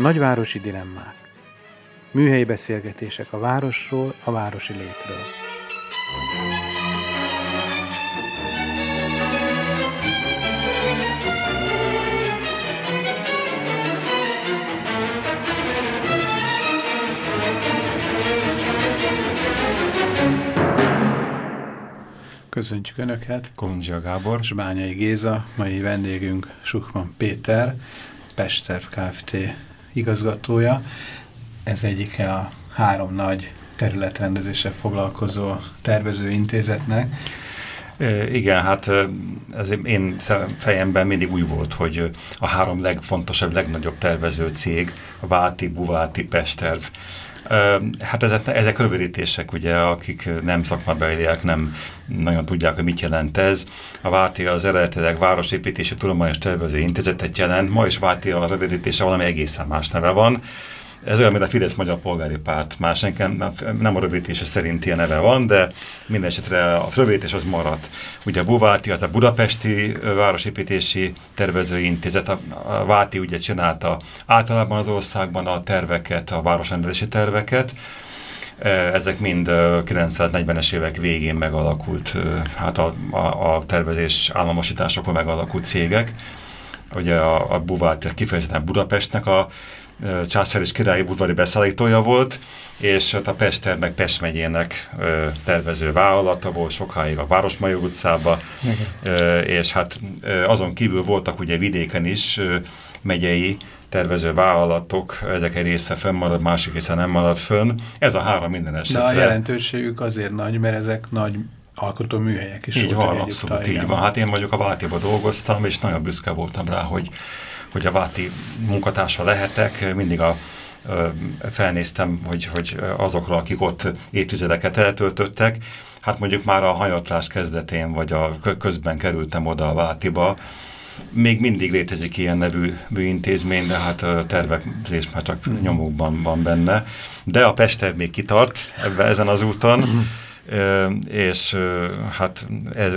Nagyvárosi dilemmák. Műhelyi beszélgetések a városról, a városi létről. Köszöntjük Önöket! Kondzsia Gábor. És Bányai Géza, mai vendégünk Sukman Péter, Pester Kft igazgatója. Ez egyike a három nagy területrendezéssel foglalkozó tervezőintézetnek. Igen, hát ez én fejemben mindig úgy volt, hogy a három legfontosabb, legnagyobb tervező cég, Váti, Buváti, Pesterv, Hát ezek, ezek rövidítések, ugye, akik nem szakmabeliek, nem nagyon tudják, hogy mit jelent ez. A Váti az eredetileg Városépítési Tudományos Tervező Intézetet jelent, ma is Váti a rövidítése valami egészen más neve van. Ez olyan, mint a Fidesz Magyar Polgári Párt. Más nem, nem a rövidítése szerint ilyen neve van, de minden esetre a rövidítés az maradt. Ugye a Buváti az a Budapesti Városépítési Tervezőintézet, a, a Váti ugye csinálta általában az országban a terveket, a városrendezési terveket, ezek mind 940-es évek végén megalakult, hát a, a, a tervezés államosításokon megalakult cégek. Ugye a, a Buváti kifejezetten Budapestnek a császár és királyi udvari beszállítója volt, és hát a Pester meg Pest megyének ö, tervező vállalata volt sokáig a Városmajor utcába, ö, és hát ö, azon kívül voltak ugye vidéken is ö, megyei tervező vállalatok, ezek egy része fönnmarad, másik része nem marad fönn. Ez a három minden esetre. De a jelentőségük azért nagy, mert ezek nagy alkotó műhelyek is Így van, abszolút így van. Hát én mondjuk a Váltiba dolgoztam, és nagyon büszke voltam rá, hogy hogy a Váti munkatársa lehetek, mindig a felnéztem, hogy, hogy azokra, akik ott évtizedeket eltöltöttek, hát mondjuk már a hanyatlás kezdetén, vagy a közben kerültem oda a Vátiba, még mindig létezik ilyen nevű intézmény, de hát a tervezés már csak mhm. nyomokban van benne. De a Pester még kitart ebben, ezen az úton, mhm és hát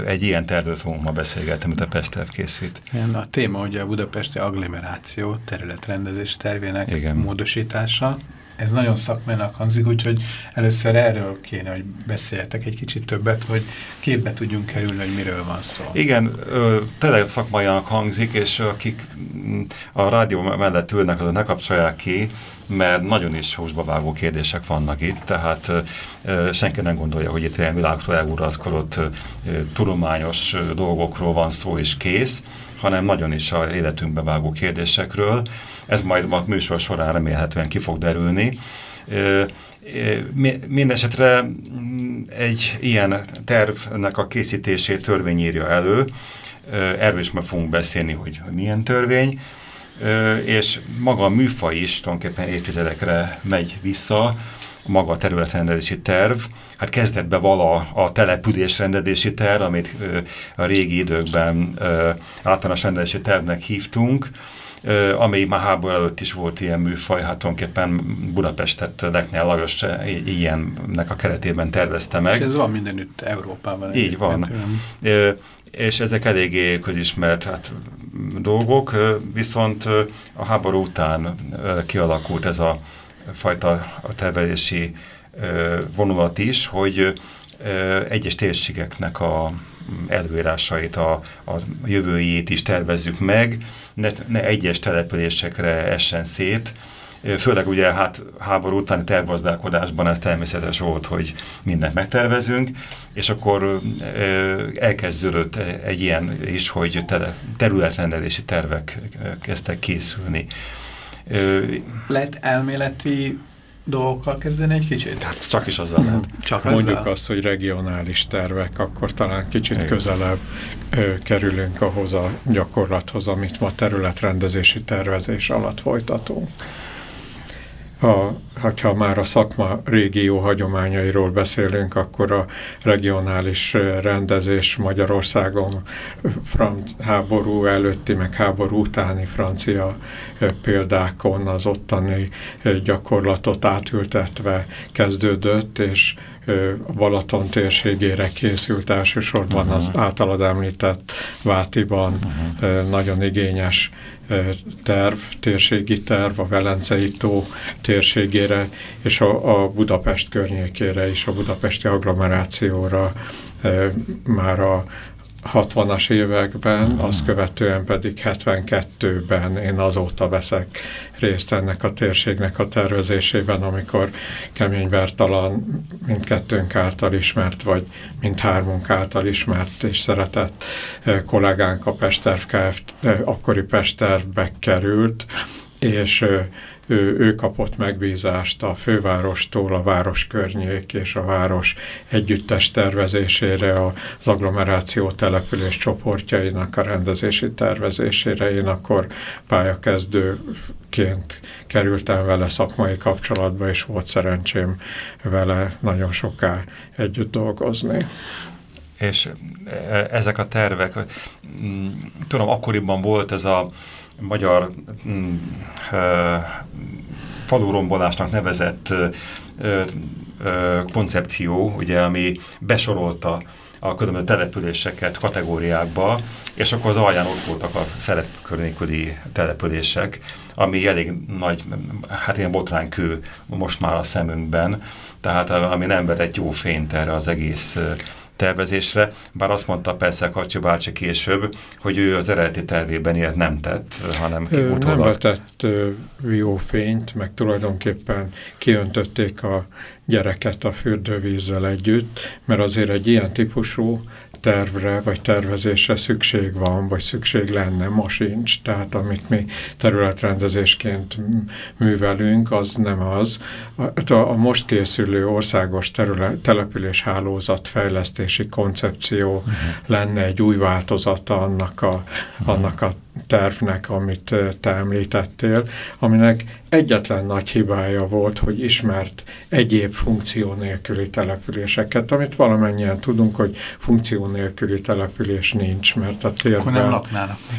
egy ilyen tervről fogunk ma beszélgetni, amit a Pester készít. Igen, a téma ugye a budapesti agglomeráció területrendezés tervének Igen. módosítása. Ez nagyon szakmának hangzik, úgyhogy először erről kéne, hogy beszéljetek egy kicsit többet, hogy képbe tudjunk kerülni, hogy miről van szó. Igen, tényleg szakmaianak hangzik, és akik mm, a rádió mellett ülnek, azok ne kapcsolják ki, mert nagyon is húsba vágó kérdések vannak itt, tehát senki nem gondolja, hogy itt ilyen világról eluraszkodott tudományos dolgokról van szó és kész, hanem nagyon is a életünkbe vágó kérdésekről. Ez majd a műsor során remélhetően ki fog derülni. Mindenesetre mm, egy ilyen tervnek a készítését törvény írja elő, erről is meg fogunk beszélni, hogy milyen törvény, és maga a műfaj is tulajdonképpen évtizedekre megy vissza, maga a területrendezési terv. Hát kezdett be vala a településrendezési terv, amit a régi időkben általános rendezési tervnek hívtunk, ami már háború előtt is volt ilyen műfaj, hát tulajdonképpen Budapestet Leknél Lajos ilyennek a keretében tervezte meg. És ez van mindenütt Európában. Így van és ezek eléggé közismert hát, dolgok, viszont a háború után kialakult ez a fajta a tervezési vonulat is, hogy egyes térségeknek a előírásait, a, a jövőjét is tervezzük meg, ne, ne egyes településekre essen szét, Főleg ugye hát háború utáni tervgazdálkodásban ez természetes volt, hogy mindent megtervezünk, és akkor elkezdődött egy ilyen is, hogy területrendelési tervek kezdtek készülni. Lehet elméleti dolgokkal kezdeni egy kicsit? Hát csak is azzal lehet. Csak Mondjuk azzal? azt, hogy regionális tervek, akkor talán kicsit Igen. közelebb ö, kerülünk ahhoz a gyakorlathoz, amit ma területrendezési tervezés alatt folytatunk. A, ha már a szakma régió hagyományairól beszélünk, akkor a regionális rendezés Magyarországon franc, háború előtti, meg háború utáni francia példákon az ottani gyakorlatot átültetve kezdődött, és Balaton térségére készült elsősorban uh -huh. az általad említett Vátiban uh -huh. nagyon igényes terv, térségi terv a Velencei tó térségére és a, a Budapest környékére is, a budapesti agglomerációra már a 60-as években, mm. azt követően pedig 72-ben én azóta veszek részt ennek a térségnek a tervezésében, amikor Kemény Bertalan mindkettőnk által ismert, vagy mindhármunk által ismert és szeretett kollégánk a Pesterv Kft. Akkori Pestervbe került, és ő, ő kapott megbízást a fővárostól a város környék és a város együttes tervezésére, az agglomeráció település csoportjainak a rendezési tervezésére. Én akkor pályakezdőként kerültem vele szakmai kapcsolatba, és volt szerencsém vele nagyon soká együtt dolgozni. És e, ezek a tervek, tudom, akkoriban volt ez a magyar mm, falurombolásnak nevezett ö, ö, koncepció, ugye, ami besorolta a különböző településeket kategóriákba, és akkor az alján ott voltak a szerepkörnyéküli települések, ami elég nagy, hát ilyen botránykő most már a szemünkben, tehát ami nem vedett jó fényt erre az egész tervezésre, bár azt mondta persze Kacsi bácsi később, hogy ő az eredeti tervében ilyet nem tett, hanem utólag. Nem vetett jó fényt, meg tulajdonképpen kiöntötték a gyereket a fürdővízzel együtt, mert azért egy ilyen típusú tervre vagy tervezésre szükség van, vagy szükség lenne, ma sincs. Tehát amit mi területrendezésként művelünk, az nem az. A, a most készülő országos terület, település hálózat fejlesztési koncepció uh -huh. lenne egy új változata annak a, uh -huh. annak a tervnek, amit te említettél, aminek egyetlen nagy hibája volt, hogy ismert egyéb funkció nélküli településeket, amit valamennyien tudunk, hogy funkció nélküli település nincs, mert a térben,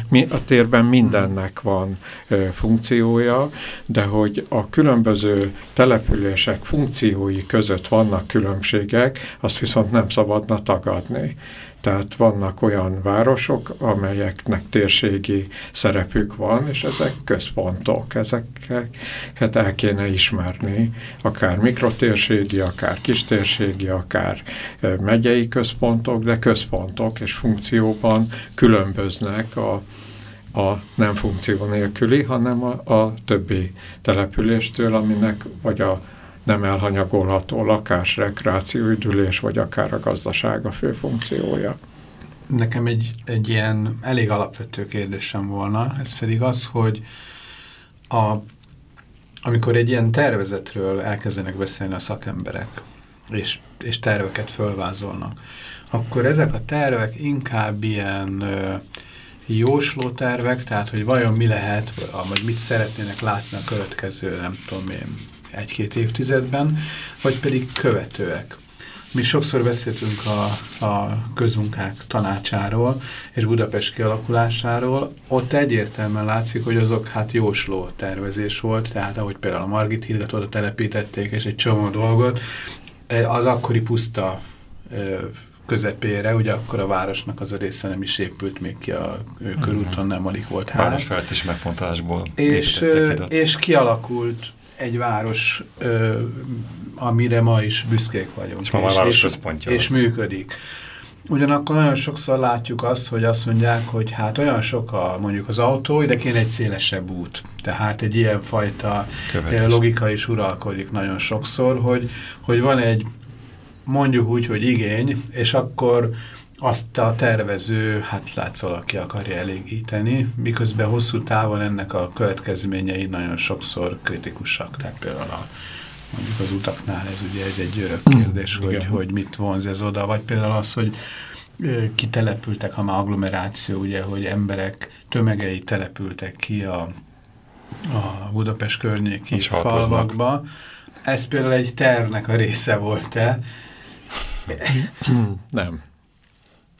mi, a térben mindennek van ö, funkciója, de hogy a különböző települések funkciói között vannak különbségek, azt viszont nem szabadna tagadni. Tehát vannak olyan városok, amelyeknek térségi szerepük van, és ezek központok, ezeket el kéne ismerni, akár mikrotérségi, akár kistérségi, akár megyei központok, de központok és funkcióban különböznek a a nem funkció nélküli, hanem a, a többi településtől, aminek vagy a nem elhanyagolható lakás, rekreáció, üdülés, vagy akár a gazdaság a fő funkciója. Nekem egy, egy ilyen elég alapvető kérdésem volna, ez pedig az, hogy a, amikor egy ilyen tervezetről elkezdenek beszélni a szakemberek, és, és terveket fölvázolnak, akkor ezek a tervek inkább ilyen ö, jósló tervek, tehát hogy vajon mi lehet, vagy mit szeretnének látni a következő, nem tudom én, egy-két évtizedben, vagy pedig követőek. Mi sokszor beszéltünk a, a közmunkák tanácsáról és Budapest kialakulásáról. Ott egyértelműen látszik, hogy azok hát jósló tervezés volt, tehát ahogy például a Margit hídgat oda telepítették, és egy csomó dolgot, e, az akkori puszta közepére, ugye akkor a városnak az a része nem is épült még ki a körúton, nem alig volt ház. Városfejlesztési megfontolásból és, és kialakult egy város, ö, amire ma is büszkék vagyunk. És, ma és, és, és működik. Ugyanakkor nagyon sokszor látjuk azt, hogy azt mondják, hogy hát olyan sok a, mondjuk az autó, ide kéne egy szélesebb út. Tehát egy ilyen fajta Követés. logika is uralkodik nagyon sokszor, hogy, hogy van egy mondjuk úgy, hogy igény, és akkor azt a tervező, hát látszólag ki akarja elégíteni, miközben hosszú távon ennek a következményei nagyon sokszor kritikusak. Tehát például a, mondjuk az utaknál ez ugye ez egy örök kérdés, mm, hogy, hogy mit vonz ez oda, vagy például az, hogy kitelepültek, ha már agglomeráció, ugye, hogy emberek tömegei települtek ki a a Budapest környéki falvakba. Ez például egy tervnek a része volt-e? Nem.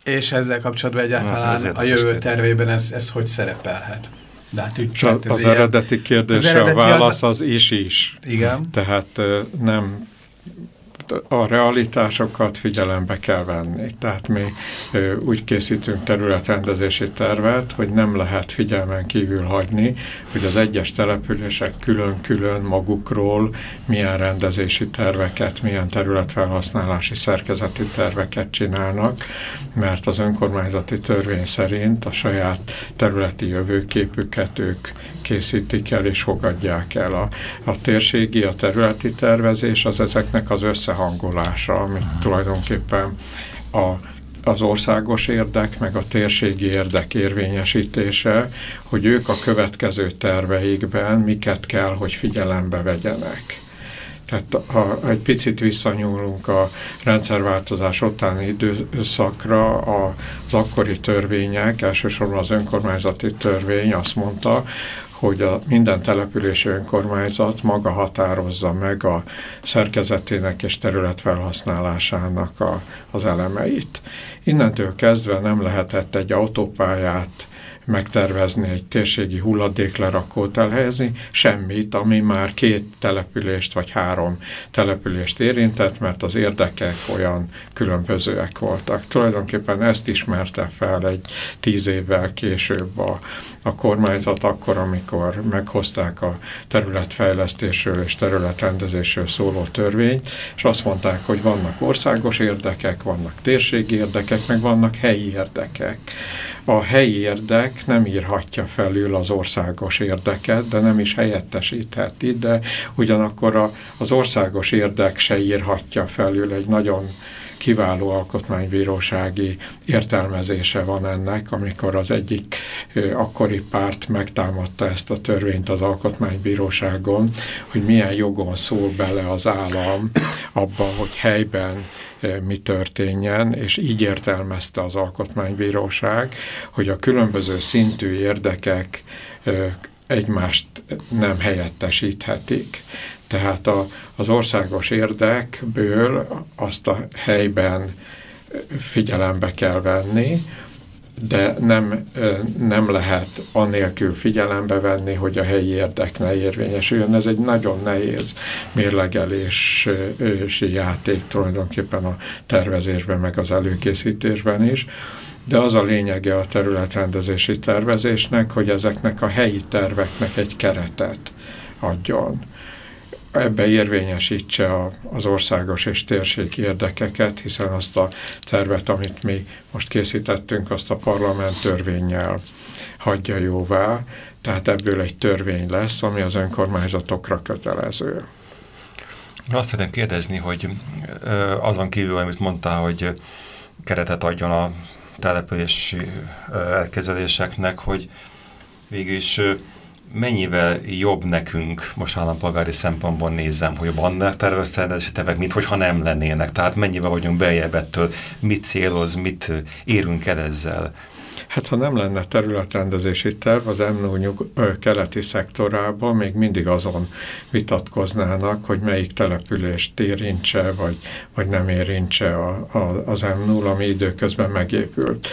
És ezzel kapcsolatban egyáltalán Na, a jövő tervében ez, ez hogy szerepelhet? De hát úgy, az, az ilyen, eredeti kérdésre az eredeti a válasz az, az is-is. Igen. Tehát nem a realitásokat figyelembe kell venni. Tehát mi úgy készítünk területrendezési tervet, hogy nem lehet figyelmen kívül hagyni, hogy az egyes települések külön-külön magukról milyen rendezési terveket, milyen területfelhasználási szerkezeti terveket csinálnak, mert az önkormányzati törvény szerint a saját területi jövőképüket ők készítik el és fogadják el. A, a térségi, a területi tervezés az ezeknek az összehangolása, ami uh-huh. tulajdonképpen a az országos érdek, meg a térségi érdek érvényesítése, hogy ők a következő terveikben miket kell, hogy figyelembe vegyenek. Tehát ha egy picit visszanyúlunk a rendszerváltozás utáni időszakra, az akkori törvények, elsősorban az önkormányzati törvény azt mondta, hogy a minden települési önkormányzat maga határozza meg a szerkezetének és területfelhasználásának a, az elemeit. Innentől kezdve nem lehetett egy autópályát megtervezni egy térségi hulladéklerakót elhelyezni, semmit, ami már két települést vagy három települést érintett, mert az érdekek olyan különbözőek voltak. Tulajdonképpen ezt ismerte fel egy tíz évvel később a, a kormányzat, akkor, amikor meghozták a területfejlesztésről és területrendezésről szóló törvényt, és azt mondták, hogy vannak országos érdekek, vannak térségi érdekek, meg vannak helyi érdekek a helyi érdek nem írhatja felül az országos érdeket, de nem is helyettesítheti, de ugyanakkor a, az országos érdek se írhatja felül. Egy nagyon kiváló alkotmánybírósági értelmezése van ennek, amikor az egyik akkori párt megtámadta ezt a törvényt az alkotmánybíróságon, hogy milyen jogon szól bele az állam abban, hogy helyben mi történjen, és így értelmezte az Alkotmánybíróság, hogy a különböző szintű érdekek egymást nem helyettesíthetik. Tehát a, az országos érdekből azt a helyben figyelembe kell venni, de nem, nem lehet anélkül figyelembe venni, hogy a helyi érdek ne érvényesüljön. Ez egy nagyon nehéz mérlegelési játék tulajdonképpen a tervezésben, meg az előkészítésben is. De az a lényege a területrendezési tervezésnek, hogy ezeknek a helyi terveknek egy keretet adjon ebbe érvényesítse a, az országos és térségi érdekeket, hiszen azt a tervet, amit mi most készítettünk, azt a parlament törvényel hagyja jóvá, tehát ebből egy törvény lesz, ami az önkormányzatokra kötelező. Azt szeretném kérdezni, hogy azon kívül, amit mondtál, hogy keretet adjon a települési elkezeléseknek, hogy végül is mennyivel jobb nekünk, most állampolgári szempontból nézem, hogy vannak tervezési tervek, mint hogyha nem lennének. Tehát mennyivel vagyunk beljebb ettől, mit céloz, mit érünk el ezzel. Hát ha nem lenne területrendezési terv, az ö, keleti szektorában még mindig azon vitatkoznának, hogy melyik települést érintse, vagy, vagy nem érintse a, a, az MNO, ami időközben megépült.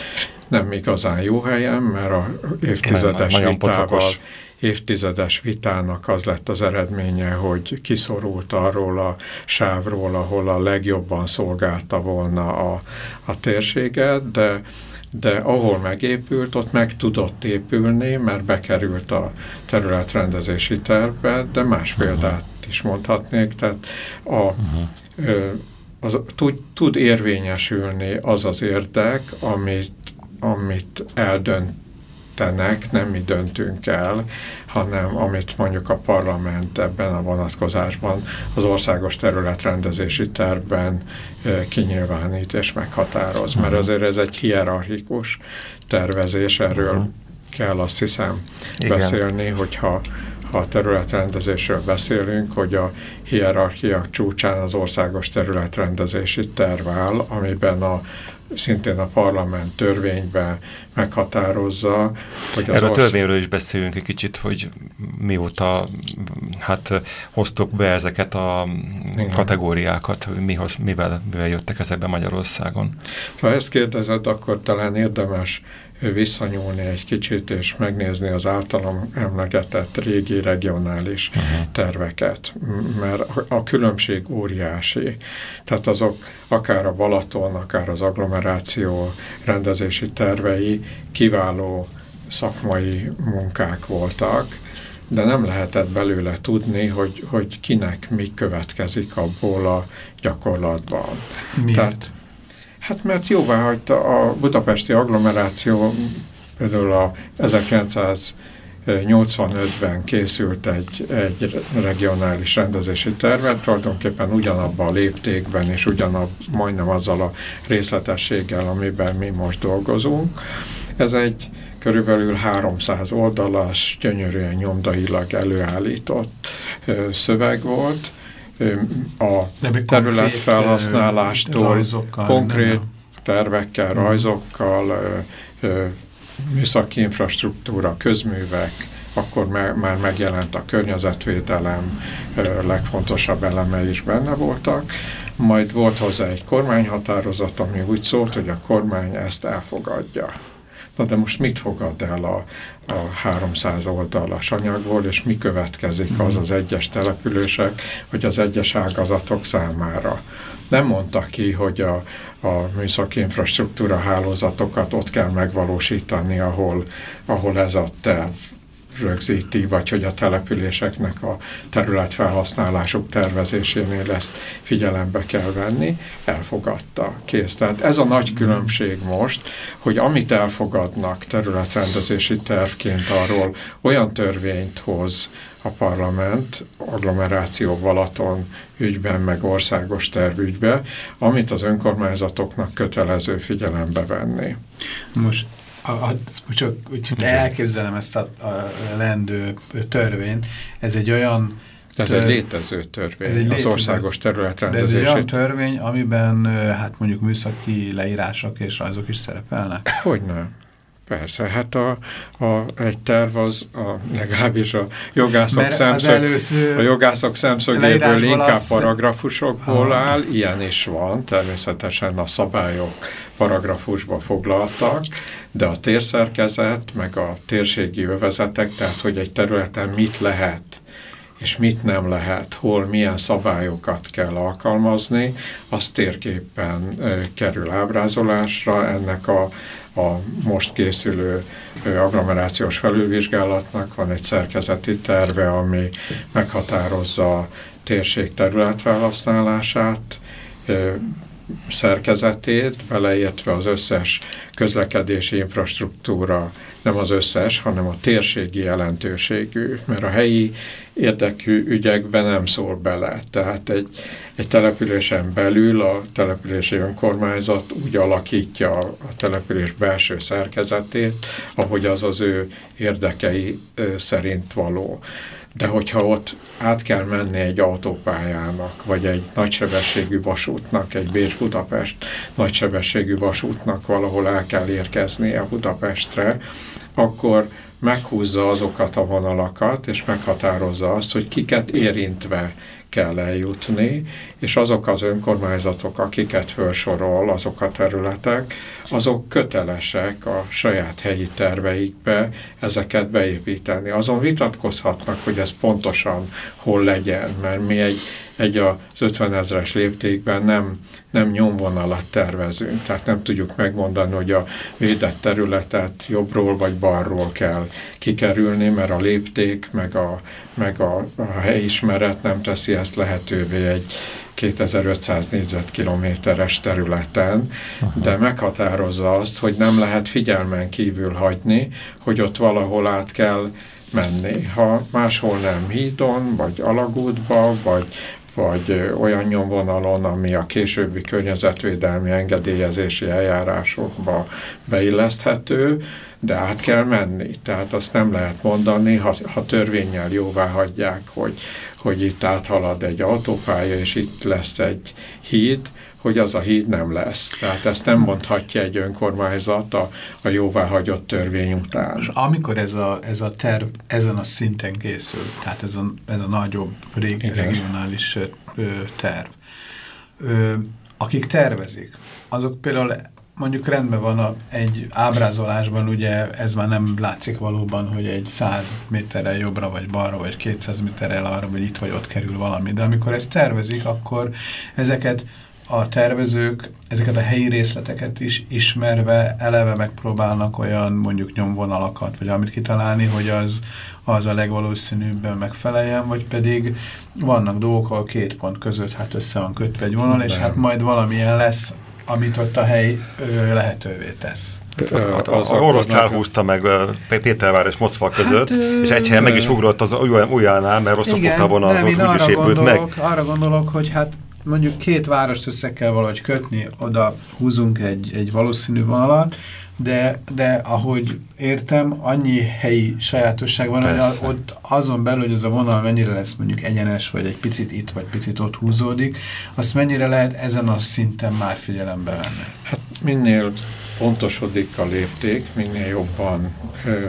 Nem igazán jó helyen, mert a évtizedes nem, vitával évtizedes vitának az lett az eredménye, hogy kiszorult arról a sávról, ahol a legjobban szolgálta volna a, a térséget, de de ahol megépült, ott meg tudott épülni, mert bekerült a területrendezési tervbe, de más uh -huh. példát is mondhatnék, tehát a, uh -huh. az, tud, tud érvényesülni az az érdek, amit, amit eldönt döntenek, nem mi döntünk el, hanem amit mondjuk a parlament ebben a vonatkozásban az országos területrendezési tervben kinyilvánít és meghatároz, mert mhm. azért ez egy hierarchikus tervezés, erről mhm. kell azt hiszem Igen. beszélni, hogyha ha a területrendezésről beszélünk, hogy a hierarchia csúcsán az országos területrendezési terv áll, amiben a szintén a parlament törvényben meghatározza, hogy az Erről a törvényről is beszélünk egy kicsit, hogy mióta hát hoztuk be ezeket a Igen. kategóriákat, mihoz, mivel, mivel jöttek ezekbe Magyarországon. Ha ezt kérdezed, akkor talán érdemes visszanyúlni egy kicsit, és megnézni az általam emlegetett régi regionális -huh. terveket, mert a különbség óriási. Tehát azok akár a Balaton, akár az agglomeráció rendezési tervei kiváló szakmai munkák voltak, de nem lehetett belőle tudni, hogy, hogy kinek mi következik abból a gyakorlatban. Miért? Tehát, Hát mert jóvá hagyta a budapesti agglomeráció, például a 1985-ben készült egy, egy regionális rendezési tervet, tulajdonképpen ugyanabban a léptékben és ugyanab, majdnem azzal a részletességgel, amiben mi most dolgozunk. Ez egy körülbelül 300 oldalas, gyönyörűen nyomdailag előállított szöveg volt, a területfelhasználástól, konkrét tervekkel, mhm. rajzokkal, műszaki infrastruktúra, közművek, akkor már megjelent a környezetvédelem legfontosabb elemei is benne voltak. Majd volt hozzá egy kormányhatározat, ami úgy szólt, hogy a kormány ezt elfogadja. Na de most mit fogad el a, a 300 oldalas anyagból, és mi következik az az egyes települések, vagy az egyes ágazatok számára? Nem mondta ki, hogy a, a műszaki infrastruktúra hálózatokat ott kell megvalósítani, ahol, ahol ez a terv rögzíti, vagy hogy a településeknek a területfelhasználásuk tervezésénél ezt figyelembe kell venni, elfogadta, kész. Tehát ez a nagy különbség most, hogy amit elfogadnak területrendezési tervként arról olyan törvényt hoz a parlament agglomeráció Balaton ügyben, meg országos tervügyben, amit az önkormányzatoknak kötelező figyelembe venni. Most a, a, csak úgy elképzelem ezt a, a lendő törvényt, ez egy olyan ez tör... egy létező törvény, ez egy létező, az országos területrendezését. De ez egy olyan törvény, amiben hát mondjuk műszaki leírások és rajzok is szerepelnek? Hogyne. Persze, hát a, a, egy terv az a, legalábbis a jogászok, szemszög, a jogászok szemszögéből inkább az... paragrafusokból Aha. áll, ilyen is van, természetesen a szabályok paragrafusba foglaltak, de a térszerkezet, meg a térségi övezetek, tehát hogy egy területen mit lehet és mit nem lehet, hol milyen szabályokat kell alkalmazni, az térképpen kerül ábrázolásra. Ennek a, a most készülő agglomerációs felülvizsgálatnak. Van egy szerkezeti terve, ami meghatározza a térség területfelhasználását, szerkezetét, beleértve az összes közlekedési infrastruktúra, nem az összes, hanem a térségi jelentőségű, mert a helyi érdekű ügyekben nem szól bele. Tehát egy, egy településen belül a települési önkormányzat úgy alakítja a település belső szerkezetét, ahogy az az ő érdekei szerint való de hogyha ott át kell menni egy autópályának, vagy egy nagysebességű vasútnak, egy Bécs-Budapest nagysebességű vasútnak valahol el kell érkeznie Budapestre, akkor meghúzza azokat a vonalakat, és meghatározza azt, hogy kiket érintve kell eljutni, és azok az önkormányzatok, akiket felsorol, azok a területek, azok kötelesek a saját helyi terveikbe ezeket beépíteni. Azon vitatkozhatnak, hogy ez pontosan hol legyen, mert mi egy, egy az 50 ezres léptékben nem, nem nyomvonalat tervezünk, tehát nem tudjuk megmondani, hogy a védett területet jobbról vagy balról kell kikerülni, mert a lépték meg a, meg a, a helyismeret nem teszi ezt lehetővé egy 2500 négyzetkilométeres területen, Aha. de meghatározza azt, hogy nem lehet figyelmen kívül hagyni, hogy ott valahol át kell menni. Ha máshol nem hídon, vagy alagútba, vagy, vagy olyan nyomvonalon, ami a későbbi környezetvédelmi engedélyezési eljárásokba beilleszthető, de át kell menni. Tehát azt nem lehet mondani, ha, ha törvényel jóvá hagyják, hogy, hogy itt áthalad egy autópálya, és itt lesz egy híd, hogy az a híd nem lesz. Tehát ezt nem mondhatja egy önkormányzat a, a jóváhagyott törvény után. És amikor ez a, ez a terv ezen a szinten készül, tehát ez a, ez a nagyobb rég, regionális ö, terv, ö, akik tervezik, azok például mondjuk rendben van a, egy ábrázolásban, ugye ez már nem látszik valóban, hogy egy 100 méterrel jobbra vagy balra, vagy 200 méterrel arra, vagy itt vagy ott kerül valami. De amikor ezt tervezik, akkor ezeket a tervezők ezeket a helyi részleteket is ismerve eleve megpróbálnak olyan mondjuk nyomvonalakat, vagy amit kitalálni, hogy az, az a legvalószínűbben megfeleljen, vagy pedig vannak dolgok, ahol két pont között hát össze van kötve egy vonal, és hát majd valamilyen lesz, amit ott a hely ö, lehetővé tesz. Hát az a orosz elhúzta meg Pétervár és Moszkva között, hát, és egy helyen meg is ugrott az Ujjánál, mert rosszul fogta volna az ott, úgy is épült meg. Arra gondolok, hogy hát mondjuk két várost össze kell valahogy kötni, oda húzunk egy, egy valószínű vonalat, de, de ahogy értem, annyi helyi sajátosság van, Persze. hogy ott azon belül, hogy az a vonal mennyire lesz mondjuk egyenes, vagy egy picit itt, vagy picit ott húzódik, azt mennyire lehet ezen a szinten már figyelembe venni? Hát minél pontosodik a lépték, minél jobban ö,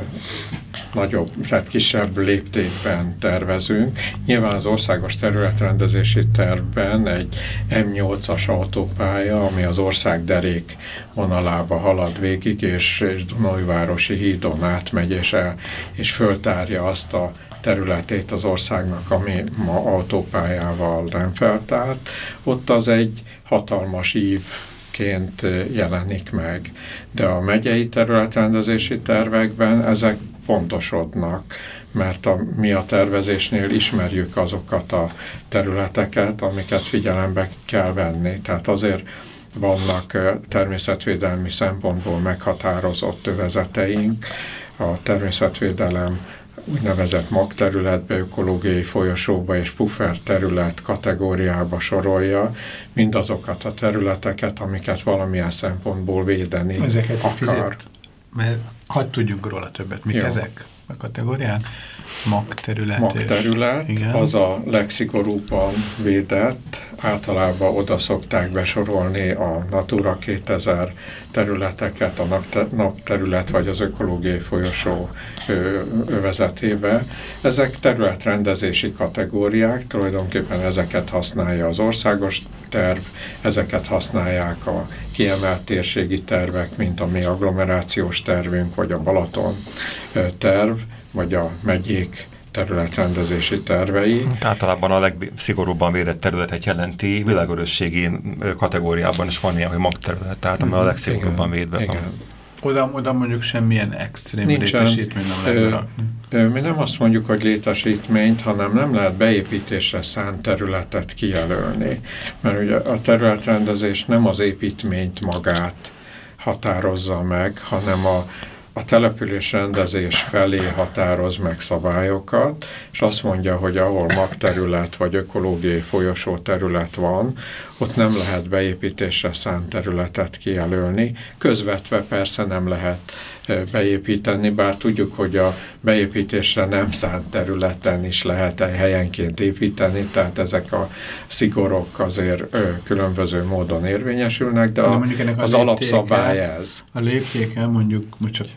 nagyobb, tehát kisebb léptékben tervezünk. Nyilván az országos területrendezési tervben egy M8-as autópálya, ami az ország derék vonalába halad végig, és, és Dunajvárosi hídon átmegy, és, el, és föltárja azt a területét az országnak, ami ma autópályával nem feltárt. Ott az egy hatalmas ív ként jelenik meg. De a megyei területrendezési tervekben ezek pontosodnak, mert a, mi a tervezésnél ismerjük azokat a területeket, amiket figyelembe kell venni. Tehát azért vannak természetvédelmi szempontból meghatározott övezeteink, a természetvédelem úgynevezett magterületbe, ökológiai folyosóba és puffer terület kategóriába sorolja mindazokat a területeket, amiket valamilyen szempontból védeni Ezeket akar. Fizet, mert hagyd tudjunk róla többet. Mik Jó. ezek a kategóriák? Magterület. Magterület, igen. az a legszigorúbban védett, általában oda szokták besorolni a Natura 2000 területeket, a napterület vagy az ökológiai folyosó övezetébe. Ezek területrendezési kategóriák, tulajdonképpen ezeket használja az országos terv, ezeket használják a kiemelt térségi tervek, mint a mi agglomerációs tervünk, vagy a Balaton terv, vagy a megyék területrendezési tervei. Általában a legszigorúbban védett területet jelenti, világörösségi kategóriában is van ilyen, hogy magterület, tehát ami a mhm. legszigorúbban védve igen. van. Oda, oda mondjuk semmilyen extrém Nincsen. létesítmény nem lehet Mi nem azt mondjuk, hogy létesítményt, hanem nem lehet beépítésre szánt területet kijelölni. Mert ugye a területrendezés nem az építményt magát határozza meg, hanem a a település rendezés felé határoz meg szabályokat, és azt mondja, hogy ahol magterület vagy ökológiai folyosó terület van, ott nem lehet beépítésre szánt területet kijelölni. Közvetve persze nem lehet beépíteni, bár tudjuk, hogy a beépítésre nem szánt területen is lehet helyenként építeni, tehát ezek a szigorok azért különböző módon érvényesülnek, de, de a, az alapszabály ez. A léptéken mondjuk, most csak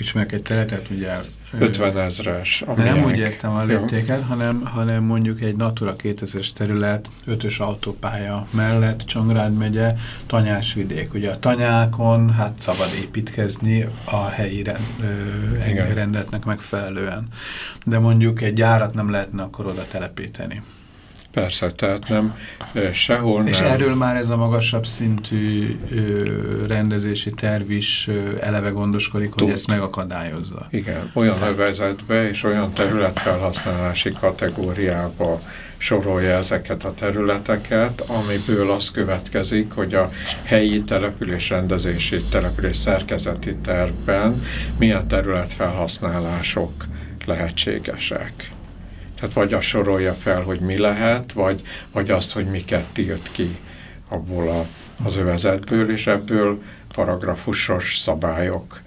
ismerek egy teletet, ugye 50 ezres. Nem úgy értem a léptéket, hanem, hanem mondjuk egy Natura 2000-es terület, ötös autópálya mellett, Csongrád megye, Tanyásvidék. Ugye a tanyákon hát szabad építkezni a helyi rend, rendetnek megfelelően. De mondjuk egy gyárat nem lehetne akkor oda telepíteni. Persze, tehát nem sehol És nem. erről már ez a magasabb szintű ö, rendezési terv is ö, eleve gondoskodik, Tud. hogy ezt megakadályozza. Igen, olyan övezetbe és olyan területfelhasználási kategóriába sorolja ezeket a területeket, amiből az következik, hogy a helyi település rendezési, település szerkezeti tervben milyen területfelhasználások lehetségesek. Tehát vagy azt sorolja fel, hogy mi lehet, vagy, vagy azt, hogy miket tilt ki abból a, az övezetből, és ebből paragrafusos szabályok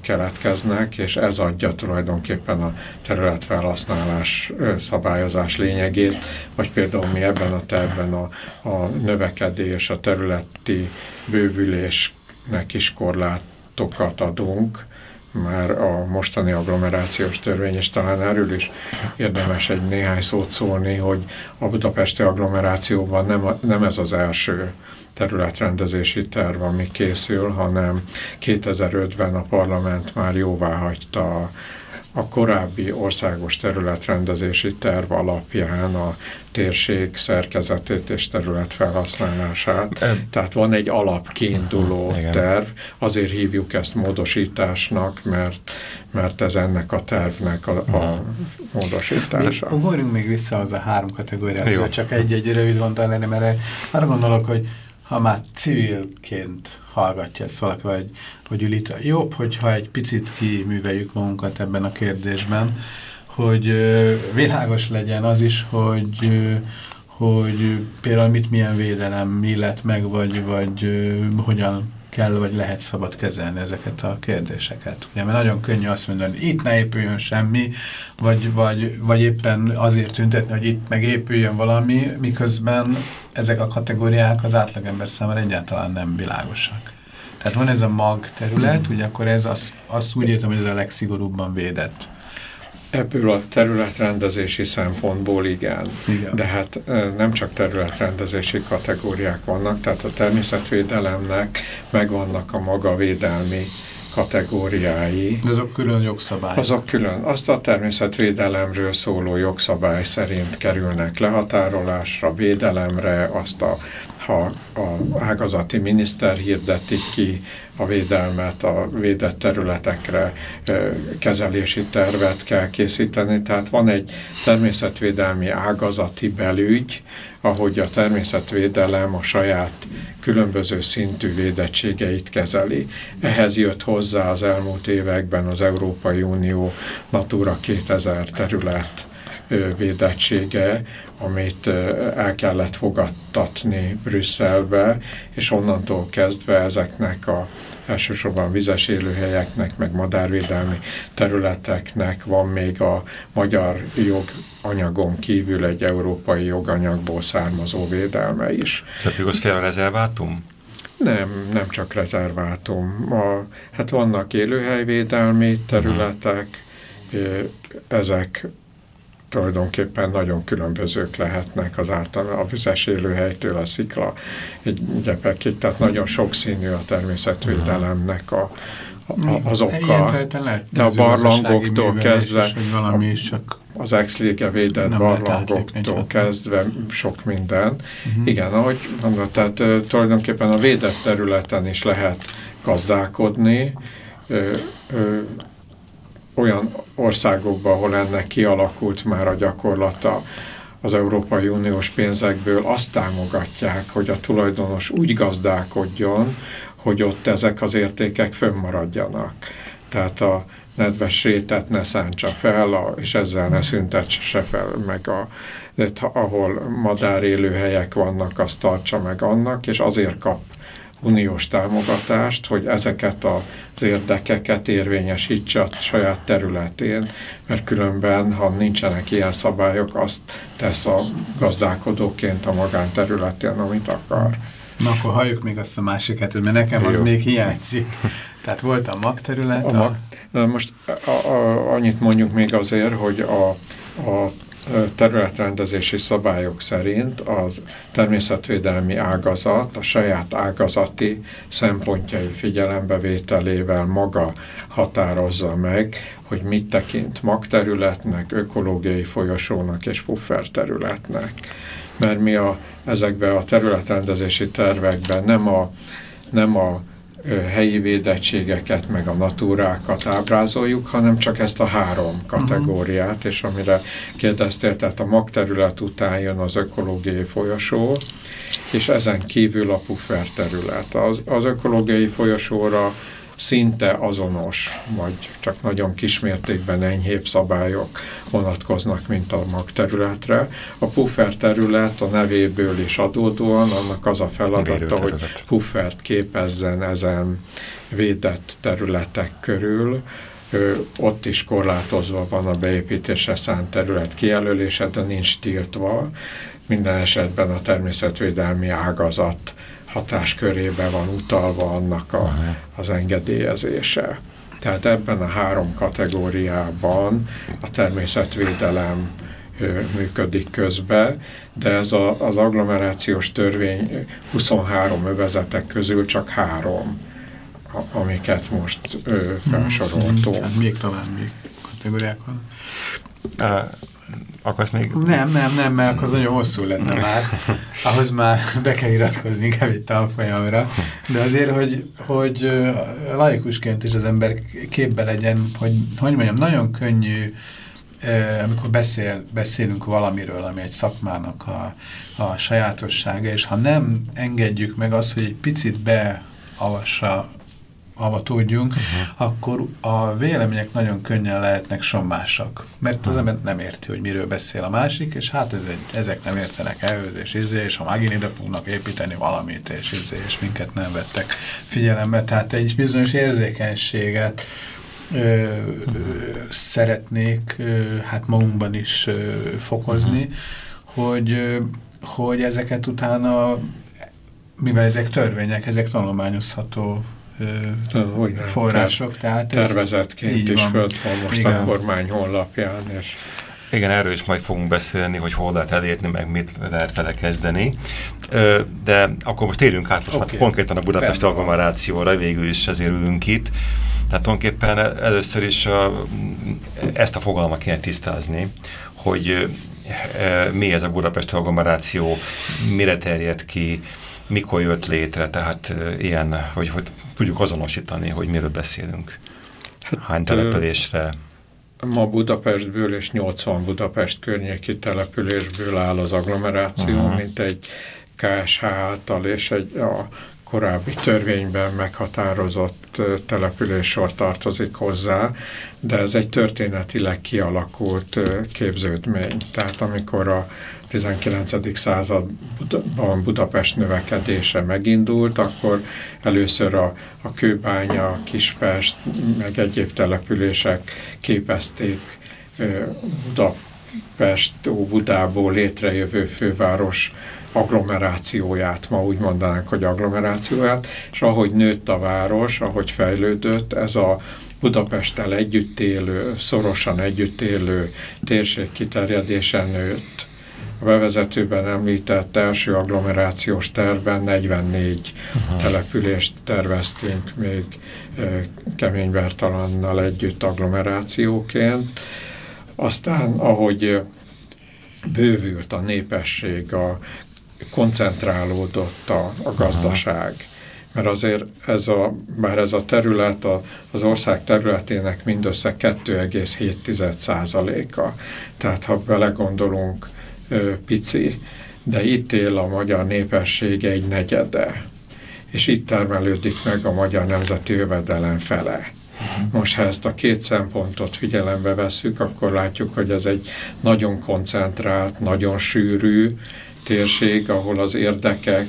keletkeznek, és ez adja tulajdonképpen a területfelhasználás szabályozás lényegét, vagy például mi ebben a tervben a, a növekedés, a területi bővülésnek is korlátokat adunk, már a mostani agglomerációs törvény, és talán erről is érdemes egy néhány szót szólni, hogy a budapesti agglomerációban nem, nem ez az első területrendezési terv, ami készül, hanem 2005-ben a parlament már jóvá hagyta a korábbi országos területrendezési terv alapján a térség szerkezetét és terület felhasználását. E Tehát van egy alapkiinduló Igen. terv, azért hívjuk ezt módosításnak, mert, mert ez ennek a tervnek a, a módosítása. Ugorjunk még vissza az a három kategóriához, csak egy-egy rövid gondol lenni, mert arra gondolok, hogy ha már civilként hallgatja ezt valaki, vagy, vagy ül itt, jobb, hogyha egy picit kiműveljük magunkat ebben a kérdésben, hogy világos legyen az is, hogy, hogy például mit milyen védelem illet meg, vagy, vagy hogyan kell, vagy lehet szabad kezelni ezeket a kérdéseket. Ugye, mert nagyon könnyű azt mondani, hogy itt ne épüljön semmi, vagy, vagy, vagy éppen azért tüntetni, hogy itt megépüljön valami, miközben ezek a kategóriák az átlagember számára egyáltalán nem világosak. Tehát van ez a mag terület, ugye akkor ez az, azt úgy értem, hogy ez a legszigorúbban védett Ebből a területrendezési szempontból igen. igen. De hát nem csak területrendezési kategóriák vannak, tehát a természetvédelemnek megvannak a maga védelmi kategóriái. Azok külön jogszabályok. Azok külön. Azt a természetvédelemről szóló jogszabály szerint kerülnek lehatárolásra, védelemre, azt a, ha a ágazati miniszter hirdetik ki a védelmet, a védett területekre kezelési tervet kell készíteni. Tehát van egy természetvédelmi ágazati belügy, ahogy a természetvédelem a saját különböző szintű védettségeit kezeli. Ehhez jött hozzá az elmúlt években az Európai Unió Natura 2000 terület védettsége, amit el kellett fogadtatni Brüsszelbe, és onnantól kezdve ezeknek a elsősorban vizes élőhelyeknek, meg madárvédelmi területeknek van még a magyar joganyagon kívül egy európai joganyagból származó védelme is. Ez a rezervátum? Nem, nem csak rezervátum. A, hát vannak élőhelyvédelmi területek, ezek tulajdonképpen nagyon különbözők lehetnek az által a vizes élőhelytől a szikla gyepekig, tehát nagyon sokszínű a természetvédelemnek a, a, az oka. De a barlangoktól kezdve, is, valami is csak az ex védett barlangoktól kezdve sok minden. Uh mhm. -huh. Igen, ahogy mondod, tehát tulajdonképpen a védett területen is lehet gazdálkodni, ö, ö, olyan országokban, ahol ennek kialakult már a gyakorlata, az Európai Uniós pénzekből azt támogatják, hogy a tulajdonos úgy gazdálkodjon, hogy ott ezek az értékek fönnmaradjanak. Tehát a nedves rétet ne szántsa fel, a, és ezzel ne szüntetse fel meg a, de ahol madár élőhelyek vannak, azt tartsa meg annak, és azért kap uniós támogatást, hogy ezeket az érdekeket érvényesítse a saját területén, mert különben, ha nincsenek ilyen szabályok, azt tesz a gazdálkodóként a magánterületén, amit akar. Na akkor halljuk még azt a másiket, mert nekem az Jó. még hiányzik. Tehát volt a magterület. A mag, a... Most a, a, annyit mondjuk még azért, hogy a, a területrendezési szabályok szerint az természetvédelmi ágazat a saját ágazati szempontjai figyelembevételével maga határozza meg, hogy mit tekint magterületnek, ökológiai folyosónak és pufferterületnek. Mert mi a, ezekben a területrendezési tervekben nem a, nem a helyi védettségeket, meg a natúrákat ábrázoljuk, hanem csak ezt a három kategóriát, uh -huh. és amire kérdeztél, tehát a magterület után jön az ökológiai folyosó, és ezen kívül a puffer terület. Az, az ökológiai folyosóra szinte azonos, vagy csak nagyon kismértékben enyhébb szabályok vonatkoznak, mint a magterületre. A puffer terület a nevéből is adódóan, annak az a feladata, hogy puffert képezzen ezen védett területek körül, ott is korlátozva van a beépítésre szánt terület kijelölése, de nincs tiltva. Minden esetben a természetvédelmi ágazat hatáskörébe van utalva annak a, az engedélyezése. Tehát ebben a három kategóriában a természetvédelem működik közbe, de ez a, az agglomerációs törvény 23 övezetek közül csak három, amiket most ö, felsoroltunk. Hmm, még talán még kategóriák van. Akarsz még? Nem, nem, nem, mert az nagyon hosszú lenne már. Ahhoz már be kell iratkozni inkább egy tanfolyamra. De azért, hogy, hogy laikusként is az ember képbe legyen, hogy, hogy mondjam, nagyon könnyű amikor beszél, beszélünk valamiről, ami egy szakmának a, a sajátossága, és ha nem engedjük meg azt, hogy egy picit beavassa avatódjunk, uh -huh. akkor a vélemények nagyon könnyen lehetnek sommásak. Mert az ember nem érti, hogy miről beszél a másik, és hát ez egy, ezek nem értenek ehhez, és izé, és ha megint ide fognak építeni valamit, és izé, és minket nem vettek figyelembe. Tehát egy bizonyos érzékenységet ö, uh -huh. szeretnék ö, hát magunkban is ö, fokozni, uh -huh. hogy, ö, hogy ezeket utána mivel ezek törvények, ezek tanulmányozható hogy források. Tehát tervezetként is föld van most Igen. a kormány honlapján. És igen, erről is majd fogunk beszélni, hogy hol lehet elérni, meg mit lehet vele kezdeni. De akkor most térjünk át most okay. már konkrétan a Budapest agglomerációra, végül is ezért ülünk itt. Tehát tulajdonképpen először is a, ezt a fogalmat kéne tisztázni, hogy mi ez a Budapest agglomeráció, mire terjed ki, mikor jött létre, tehát ilyen, hogy, hogy tudjuk azonosítani, hogy miről beszélünk. Hát, Hány településre? Ma Budapestből és 80 Budapest környéki településből áll az agglomeráció, uh -huh. mint egy KSH által és egy a korábbi törvényben meghatározott településsor tartozik hozzá, de ez egy történetileg kialakult képződmény. Tehát amikor a 19. században Budapest növekedése megindult, akkor először a, a Kőbánya, Kispest, meg egyéb települések képezték Budapest, Budából létrejövő főváros agglomerációját, ma úgy mondanánk, hogy agglomerációját, és ahogy nőtt a város, ahogy fejlődött, ez a Budapesttel együtt élő, szorosan együtt élő térség kiterjedésen nőtt. A bevezetőben említett első agglomerációs tervben 44 Aha. települést terveztünk még e, Keménybertalannal együtt agglomerációként. Aztán, ahogy bővült a népesség, a koncentrálódott a, a gazdaság. Aha. Mert azért ez a, bár ez a terület a, az ország területének mindössze 2,7%-a. Tehát ha belegondolunk, pici, de itt él a magyar népesség egy negyede, és itt termelődik meg a magyar nemzeti jövedelem fele. Most, ha ezt a két szempontot figyelembe vesszük, akkor látjuk, hogy ez egy nagyon koncentrált, nagyon sűrű, térség, ahol az érdekek,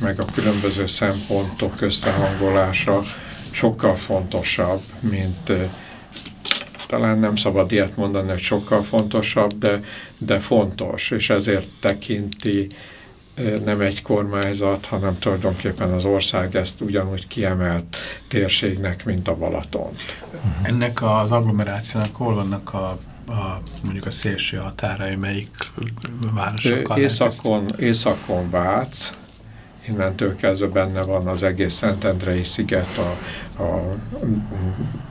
meg a különböző szempontok összehangolása sokkal fontosabb, mint talán nem szabad ilyet mondani, hogy sokkal fontosabb, de, de fontos, és ezért tekinti nem egy kormányzat, hanem tulajdonképpen az ország ezt ugyanúgy kiemelt térségnek, mint a Balaton. Ennek az agglomerációnak hol vannak a a, mondjuk a szélső határai, melyik városokkal Északon, északon Vác, innentől kezdve benne van az egész Szentendrei sziget, a, a,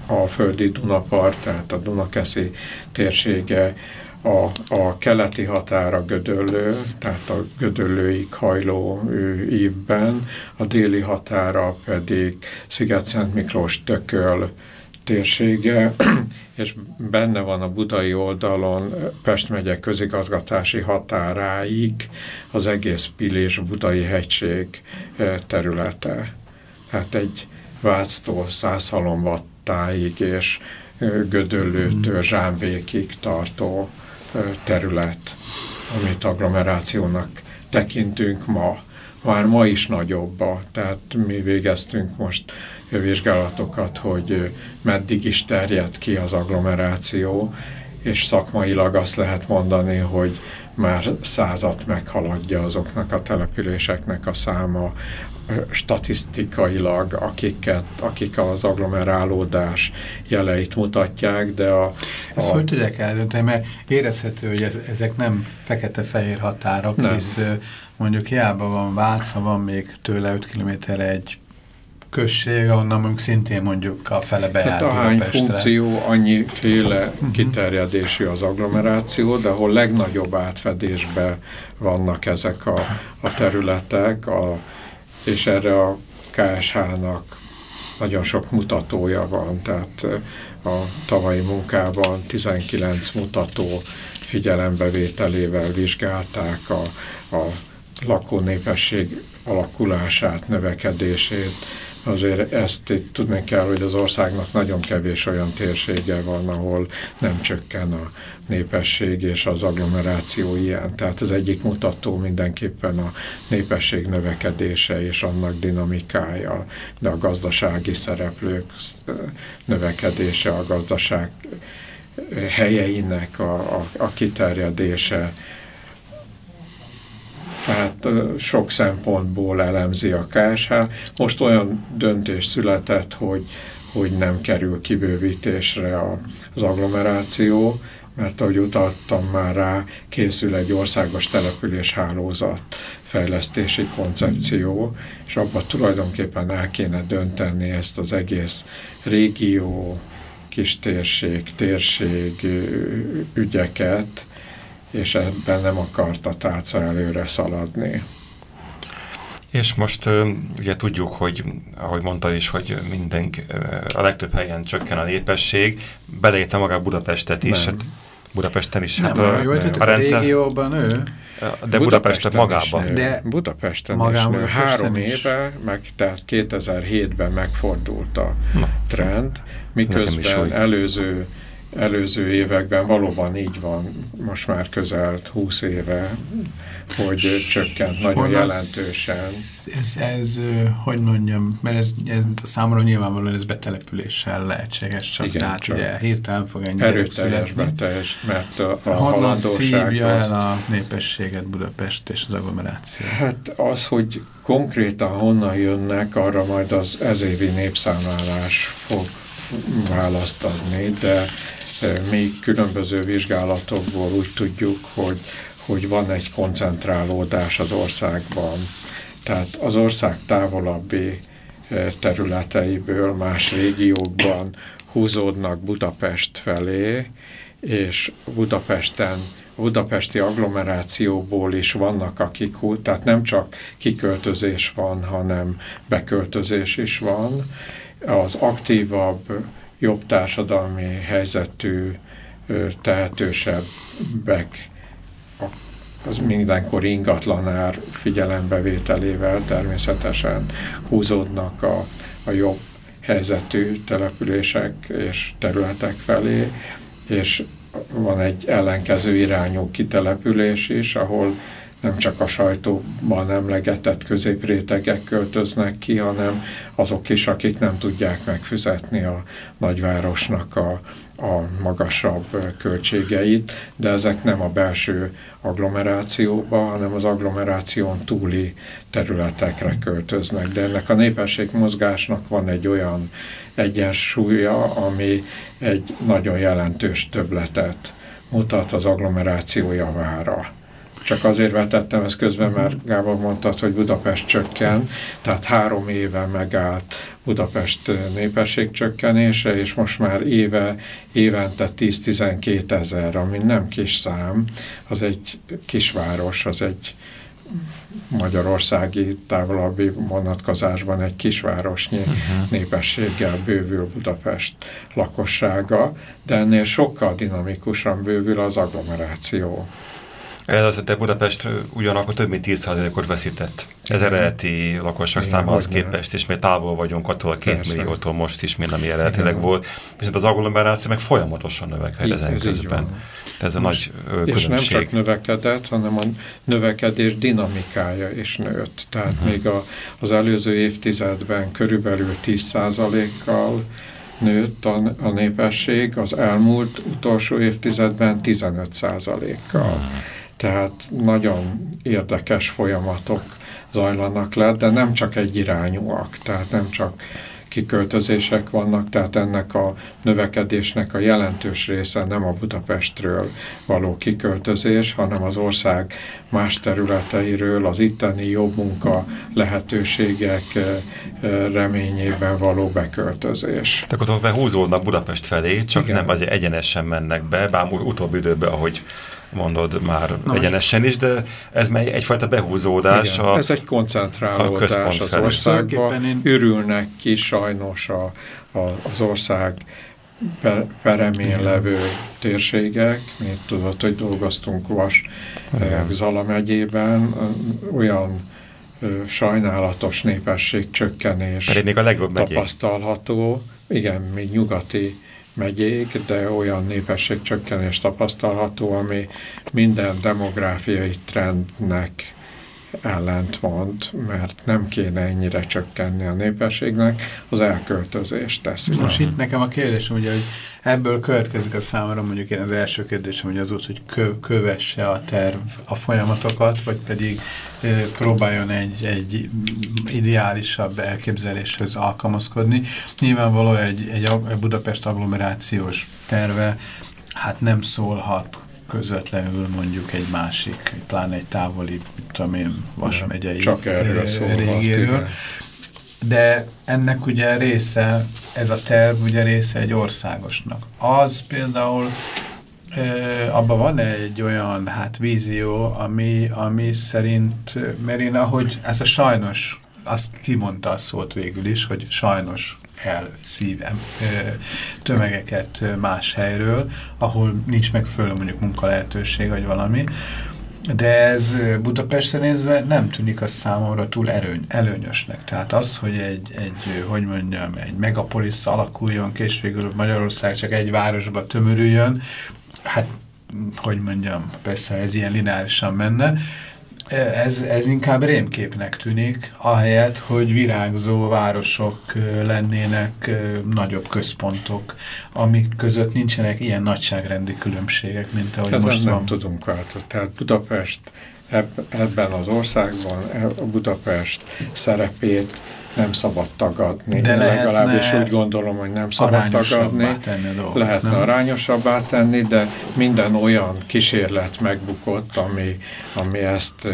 a földi Dunapart, tehát a Dunakeszi térsége, a, a keleti határa Gödöllő, tehát a Gödöllőig hajló ívben, a déli határa pedig Sziget-Szent Miklós Tököl, térsége, és benne van a budai oldalon Pest megye közigazgatási határáig az egész Pillés budai hegység területe. Hát egy Váctól Százhalombattáig és Gödöllőtől Zsámbékig tartó terület, amit agglomerációnak tekintünk ma. Már ma is nagyobba, tehát mi végeztünk most vizsgálatokat, hogy meddig is terjed ki az agglomeráció, és szakmailag azt lehet mondani, hogy már százat meghaladja azoknak a településeknek a száma, statisztikailag, akiket, akik az agglomerálódás jeleit mutatják, de a... Ezt a... hogy tudják eldönteni? Mert érezhető, hogy ez, ezek nem fekete-fehér határok, nem. hisz mondjuk hiába van Váca, van még tőle 5 kilométerre egy község, ahonnan mondjuk szintén mondjuk a fele bejár hát ahány funkció, annyiféle mhm. kiterjedésű az agglomeráció, de ahol legnagyobb átfedésben vannak ezek a, a területek, a, és erre a KSH-nak nagyon sok mutatója van, tehát a tavalyi munkában 19 mutató figyelembevételével vizsgálták a, a lakónépesség alakulását, növekedését, azért ezt itt tudni kell, hogy az országnak nagyon kevés olyan térsége van, ahol nem csökken a népesség és az agglomeráció ilyen. Tehát az egyik mutató mindenképpen a népesség növekedése és annak dinamikája, de a gazdasági szereplők növekedése, a gazdaság helyeinek a, a, a kiterjedése, tehát sok szempontból elemzi a KSH. Most olyan döntés született, hogy, hogy nem kerül kibővítésre az agglomeráció, mert ahogy utaltam már rá, készül egy országos település hálózat fejlesztési koncepció, és abban tulajdonképpen el kéne dönteni ezt az egész régió, kistérség, térség ügyeket, és ebben nem akart a tárca előre szaladni. És most ugye tudjuk, hogy ahogy mondta is, hogy minden, a legtöbb helyen csökken a népesség, beleérte maga Budapestet is. Hát Budapesten is. Nem, hát a, a, a, rendszer, régióban ő. De Budapesten magában. De Budapesten magában is. Három is. éve, meg, tehát 2007-ben megfordult a Na, trend, miközben előző előző években valóban így van, most már közel 20 éve, hogy csökkent nagyon Hol jelentősen. Ez, ez, ez, hogy mondjam, mert ez, ez számomra nyilvánvalóan ez betelepüléssel lehetséges, csak Igen, tehát csak ugye hirtelen fog ennyi Erőteljes beteljes, mert a, a Honnan szívja el a népességet Budapest és az agglomeráció? Hát az, hogy konkrétan honnan jönnek, arra majd az ezévi népszámlálás fog választ adni, de mi különböző vizsgálatokból úgy tudjuk, hogy, hogy van egy koncentrálódás az országban. Tehát az ország távolabbi területeiből, más régiókban húzódnak Budapest felé, és Budapesten budapesti agglomerációból is vannak, akik, tehát nem csak kiköltözés van, hanem beköltözés is van. Az aktívabb jobb társadalmi helyzetű, tehetősebbek, az mindenkor ingatlanár figyelembevételével természetesen húzódnak a, a jobb helyzetű települések és területek felé, és van egy ellenkező irányú kitelepülés is, ahol nem csak a sajtóban emlegetett középrétegek költöznek ki, hanem azok is, akik nem tudják megfizetni a nagyvárosnak a, a magasabb költségeit, de ezek nem a belső agglomerációba, hanem az agglomeráción túli területekre költöznek. De ennek a népességmozgásnak van egy olyan egyensúlya, ami egy nagyon jelentős töbletet mutat az agglomeráció javára. Csak azért vetettem ezt közben, mert Gábor mondtad, hogy Budapest csökken, tehát három éve megállt Budapest népesség csökkenése, és most már éve, évente 10-12 ezer, ami nem kis szám, az egy kisváros, az egy magyarországi távolabbi vonatkozásban egy kisvárosnyi uh mhm. -huh. népességgel bővül Budapest lakossága, de ennél sokkal dinamikusan bővül az agglomeráció. Ez az, de Budapest ugyanakkor több mint 10%-ot veszített. Ez eredeti lakosság számához képest, és még távol vagyunk attól a két Persze. milliótól most is, mint ami eredetileg Igen. volt. Viszont az agglomeráció meg folyamatosan növekedett ezen közben. Ez a nagy különbség. És nem csak növekedett, hanem a növekedés dinamikája is nőtt. Tehát uh mhm. -huh. még a, az előző évtizedben körülbelül 10%-kal nőtt a, a népesség, az elmúlt utolsó évtizedben 15%-kal. Hmm. Tehát nagyon érdekes folyamatok zajlanak le, de nem csak egyirányúak, tehát nem csak kiköltözések vannak, tehát ennek a növekedésnek a jelentős része nem a Budapestről való kiköltözés, hanem az ország más területeiről, az itteni jobb munka lehetőségek eh, eh, reményében való beköltözés. Tehát akkor behúzódnak Budapest felé, csak Igen. nem azért egyenesen mennek be, bár utóbbi időben, ahogy mondod már Na, egyenesen is, de ez megy egyfajta behúzódás. Igen, a, ez egy koncentrálódás az országban. Én... Ürülnek ki sajnos a, a, az ország peremén levő térségek, mint tudod, hogy dolgoztunk Vas Igen. Zala megyében, olyan sajnálatos népesség csökkenés még a legjobb tapasztalható. Igen, még nyugati megyék, de olyan népességcsökkenés tapasztalható, ami minden demográfiai trendnek ellentmond, mert nem kéne ennyire csökkenni a népességnek, az elköltözést teszi. Most itt nekem a kérdésem, ugye, hogy ebből következik a számomra, mondjuk én az első kérdésem, hogy az úgy, hogy kö, kövesse a terv a folyamatokat, vagy pedig e, próbáljon egy, egy ideálisabb elképzeléshez alkalmazkodni. Nyilvánvaló egy, egy Budapest agglomerációs terve hát nem szólhat közvetlenül mondjuk egy másik, pláne egy távoli, mit tudom én, Vas megyei Csak erről régéről. De ennek ugye része, ez a terv ugye része egy országosnak. Az például abban van egy olyan hát vízió, ami, ami szerint, mert én ahogy, ez a sajnos, azt kimondta a szót végül is, hogy sajnos elszívem tömegeket más helyről, ahol nincs megfelelő mondjuk munkalehetőség vagy valami, de ez Budapestre nézve nem tűnik a számomra túl erőny, előnyösnek. Tehát az, hogy egy, egy hogy mondjam, egy megapolis alakuljon, és végül Magyarország csak egy városba tömörüljön, hát hogy mondjam, persze ez ilyen lineárisan menne, ez, ez inkább rémképnek tűnik, ahelyett, hogy virágzó városok lennének nagyobb központok, amik között nincsenek ilyen nagyságrendi különbségek, mint ahogy Ezen most nem van. tudunk változni. Tehát Budapest ebben az országban, e, Budapest szerepét nem szabad tagadni. De legalábbis úgy gondolom, hogy nem szabad tagadni. Tenni dolgot, lehetne nem? arányosabbá tenni, de minden olyan kísérlet megbukott, ami, ami ezt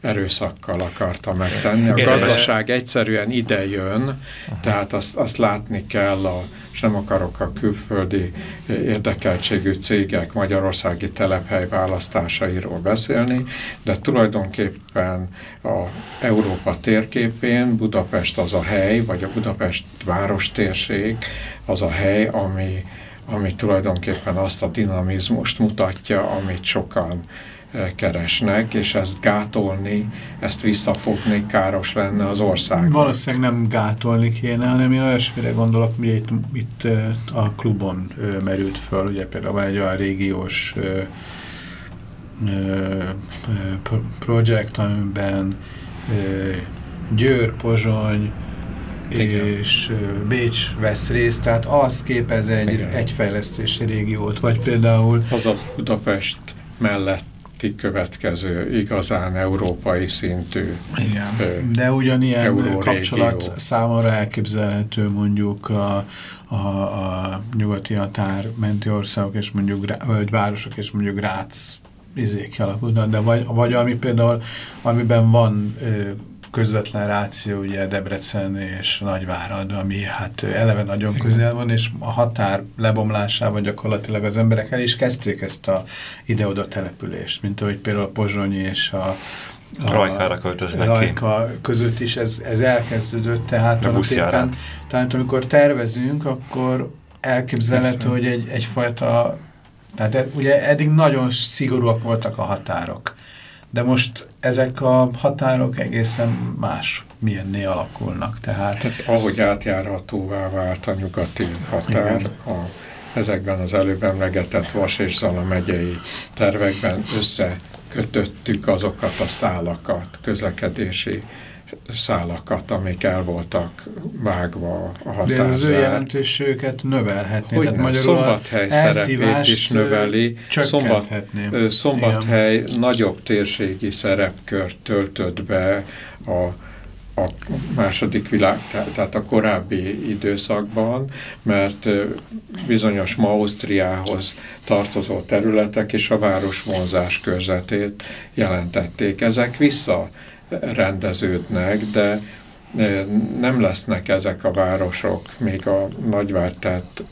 erőszakkal akarta megtenni. A gazdaság egyszerűen ide jön, tehát azt, azt látni kell, a, sem akarok a külföldi érdekeltségű cégek magyarországi telephely választásairól beszélni, de tulajdonképpen a Európa térképén Budapest az a hely, vagy a Budapest várostérség az a hely, ami, ami tulajdonképpen azt a dinamizmust mutatja, amit sokan keresnek, és ezt gátolni, ezt visszafogni káros lenne az ország. Valószínűleg nem gátolni kéne, hanem én olyasmire gondolok, mi itt, itt a klubon merült föl, ugye például van egy olyan régiós projekt, amiben Győr, Pozsony, igen. és Bécs vesz részt, tehát az képez egy, egy fejlesztési régiót, vagy például... Az a Budapest mellett következő igazán európai szintű Igen. Ö, De ugyanilyen kapcsolat számomra elképzelhető mondjuk a, a, a nyugati határ menti országok és mondjuk vagy városok és mondjuk Grác izék alakulnak, de vagy, vagy ami például, amiben van ö, közvetlen ráció, ugye Debrecen és Nagyvárad, ami hát eleve nagyon közel van, és a határ lebomlásával gyakorlatilag az emberek el is kezdték ezt a ide-oda települést, mint ahogy például a Pozsonyi és a a Rajkára költöznek Rajka ki. között is ez, ez elkezdődött, tehát alapéppen, tehát amikor tervezünk, akkor elképzelhető, hogy egy, egyfajta, tehát ugye eddig nagyon szigorúak voltak a határok de most ezek a határok egészen más milyenné alakulnak. Tehát, tehát ahogy átjárhatóvá vált a nyugati határ, a, ezekben az előbb emlegetett Vas és Zala megyei tervekben összekötöttük azokat a szálakat, közlekedési szálakat, amik el voltak vágva a határra. De az ő jelentőségüket növelhetné. Hogy nem, Szombathely szerepét is növeli. Szombat, szombathely Igen. nagyobb térségi szerepkört töltött be a a második világ, tehát a korábbi időszakban, mert bizonyos ma Ausztriához tartozó területek és a városvonzás körzetét jelentették. Ezek vissza rendeződnek, de nem lesznek ezek a városok, még a Nagyvárt, tehát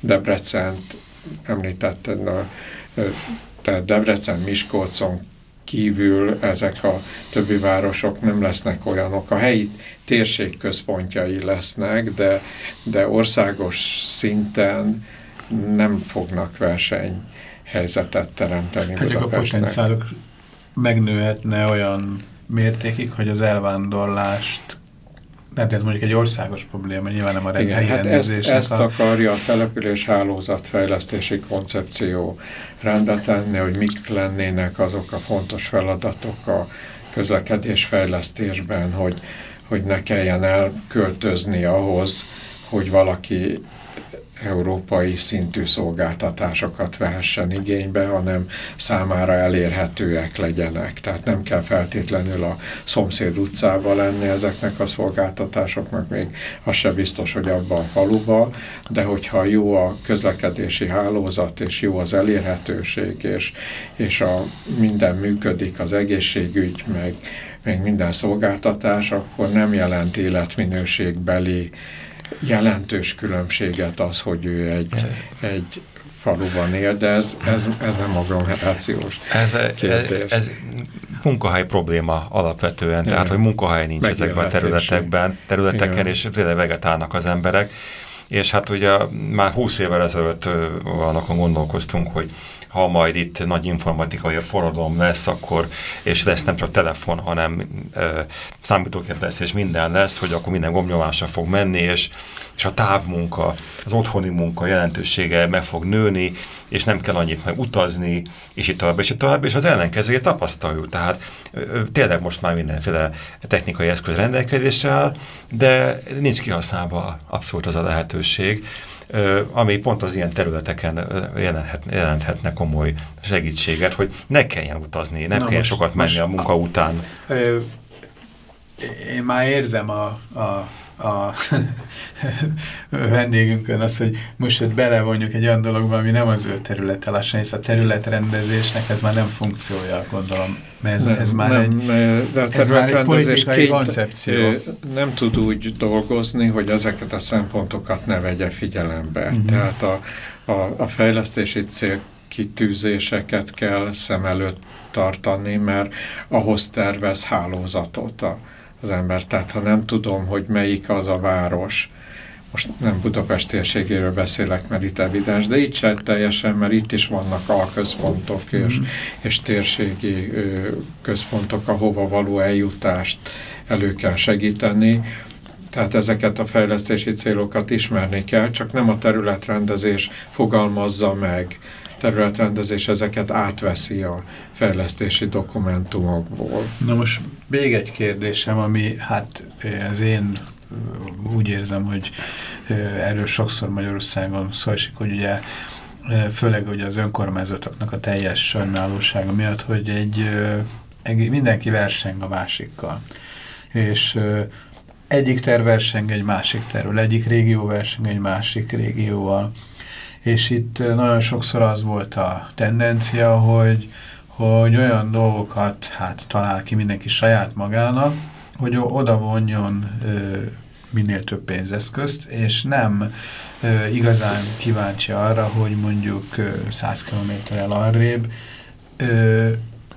Debrecent említetted, a, tehát Debrecen, Miskolcon kívül ezek a többi városok nem lesznek olyanok. A helyi térség központjai lesznek, de, de országos szinten nem fognak versenyhelyzetet teremteni hát a potenciálok megnőhetne olyan mértékig, hogy az elvándorlást mert ez mondjuk egy országos probléma, nyilván nem a helyi hát ezt, ezt a... akarja a település hálózatfejlesztési koncepció rendbe tenni, hogy mik lennének azok a fontos feladatok a közlekedésfejlesztésben, hogy, hogy ne kelljen elköltözni ahhoz, hogy valaki európai szintű szolgáltatásokat vehessen igénybe, hanem számára elérhetőek legyenek. Tehát nem kell feltétlenül a szomszéd utcába lenni ezeknek a szolgáltatásoknak, még az se biztos, hogy abban a faluba, de hogyha jó a közlekedési hálózat, és jó az elérhetőség, és, és a minden működik, az egészségügy, meg, meg minden szolgáltatás, akkor nem jelent életminőségbeli jelentős különbséget az, hogy ő egy, egy faluban él, de ez, ez, ez nem agglomerációs ez, ez, ez munkahely probléma alapvetően, Igen. tehát hogy munkahely nincs ezekben a területekben, területeken, Igen. és tényleg vegetálnak az emberek, és hát ugye már 20 évvel ezelőtt annak gondolkoztunk, hogy ha majd itt nagy informatikai forradalom lesz, akkor, és lesz nem csak telefon, hanem e, számítógép lesz, és minden lesz, hogy akkor minden gombnyomásra fog menni, és, és a távmunka, az otthoni munka jelentősége meg fog nőni, és nem kell annyit meg utazni, és itt tovább, és itt tovább, és az ellenkezőjét tapasztaljuk. Tehát ö, tényleg most már mindenféle technikai eszköz rendelkezésre áll, de nincs kihasználva abszolút az a lehetőség, ami pont az ilyen területeken jelenthet, jelenthetne komoly segítséget, hogy ne kelljen utazni, nem kelljen sokat menni a munka után. Én már érzem a, a a vendégünkön az, hogy most hogy belevonjuk egy olyan dologba, ami nem az ő területe lassan, hisz a területrendezésnek ez már nem funkciója, gondolom. Mert ez, nem, ez már nem, egy, de ez már egy politikai két, koncepció. Nem tud úgy dolgozni, hogy ezeket a szempontokat ne vegye figyelembe. Uh mhm. -huh. Tehát a, a, a fejlesztési cél kitűzéseket kell szem előtt tartani, mert ahhoz tervez hálózatot a, az ember. Tehát ha nem tudom, hogy melyik az a város, most nem Budapest térségéről beszélek, mert itt evidens, de itt sem teljesen, mert itt is vannak alközpontok mm. és, és térségi ö, központok, ahova való eljutást elő kell segíteni. Tehát ezeket a fejlesztési célokat ismerni kell, csak nem a területrendezés fogalmazza meg, területrendezés ezeket átveszi a fejlesztési dokumentumokból. Na most még egy kérdésem, ami hát az én úgy érzem, hogy erről sokszor Magyarországon szó hogy ugye főleg hogy az önkormányzatoknak a teljes sajnálósága miatt, hogy egy, egy mindenki verseng a másikkal. És egyik terv verseng egy másik terül, egyik régió verseng egy másik régióval és itt nagyon sokszor az volt a tendencia, hogy, hogy olyan dolgokat hát talál ki mindenki saját magának, hogy oda vonjon minél több pénzeszközt, és nem ö, igazán kíváncsi arra, hogy mondjuk ö, 100 km-el arrébb ö,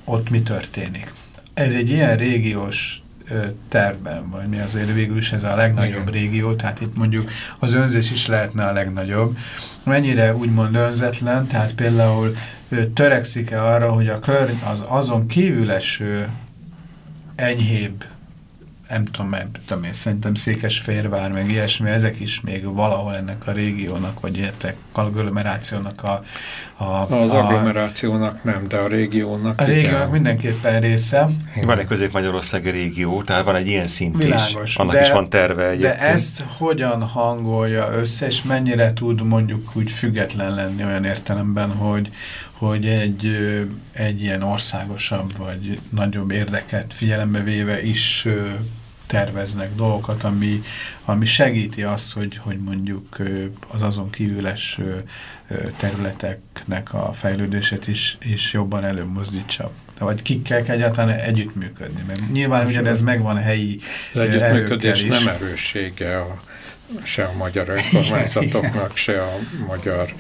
ott mi történik. Ez egy ilyen régiós ö, tervben, vagy mi azért végül is ez a legnagyobb Igen. régió, tehát itt mondjuk az önzés is lehetne a legnagyobb. Mennyire úgymond önzetlen, tehát például törekszik-e arra, hogy a kör az azon kívül eső enyhébb nem tudom, nem tudom én, szerintem Székesfehérvár, meg ilyesmi, ezek is még valahol ennek a régiónak, vagy értek agglomerációnak a, a... Az a, agglomerációnak nem, de a régiónak A régiónak mindenképpen része. Van egy közép-magyarországi régió, tehát van egy ilyen szint Világos, is, annak de, is van terve egyébként. De ezt hogyan hangolja össze, és mennyire tud mondjuk úgy független lenni olyan értelemben, hogy, hogy egy, egy ilyen országosabb vagy nagyobb érdeket figyelembe véve is terveznek dolgokat, ami, ami segíti azt, hogy, hogy mondjuk az azon kívüles területeknek a fejlődését is, is jobban előmozdítsa. Vagy kikkel kell egyáltalán együttműködni. Mert nyilván ugyanez megvan a helyi együttműködés nem erőssége a, se a magyar önkormányzatoknak, se a magyar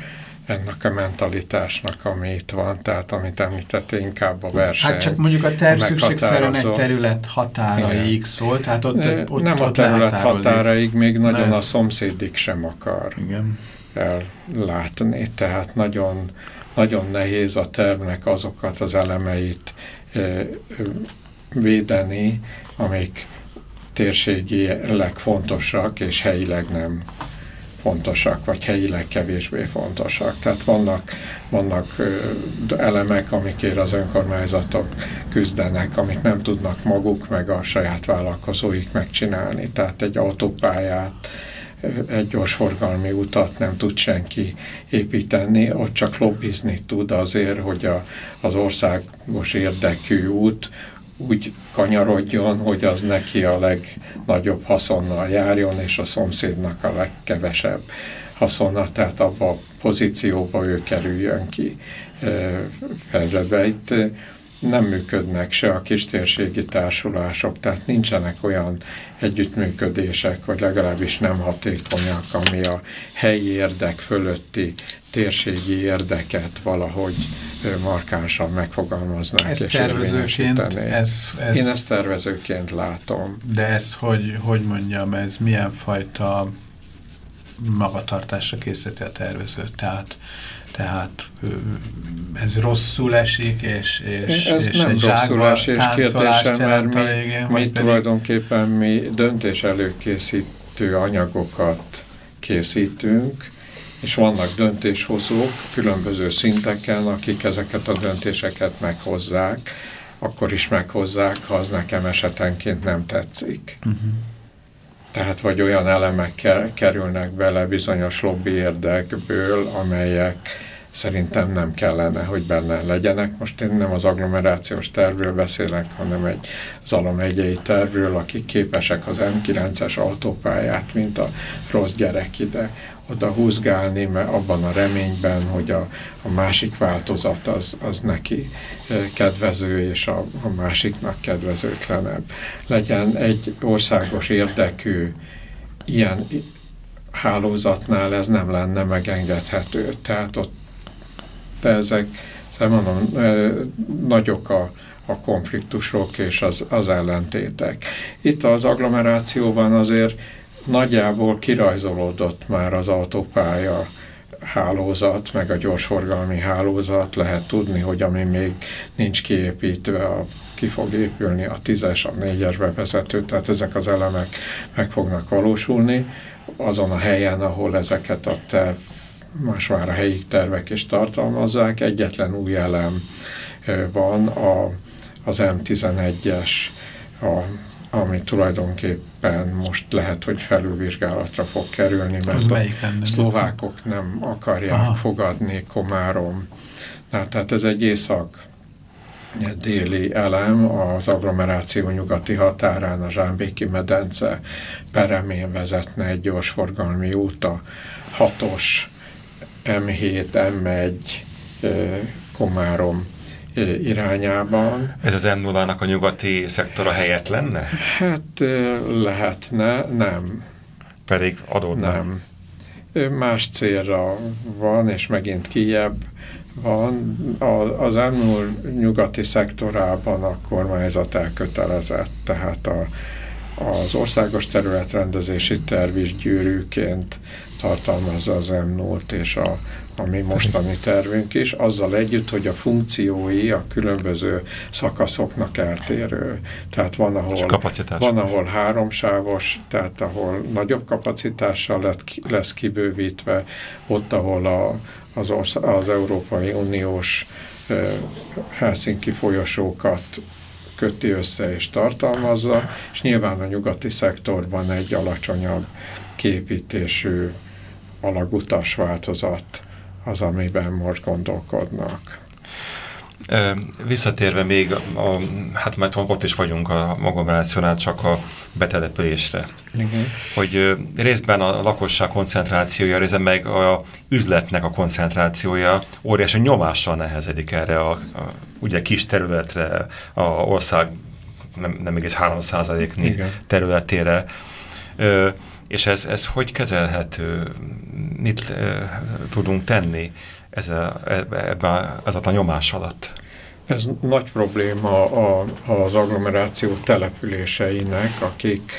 ennek a mentalitásnak, ami itt van, tehát amit említette, inkább a verseny. Hát csak mondjuk a terv szükségszerűen egy terület határaig szól, tehát ott, ott Nem ott a terület határaig, még nagyon ez... a szomszédig sem akar Igen. ellátni, tehát nagyon, nagyon nehéz a tervnek azokat az elemeit védeni, amik térségileg fontosak, és helyileg nem fontosak, vagy helyileg kevésbé fontosak. Tehát vannak, vannak elemek, amikért az önkormányzatok küzdenek, amit nem tudnak maguk, meg a saját vállalkozóik megcsinálni. Tehát egy autópályát, egy gyorsforgalmi utat nem tud senki építeni, ott csak lobbizni tud azért, hogy a, az országos érdekű út úgy kanyarodjon, hogy az neki a legnagyobb haszonnal járjon, és a szomszédnak a legkevesebb haszonnal, tehát abba a pozícióba ő kerüljön ki helyzetbe. Itt nem működnek se a kistérségi társulások, tehát nincsenek olyan együttműködések, vagy legalábbis nem hatékonyak, ami a helyi érdek fölötti térségi érdeket valahogy markánsan megfogalmaznák ez és tervezőként, ez, ez, Én ezt tervezőként látom. De ez, hogy, hogy mondjam, ez milyen fajta magatartásra készíti a tervező? Tehát, tehát ez rosszul esik, és, és, ez és nem egy rosszul esés kérdése, mert mi, végén, mi pedig... tulajdonképpen mi döntés előkészítő anyagokat készítünk, és vannak döntéshozók különböző szinteken, akik ezeket a döntéseket meghozzák, akkor is meghozzák, ha az nekem esetenként nem tetszik. Uh mhm. -huh. Tehát vagy olyan elemek kerülnek bele bizonyos lobby érdekből, amelyek szerintem nem kellene, hogy benne legyenek. Most én nem az agglomerációs tervről beszélek, hanem egy Zala megyei tervről, akik képesek az M9-es autópályát, mint a rossz gyerek ide oda húzgálni, mert abban a reményben, hogy a, a másik változat az, az neki kedvező, és a, a másiknak kedvezőtlenebb. Legyen egy országos érdekű ilyen hálózatnál ez nem lenne megengedhető. Tehát ott de ezek, szóval mondom, nagyok a, a konfliktusok és az, az ellentétek. Itt az agglomerációban azért nagyjából kirajzolódott már az autópálya hálózat, meg a gyorsforgalmi hálózat, lehet tudni, hogy ami még nincs kiépítve, a, ki fog épülni a 10-es, a 4-es bevezető, tehát ezek az elemek meg fognak valósulni azon a helyen, ahol ezeket a terv, más már a helyi tervek is tartalmazzák. Egyetlen új elem van, a, az M11-es, a ami tulajdonképpen most lehet, hogy felülvizsgálatra fog kerülni, mert a szlovákok nem akarják Aha. fogadni Komárom. Na, tehát ez egy észak déli elem az agglomeráció nyugati határán, a Zsámbéki medence peremén vezetne egy gyorsforgalmi út, a 6-os M7, M1 Komárom irányában. Ez az m a nyugati szektora helyett lenne? Hát lehetne, nem. Pedig adódna? Nem. más célra van, és megint kijebb van. Az elmúlt nyugati szektorában a kormányzat elkötelezett, tehát a, az országos területrendezési terv is gyűrűként tartalmazza az m és a, a mi mostani tervünk is, azzal együtt, hogy a funkciói a különböző szakaszoknak eltérő. Tehát van, ahol, van, ahol háromsávos, tehát ahol nagyobb kapacitással lett, lesz kibővítve, ott, ahol a, az, orsz, az Európai Uniós uh, Helsinki folyosókat köti össze és tartalmazza, és nyilván a nyugati szektorban egy alacsonyabb képítésű alagutas változat az, amiben most gondolkodnak. Visszatérve még, a, hát mert ott is vagyunk a magomerációnál, csak a betelepülésre. Uh-huh. Hogy részben a lakosság koncentrációja, részben meg a üzletnek a koncentrációja óriási nyomással nehezedik erre a, a ugye kis területre, a ország nem, nem egész 3 nyi területére. Ö, és ez, ez hogy kezelhető? Mit e, tudunk tenni ez a, ebben ez a nyomás alatt? Ez nagy probléma a, az agglomeráció településeinek, akik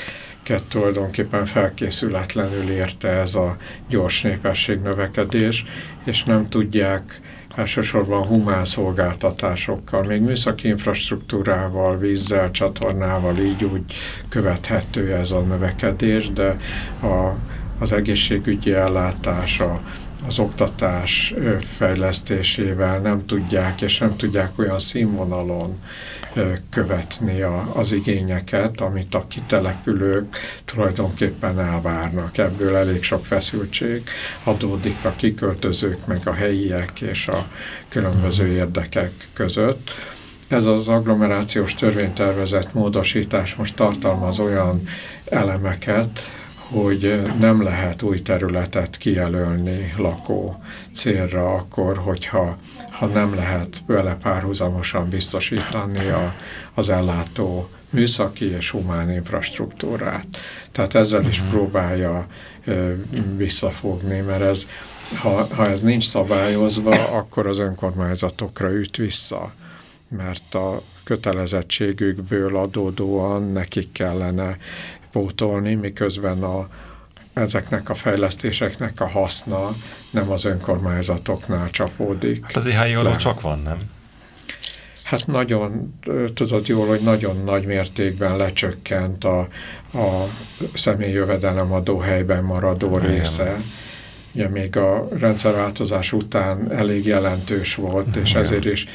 tulajdonképpen felkészületlenül érte ez a gyors népesség növekedés, és nem tudják elsősorban humán szolgáltatásokkal, még műszaki infrastruktúrával, vízzel, csatornával így úgy követhető ez a növekedés, de a, az egészségügyi ellátása, az oktatás fejlesztésével nem tudják, és nem tudják olyan színvonalon követni a, az igényeket, amit a kitelepülők tulajdonképpen elvárnak. Ebből elég sok feszültség adódik a kiköltözők, meg a helyiek és a különböző érdekek között. Ez az agglomerációs törvénytervezet módosítás most tartalmaz olyan elemeket, hogy nem lehet új területet kijelölni lakó célra akkor, hogyha ha nem lehet vele párhuzamosan biztosítani a, az ellátó műszaki és humán infrastruktúrát. Tehát ezzel is mhm. próbálja ö, visszafogni, mert ez, ha, ha ez nincs szabályozva, akkor az önkormányzatokra üt vissza, mert a kötelezettségükből adódóan nekik kellene pótolni, miközben a, ezeknek a fejlesztéseknek a haszna nem az önkormányzatoknál csapódik. Hát az IHI csak van, nem? Hát nagyon, tudod jól, hogy nagyon nagy mértékben lecsökkent a, a személyjövedelem adóhelyben maradó Igen. része ugye még a rendszerváltozás után elég jelentős volt, és ezért is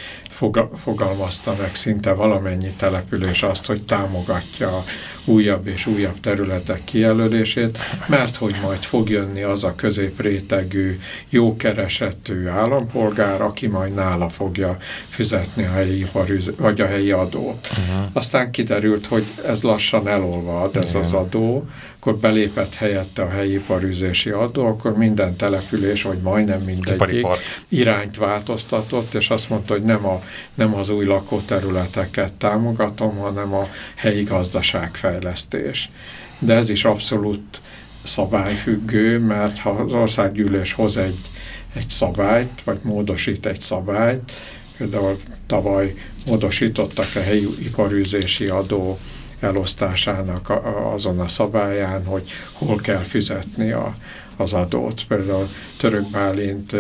fogalmazta meg szinte valamennyi település azt, hogy támogatja újabb és újabb területek kijelölését, mert hogy majd fog jönni az a középrétegű, jókeresetű állampolgár, aki majd nála fogja fizetni a helyi iparüz, vagy a helyi adót. Uh -huh. Aztán kiderült, hogy ez lassan elolvad, ez Igen. az adó, akkor belépett helyette a helyi iparűzési adó, akkor minden település, vagy majdnem mindegyik irányt változtatott, és azt mondta, hogy nem, a, nem az új lakóterületeket támogatom, hanem a helyi gazdaságfejlesztés. De ez is abszolút szabályfüggő, mert ha az országgyűlés hoz egy, egy szabályt, vagy módosít egy szabályt, például tavaly módosítottak a helyi iparűzési adó elosztásának azon a szabályán, hogy hol kell fizetni a, az adót. Például Török Bálint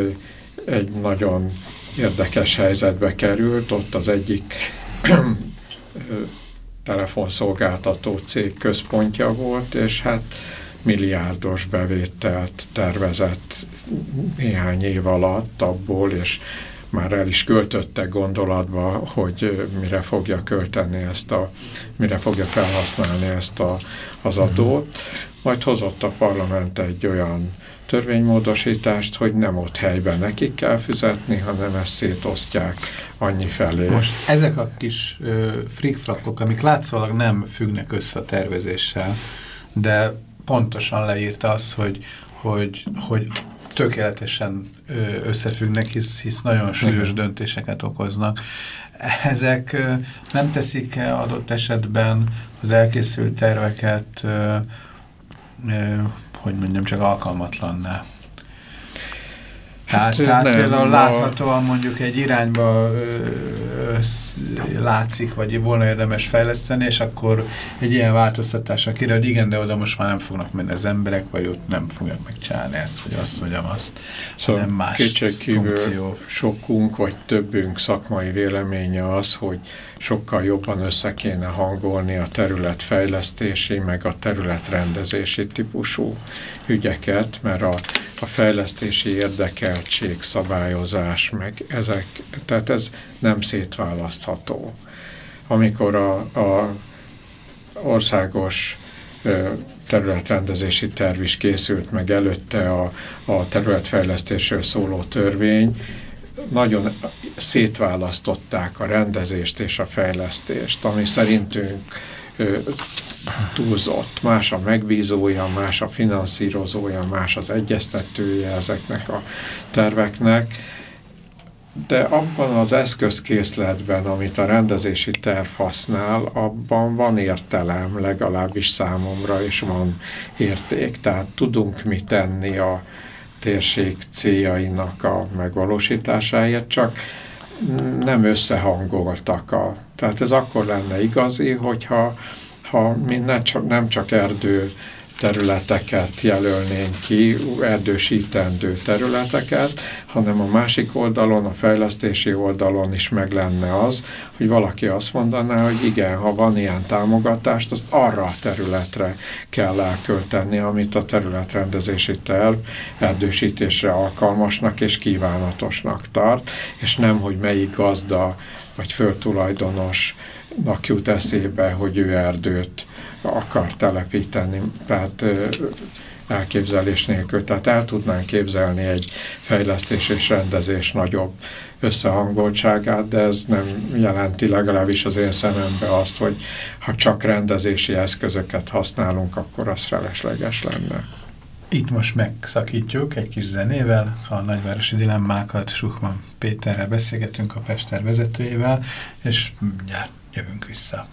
egy nagyon érdekes helyzetbe került, ott az egyik telefonszolgáltató cég központja volt, és hát milliárdos bevételt tervezett néhány év alatt abból, és már el is költötte gondolatba, hogy mire fogja költeni ezt a, mire fogja felhasználni ezt a, az mhm. adót. Majd hozott a parlament egy olyan törvénymódosítást, hogy nem ott helyben nekik kell fizetni, hanem ezt szétosztják annyi felé. Most ezek a kis frikfrakok, amik látszólag nem függnek össze a tervezéssel, de pontosan leírta azt, hogy, hogy, hogy tökéletesen összefüggnek, hisz, hisz nagyon súlyos döntéseket okoznak. Ezek nem teszik -e adott esetben az elkészült terveket, hogy mondjam, csak alkalmatlanná Tehát, hát, tehát nem, például láthatóan mondjuk egy irányba látszik, vagy volna érdemes fejleszteni, és akkor egy ilyen változtatásra kire, hogy igen, de oda most már nem fognak menni az emberek, vagy ott nem fogják megcsinálni ezt, vagy azt, vagy azt, szóval nem más funkció. sokunk, vagy többünk szakmai véleménye az, hogy sokkal jobban össze kéne hangolni a területfejlesztési, meg a területrendezési típusú ügyeket, mert a, a fejlesztési érdekeltség, szabályozás, meg ezek, tehát ez nem szétválasztható. Amikor a, a országos területrendezési terv is készült, meg előtte a, a területfejlesztésről szóló törvény, nagyon szétválasztották a rendezést és a fejlesztést, ami szerintünk túlzott. Más a megbízója, más a finanszírozója, más az egyeztetője ezeknek a terveknek. De abban az eszközkészletben, amit a rendezési terv használ, abban van értelem, legalábbis számomra, és van érték. Tehát tudunk mit tenni a térség céljainak a megvalósításáért, csak nem összehangoltak. A, tehát ez akkor lenne igazi, hogyha ha mi ne csak, nem csak erdő területeket jelölnénk ki, erdősítendő területeket, hanem a másik oldalon, a fejlesztési oldalon is meg lenne az, hogy valaki azt mondaná, hogy igen, ha van ilyen támogatást, azt arra a területre kell elkölteni, amit a területrendezési terv erdősítésre alkalmasnak és kívánatosnak tart, és nem, hogy melyik gazda vagy földtulajdonosnak jut eszébe, hogy ő erdőt akar telepíteni, tehát elképzelés nélkül. Tehát el tudnánk képzelni egy fejlesztés és rendezés nagyobb összehangoltságát, de ez nem jelenti legalábbis az én szemembe azt, hogy ha csak rendezési eszközöket használunk, akkor az felesleges lenne. Itt most megszakítjuk egy kis zenével, a nagyvárosi dilemmákat Suchman Péterrel beszélgetünk a Pester vezetőjével, és mindjárt jövünk vissza.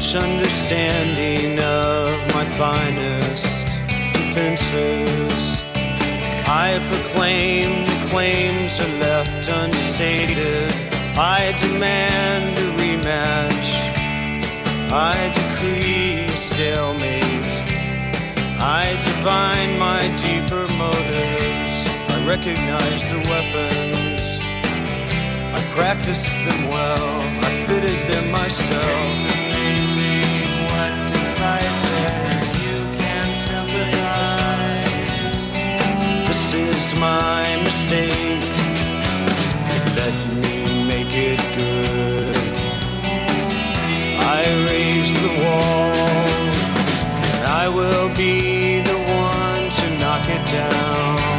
much understanding of my finest defenses. I proclaim the claims are left unstated. I demand a rematch. I decree stalemate. I divine my deeper motives. I recognize the weapons. I practiced them well. I fitted them myself. my mistake. Let me make it good. I raise the wall. and I will be the one to knock it down.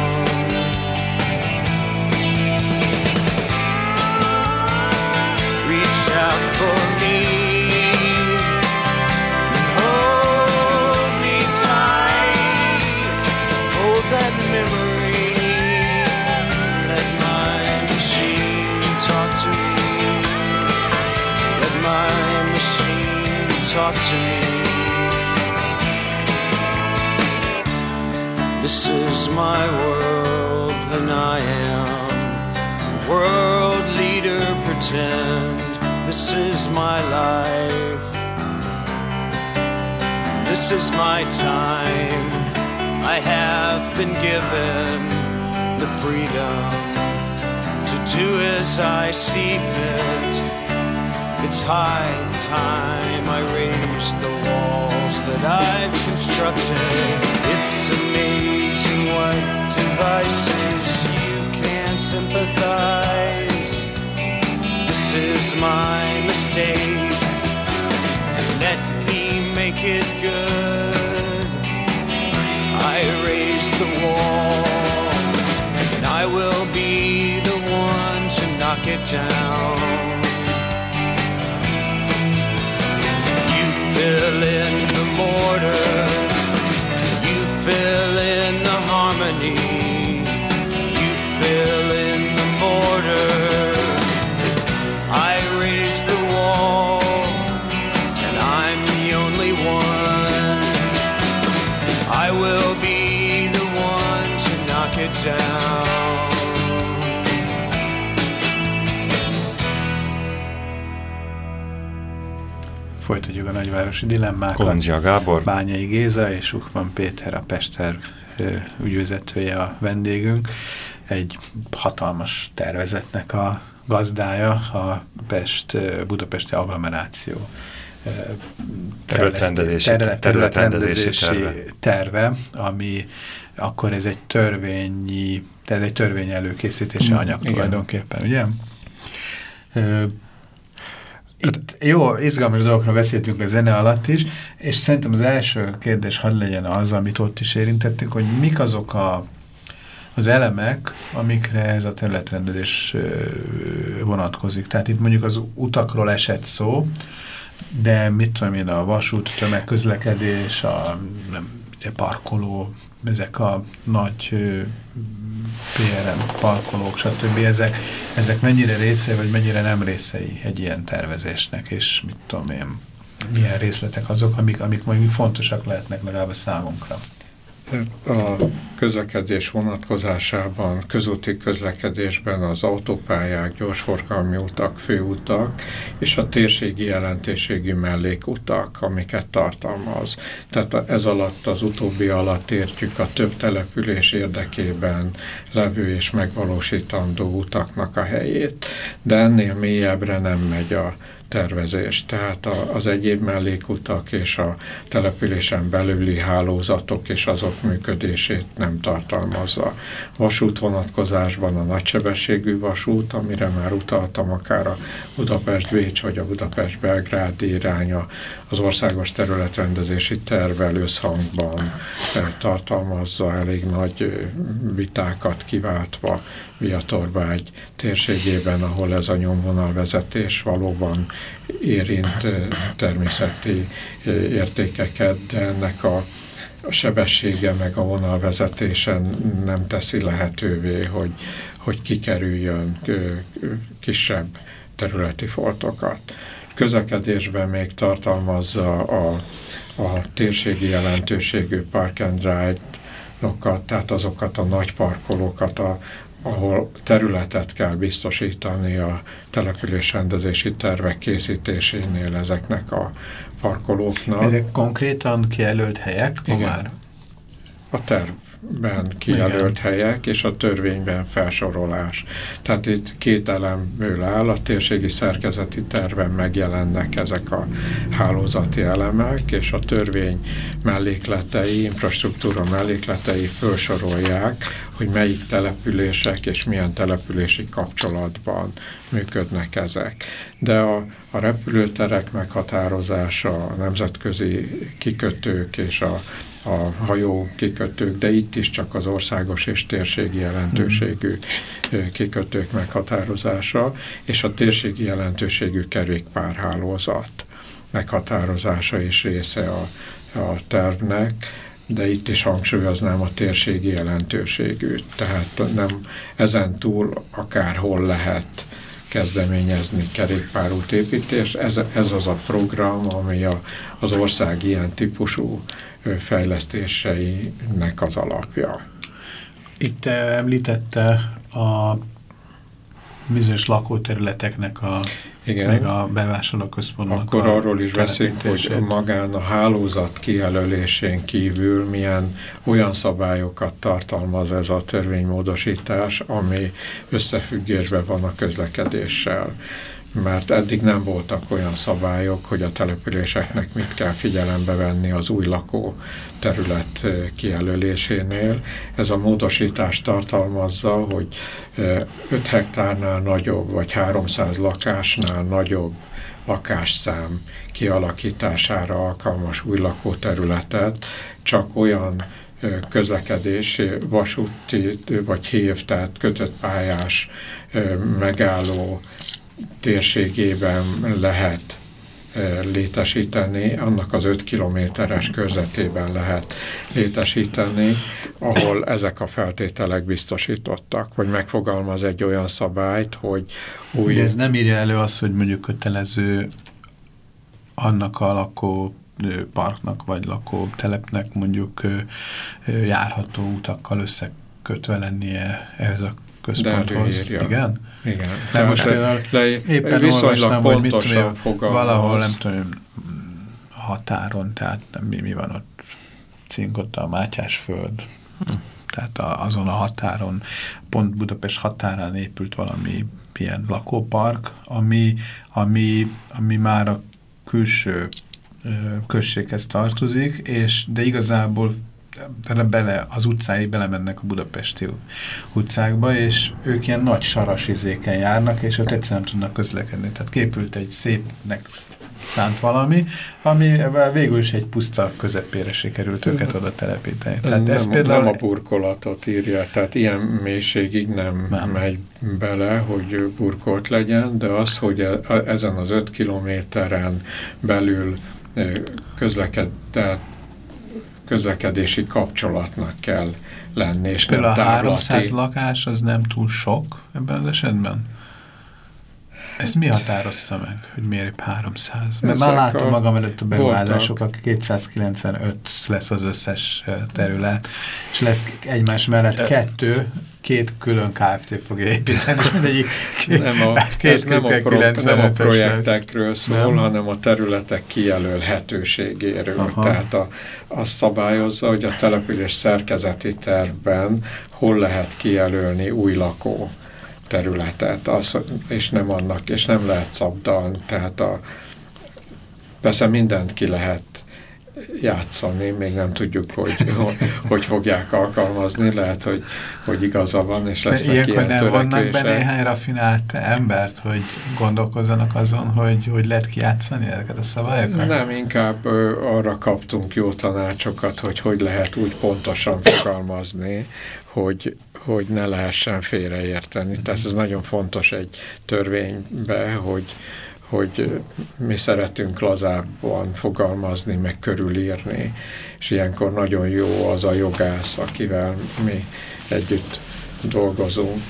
Talk to me. This is my world, and I am a world leader. Pretend this is my life. This is my time. I have been given the freedom to do as I see fit. It's high time I raise the walls that I've constructed. It's amazing what devices you can sympathize. This is my mistake. Let me make it good. I raise the wall, and I will be the one to knock it down. Fill in the mortar, you fill in the harmony, you fill in the mortar. Nagyvárosi dilemmákat. Kolondzsia Gábor. Bányai Géza és Ukman Péter, a Pester ügyvezetője a vendégünk. Egy hatalmas tervezetnek a gazdája, a Pest, Budapesti agglomeráció területrendezési, terület, területrendezési terve. terve, ami akkor ez egy törvényi, ez egy törvény előkészítési mm, anyag igen. tulajdonképpen, ugye? Itt jó, izgalmas dolgokra beszéltünk a zene alatt is, és szerintem az első kérdés hadd legyen az, amit ott is érintettük, hogy mik azok a, az elemek, amikre ez a területrendezés vonatkozik. Tehát itt mondjuk az utakról esett szó, de mit tudom én, a vasút, tömegközlekedés, a nem, parkoló, ezek a nagy PRM parkolók, stb. Ezek, ezek mennyire részei, vagy mennyire nem részei egy ilyen tervezésnek, és mit tudom én, milyen részletek azok, amik, amik mondjuk fontosak lehetnek legalább a számunkra. A közlekedés vonatkozásában, közúti közlekedésben az autópályák, gyorsforgalmi utak, főutak és a térségi jelentőségi mellékutak, amiket tartalmaz. Tehát ez alatt, az utóbbi alatt értjük a több település érdekében levő és megvalósítandó utaknak a helyét, de ennél mélyebbre nem megy a tervezés, tehát az egyéb mellékutak és a településen belüli hálózatok és azok működését nem tartalmazza. Vasút vonatkozásban a nagysebességű vasút, amire már utaltam, akár a Budapest-Bécs vagy a Budapest-Belgrád iránya az országos területrendezési tervel összhangban tartalmazza elég nagy vitákat kiváltva Viatorbágy térségében, ahol ez a nyomvonalvezetés valóban érint természeti értékeket, de ennek a a sebessége meg a vonalvezetésen nem teszi lehetővé, hogy, hogy kikerüljön kisebb területi foltokat. Közlekedésben még tartalmazza a, a térségi jelentőségű park and ride-nokat, tehát azokat a nagy parkolókat, a, ahol területet kell biztosítani a településrendezési tervek készítésénél ezeknek a parkolóknak. Ezek konkrétan kijelölt helyek Igen. már? A terv ben kijelölt Igen. helyek és a törvényben felsorolás. Tehát itt két elemből áll, a térségi szerkezeti terven megjelennek ezek a hálózati elemek, és a törvény mellékletei, infrastruktúra mellékletei felsorolják, hogy melyik települések és milyen települési kapcsolatban működnek ezek. De a, a repülőterek meghatározása, a nemzetközi kikötők és a a hajó kikötők, de itt is csak az országos és térségi jelentőségű kikötők meghatározása, és a térségi jelentőségű kerékpárhálózat meghatározása is része a, a tervnek, de itt is hangsúlyoznám a térségi jelentőségűt, tehát nem ezen túl akárhol lehet kezdeményezni kerékpárútépítést. Ez, ez az a program, ami a, az ország ilyen típusú fejlesztéseinek az alapja. Itt említette a bizonyos lakóterületeknek a igen. meg a bevásárlóközpontnak Akkor a arról is beszélünk, hogy magán a hálózat kijelölésén kívül milyen olyan szabályokat tartalmaz ez a törvénymódosítás, ami összefüggésben van a közlekedéssel mert eddig nem voltak olyan szabályok, hogy a településeknek mit kell figyelembe venni az új lakó terület kijelölésénél. Ez a módosítás tartalmazza, hogy 5 hektárnál nagyobb, vagy 300 lakásnál nagyobb lakásszám kialakítására alkalmas új lakóterületet csak olyan közlekedési, vasúti vagy hév, tehát kötött pályás megálló térségében lehet létesíteni, annak az 5 kilométeres körzetében lehet létesíteni, ahol ezek a feltételek biztosítottak, vagy megfogalmaz egy olyan szabályt, hogy új... De ez nem írja elő azt, hogy mondjuk kötelező annak a lakó parknak, vagy lakó telepnek mondjuk járható utakkal összekötve lennie ehhez a központhoz. írja. Igen? Igen. De most le, le, éppen olvastam, hogy mit tudom, valahol nem tudom, határon, tehát nem, mi, mi van ott, cinkott a Mátyás föld. Hm. Tehát a, azon a határon, pont Budapest határán épült valami ilyen lakópark, ami, ami, ami már a külső községhez tartozik, és de igazából bele, az utcái belemennek a budapesti utcákba, és ők ilyen nagy saras izéken járnak, és ott egyszerűen nem tudnak közlekedni. Tehát képült egy szépnek szánt valami, ami végül is egy puszta közepére sikerült őket oda telepíteni. Tehát nem, ez például... nem a burkolatot írja, tehát ilyen mélységig nem, nem megy bele, hogy burkolt legyen, de az, hogy e, ezen az öt kilométeren belül közlekedett közlekedési kapcsolatnak kell lenni. És Például a 300 lakás az nem túl sok ebben az esetben? Ez mi határozta meg, hogy miért 300? Mert már látom magam előtt a beruházásokat, 295 lesz az összes eh, terület, és lesz egymás mellett kettő, két külön KFT fogja építeni, és mindegyik két, nem a, két, nem, a pro, nem a projektekről lesz. szól, nem? hanem a területek kijelölhetőségéről. Aha. Tehát a, azt szabályozza, hogy a település szerkezeti tervben hol lehet kijelölni új lakó területet, az, és nem annak, és nem lehet szabdalni, tehát a, persze mindent ki lehet játszani, még nem tudjuk, hogy hogy fogják alkalmazni, lehet, hogy, hogy igaza van, és lesznek Ilyenkor ilyen nem vannak be néhány rafinált embert, hogy gondolkozzanak azon, hogy, hogy lehet kijátszani ezeket a szabályokat? Nem, inkább arra kaptunk jó tanácsokat, hogy hogy lehet úgy pontosan fogalmazni, hogy, hogy ne lehessen félreérteni. Tehát ez nagyon fontos egy törvénybe, hogy, hogy mi szeretünk lazábban fogalmazni, meg körülírni, és ilyenkor nagyon jó az a jogász, akivel mi együtt dolgozunk,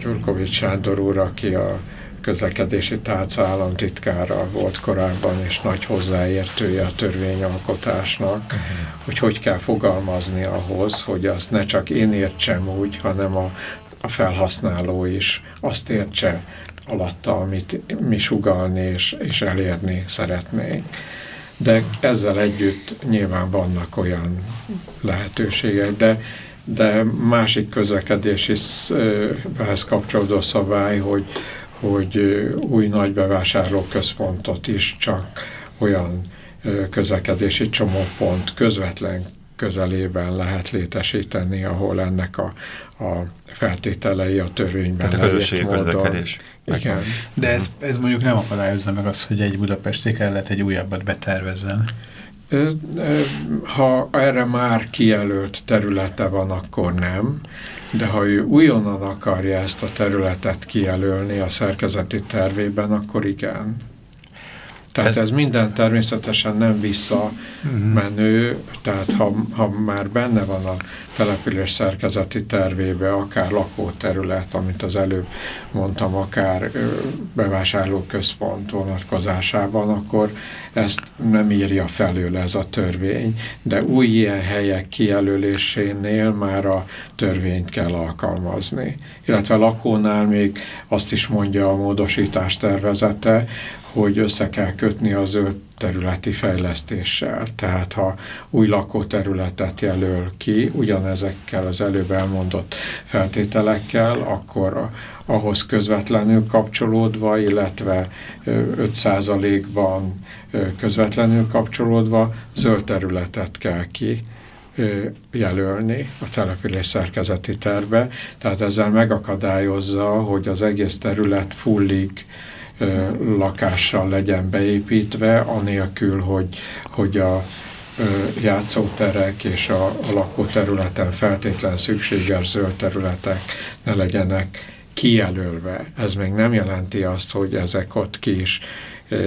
Gyurkovics Sándor úr, aki a közlekedési tárca államtitkára volt korábban, és nagy hozzáértője a törvényalkotásnak, uh -huh. hogy hogy kell fogalmazni ahhoz, hogy azt ne csak én értsem úgy, hanem a, a felhasználó is azt értse, alatta, amit mi sugalni és, és elérni szeretnénk. De ezzel együtt nyilván vannak olyan lehetőségek, de, de másik közlekedési ehhez kapcsolódó szabály, hogy, hogy új nagy bevásárlóközpontot is csak olyan közlekedési csomópont közvetlen közelében lehet létesíteni, ahol ennek a, a feltételei a törvényben Tehát a közösségi közlekedés. Igen. De ez, ez mondjuk nem akadályozza meg azt, hogy egy budapesti kellett egy újabbat betervezzen. Ha erre már kijelölt területe van, akkor nem, de ha ő újonnan akarja ezt a területet kijelölni a szerkezeti tervében, akkor igen. Tehát ez, ez minden természetesen nem visszamenő, tehát ha, ha már benne van a település szerkezeti tervébe, akár lakóterület, amit az előbb mondtam, akár bevásárlóközpont vonatkozásában, akkor ezt nem írja felül ez a törvény, de új ilyen helyek kijelölésénél már a törvényt kell alkalmazni. Illetve lakónál még azt is mondja a módosítás tervezete, hogy össze kell kötni a zöld területi fejlesztéssel. Tehát ha új lakóterületet jelöl ki, ugyanezekkel az előbb elmondott feltételekkel, akkor ahhoz közvetlenül kapcsolódva, illetve 5%-ban közvetlenül kapcsolódva zöld területet kell ki jelölni a település szerkezeti terve, tehát ezzel megakadályozza, hogy az egész terület fullig lakással legyen beépítve, anélkül, hogy, hogy a játszóterek és a, a lakóterületen feltétlen szükséges zöld területek ne legyenek kijelölve. Ez még nem jelenti azt, hogy ezek ott ki is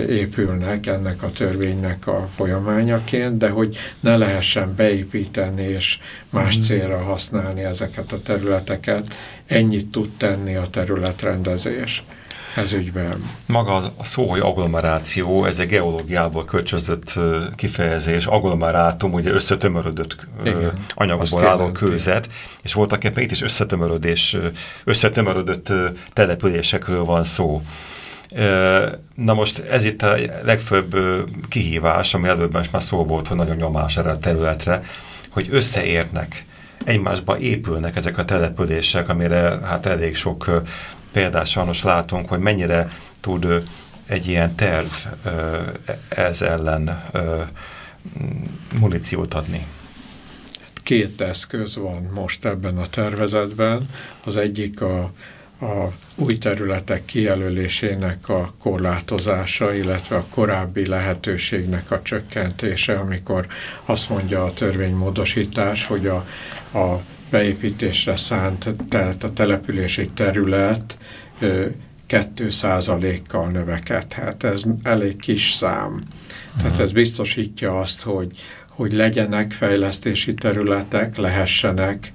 épülnek ennek a törvénynek a folyamányaként, de hogy ne lehessen beépíteni és más mm. célra használni ezeket a területeket, ennyit tud tenni a területrendezés ez ügyben. Maga az, a szó, hogy agglomeráció, ez egy geológiából kölcsözött kifejezés, agglomerátum, ugye összetömörödött Igen, anyagból álló kőzet, és voltak éppen itt is összetömörödés, összetömörödött településekről van szó. Na most ez itt a legfőbb kihívás, ami előbb már szó volt, hogy nagyon nyomás erre a területre, hogy összeérnek, egymásba épülnek ezek a települések, amire hát elég sok példát sajnos látunk, hogy mennyire tud egy ilyen terv ez ellen muníciót adni. Két eszköz van most ebben a tervezetben. Az egyik a, a új területek kijelölésének a korlátozása, illetve a korábbi lehetőségnek a csökkentése, amikor azt mondja a törvénymódosítás, hogy a, a beépítésre szánt, tehát a települési terület 2%-kal növekedhet. Ez elég kis szám. Tehát ez biztosítja azt, hogy, hogy legyenek fejlesztési területek, lehessenek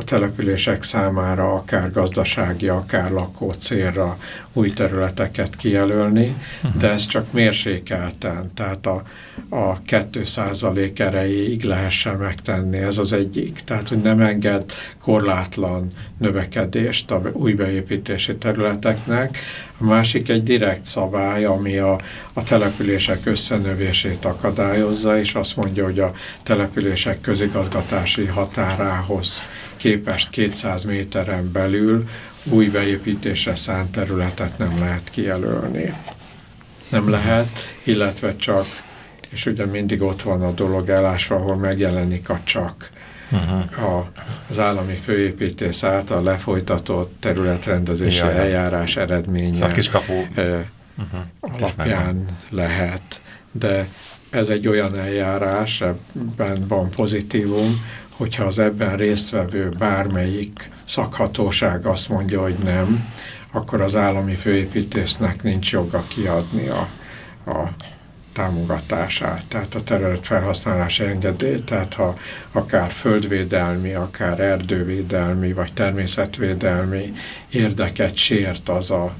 a települések számára akár gazdasági, akár lakó célra új területeket kijelölni, de mhm. ez csak mérsékelten, tehát a, a 2% erejéig lehessen megtenni, ez az egyik. Tehát, hogy nem enged korlátlan növekedést a új beépítési területeknek. A másik egy direkt szabály, ami a, a települések összenövését akadályozza, és azt mondja, hogy a települések közigazgatási határához képest 200 méteren belül új beépítésre szánt területet nem lehet kijelölni. Nem lehet, illetve csak, és ugye mindig ott van a dolog elásva, ahol megjelenik a csak. Uh -huh. a, az állami főépítész által lefolytatott területrendezési ja, eljárás eredménye szóval kiskapu. Uh -huh. alapján lehet. De ez egy olyan eljárás, ebben van pozitívum, hogyha az ebben résztvevő bármelyik szakhatóság azt mondja, hogy nem, akkor az állami főépítésznek nincs joga kiadni a, a támogatását, tehát a terület felhasználási engedélyt, tehát ha akár földvédelmi, akár erdővédelmi, vagy természetvédelmi érdeket sért az a,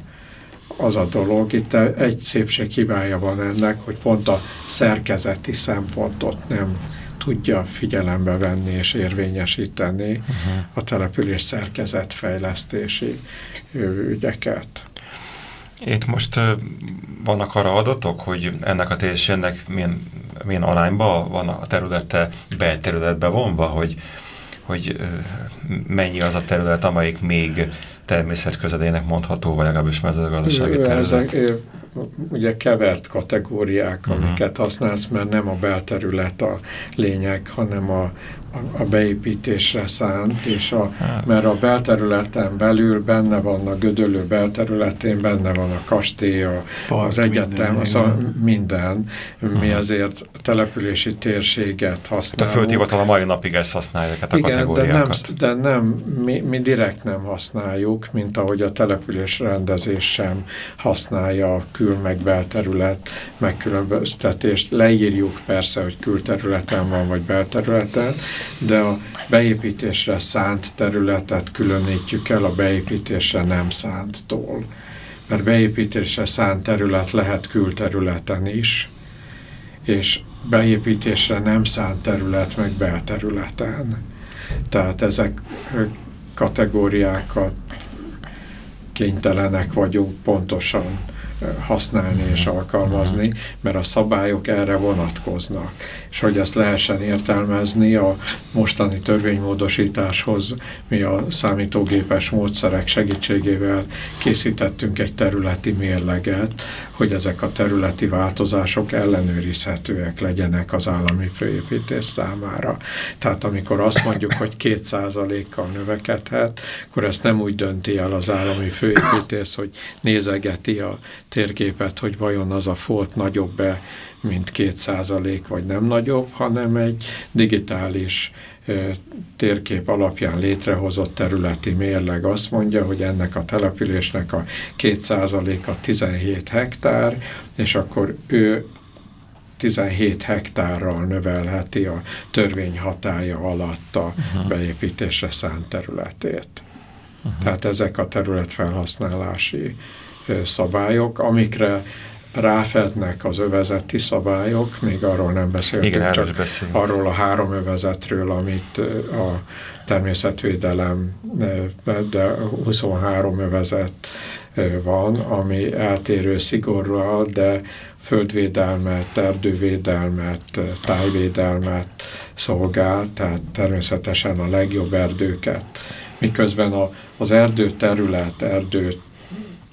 az a dolog. Itt egy szépség hibája van ennek, hogy pont a szerkezeti szempontot nem tudja figyelembe venni és érvényesíteni uh -huh. a település szerkezetfejlesztési ügyeket. Itt most vannak arra adatok, hogy ennek a térségnek milyen, milyen arányban van a területe belterületbe vonva, hogy, hogy mennyi az a terület, amelyik még természetközelének mondható, vagy legalábbis mezőgazdasági terület? Ezek, ugye kevert kategóriák, uh mhm. -huh. amiket használsz, mert nem a belterület a lényeg, hanem a, a, beépítésre szánt, és a, mert a belterületen belül benne van a Gödöllő belterületén, benne van a kastély, a, Park, az egyetem, minden, az a, minden. Uh -huh. Mi azért települési térséget használunk. A földhivatal a mai napig ezt használja, a Igen, kategóriákat. de nem, de nem mi, mi direkt nem használjuk, mint ahogy a település rendezés sem használja a kül meg belterület megkülönböztetést. Leírjuk persze, hogy külterületen van, vagy belterületen, de a beépítésre szánt területet különítjük el a beépítésre nem szánttól. Mert beépítésre szánt terület lehet külterületen is, és beépítésre nem szánt terület meg belterületen. Tehát ezek kategóriákat kénytelenek vagyunk pontosan használni és alkalmazni, mert a szabályok erre vonatkoznak. És hogy ezt lehessen értelmezni, a mostani törvénymódosításhoz mi a számítógépes módszerek segítségével készítettünk egy területi mérleget, hogy ezek a területi változások ellenőrizhetőek legyenek az állami főépítés számára. Tehát amikor azt mondjuk, hogy 2%-kal növekedhet, akkor ezt nem úgy dönti el az állami főépítés, hogy nézegeti a térképet, hogy vajon az a folt nagyobb-e, mint 2% vagy nem nagyobb, hanem egy digitális térkép alapján létrehozott területi mérleg azt mondja, hogy ennek a településnek a 2%-a 17 hektár, és akkor ő 17 hektárral növelheti a törvény hatája alatt a beépítésre szánt területét. -huh. Tehát ezek a területfelhasználási szabályok, amikre ráfednek az övezeti szabályok, még arról nem beszéltünk, Igen, csak beszélünk. arról a három övezetről, amit a természetvédelem, de 23 övezet van, ami eltérő szigorral, de földvédelmet, erdővédelmet, tájvédelmet szolgál, tehát természetesen a legjobb erdőket. Miközben a, az erdőterület, erdőt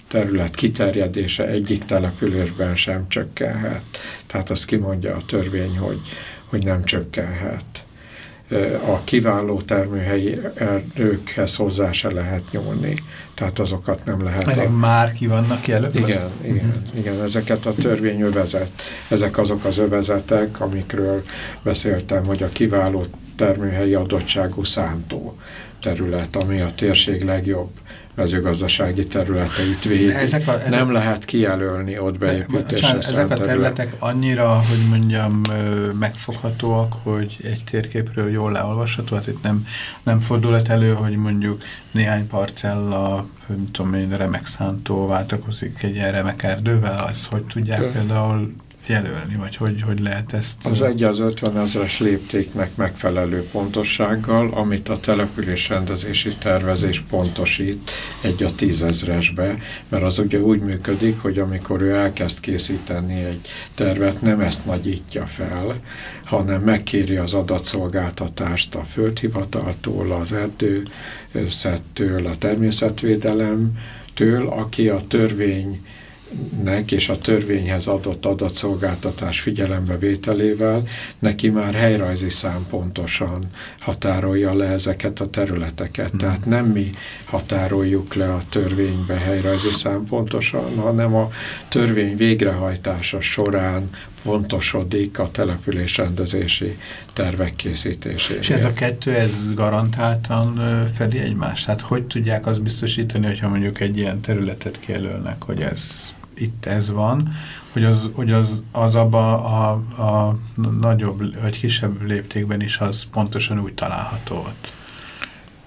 terület kiterjedése egyik településben sem csökkenhet. Tehát azt kimondja a törvény, hogy, hogy nem csökkenhet. A kiváló termőhelyi erdőkhez hozzá se lehet nyúlni, tehát azokat nem lehet. Ezek a... már ki vannak jelölve? Igen, igen, uh -huh. igen, ezeket a törvény övezet. Ezek azok az övezetek, amikről beszéltem, hogy a kiváló termőhelyi adottságú szántó terület, ami a térség legjobb mezőgazdasági területeit véd. Ezek a, ezek, nem lehet kijelölni ott beépítésre Ezek a területek annyira, hogy mondjam, megfoghatóak, hogy egy térképről jól leolvasható, hát itt nem, nem fordulhat elő, hogy mondjuk néhány parcella, nem tudom én, remek szántó váltakozik egy ilyen remek erdővel, az hogy tudják Ö. például jelölni, vagy hogy, hogy lehet ezt? Az egy az 50 ezeres léptéknek megfelelő pontossággal, amit a településrendezési tervezés pontosít egy a tízezresbe, mert az ugye úgy működik, hogy amikor ő elkezd készíteni egy tervet, nem ezt nagyítja fel, hanem megkéri az adatszolgáltatást a földhivataltól, az erdőszettől, a természetvédelemtől, aki a törvény nek és a törvényhez adott adatszolgáltatás figyelembevételével neki már helyrajzi szám pontosan határolja le ezeket a területeket. Hmm. Tehát nem mi határoljuk le a törvénybe helyrajzi szám pontosan, hanem a törvény végrehajtása során pontosodik a településrendezési tervek készítéséhez. És ez a kettő, ez garantáltan fedi egymást? Tehát hogy tudják azt biztosítani, hogyha mondjuk egy ilyen területet kijelölnek, hogy ez itt ez van, hogy az, hogy az, az abba a, a nagyobb vagy kisebb léptékben is az pontosan úgy található ott.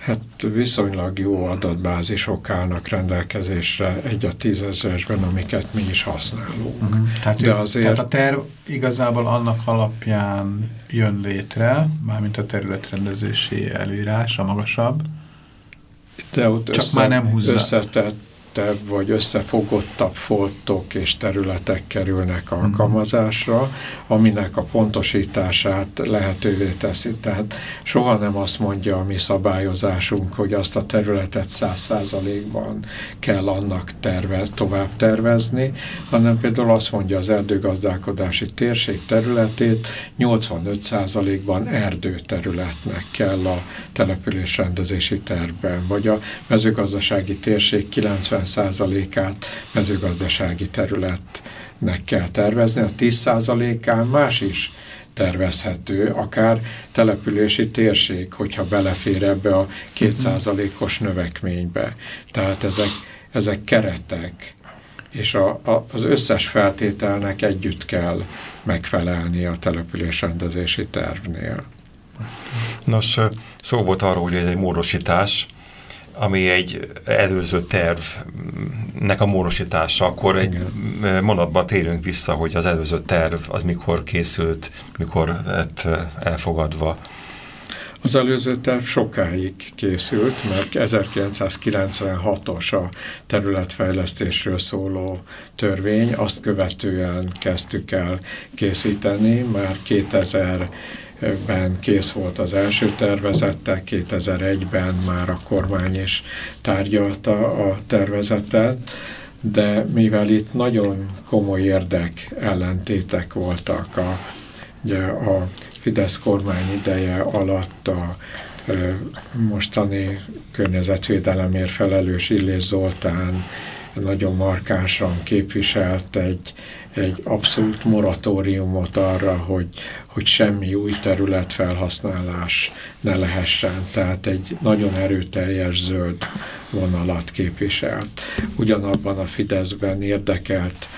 Hát viszonylag jó adatbázisok állnak rendelkezésre egy a tízezresben, amiket mi is használunk. -huh. tehát, De azért... tehát a terv igazából annak alapján jön létre, mármint a területrendezési előírás, a magasabb, de ott Csak össze, már nem húzza. összetett összetettebb vagy összefogottabb foltok és területek kerülnek alkalmazásra, aminek a pontosítását lehetővé teszi. Tehát soha nem azt mondja a mi szabályozásunk, hogy azt a területet száz százalékban kell annak terve, tovább tervezni, hanem például azt mondja az erdőgazdálkodási térség területét 85 százalékban erdőterületnek kell a településrendezési tervben, vagy a mezőgazdasági térség 90 90%-át mezőgazdasági területnek kell tervezni, a 10%-án más is tervezhető, akár települési térség, hogyha belefér ebbe a 2%-os növekménybe. Tehát ezek, ezek keretek, és a, a, az összes feltételnek együtt kell megfelelni a településrendezési tervnél. Nos, szó volt arról, hogy egy módosítás, ami egy előző tervnek a módosítása, akkor egy Igen. mondatban térünk vissza, hogy az előző terv az mikor készült, mikor lett elfogadva. Az előző terv sokáig készült, mert 1996-os a területfejlesztésről szóló törvény, azt követően kezdtük el készíteni, már 2000 ben kész volt az első tervezete, 2001-ben már a kormány is tárgyalta a tervezetet, de mivel itt nagyon komoly érdek ellentétek voltak a, ugye a Fidesz kormány ideje alatt a mostani környezetvédelemért felelős Illés Zoltán nagyon markánsan képviselt egy, egy abszolút moratóriumot arra, hogy, hogy semmi új terület felhasználás ne lehessen. Tehát egy nagyon erőteljes zöld vonalat képviselt. Ugyanabban a Fideszben érdekelt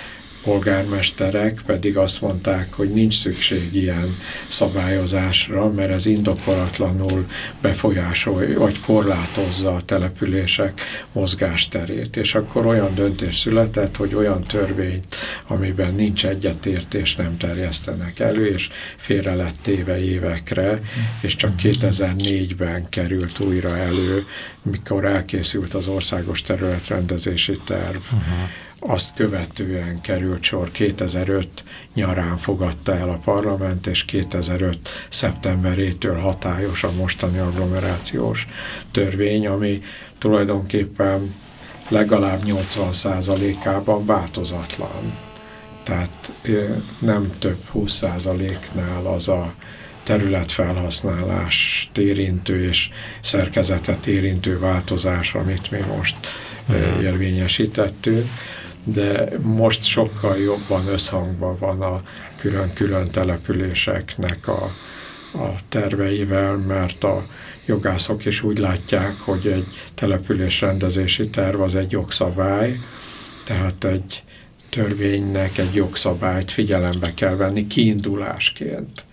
polgármesterek pedig azt mondták, hogy nincs szükség ilyen szabályozásra, mert ez indokolatlanul befolyásolja, vagy korlátozza a települések mozgásterét. És akkor olyan döntés született, hogy olyan törvény, amiben nincs egyetértés, nem terjesztenek elő, és félre lett téve évekre, és csak 2004-ben került újra elő, mikor elkészült az országos területrendezési terv. Uh -huh azt követően került sor 2005 nyarán fogadta el a parlament, és 2005 szeptemberétől hatályos a mostani agglomerációs törvény, ami tulajdonképpen legalább 80%-ában változatlan. Tehát nem több 20%-nál az a területfelhasználás érintő és szerkezetet érintő változás, amit mi most uh-huh. érvényesítettünk de most sokkal jobban összhangban van a külön-külön településeknek a, a terveivel, mert a jogászok is úgy látják, hogy egy településrendezési terv az egy jogszabály, tehát egy törvénynek egy jogszabályt figyelembe kell venni kiindulásként.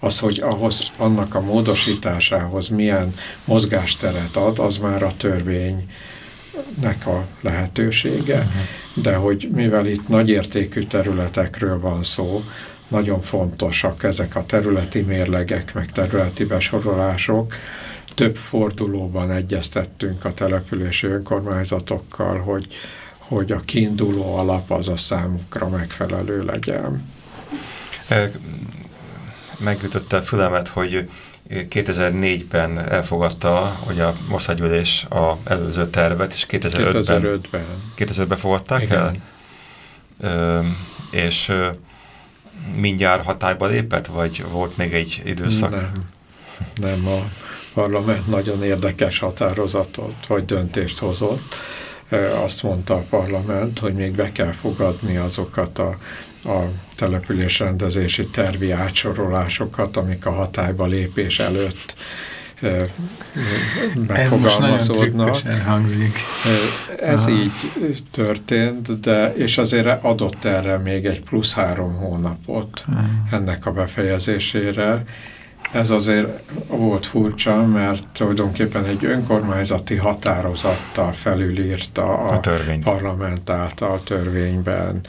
Az, hogy ahhoz, annak a módosításához milyen mozgásteret ad, az már a törvény nek a lehetősége, de hogy mivel itt nagyértékű területekről van szó, nagyon fontosak ezek a területi mérlegek, meg területi besorolások. Több fordulóban egyeztettünk a települési önkormányzatokkal, hogy, hogy a kiinduló alap az a számukra megfelelő legyen. Megütötte a fülemet, hogy 2004-ben elfogadta, hogy a Mossagyűlés a előző tervet, és 2005-ben 2005-ben 2005 fogadták Igen. el, ö, és ö, mindjárt hatályba lépett, vagy volt még egy időszak? Nem, nem a parlament nagyon érdekes határozatot, vagy döntést hozott. Azt mondta a parlament, hogy még be kell fogadni azokat a a településrendezési tervi átsorolásokat, amik a hatályba lépés előtt megfogalmazódnak. Ez hangzik. Ez így történt, de és azért adott erre még egy plusz három hónapot Aha. ennek a befejezésére. Ez azért volt furcsa, mert tulajdonképpen egy önkormányzati határozattal felülírta a, a parlament által törvényben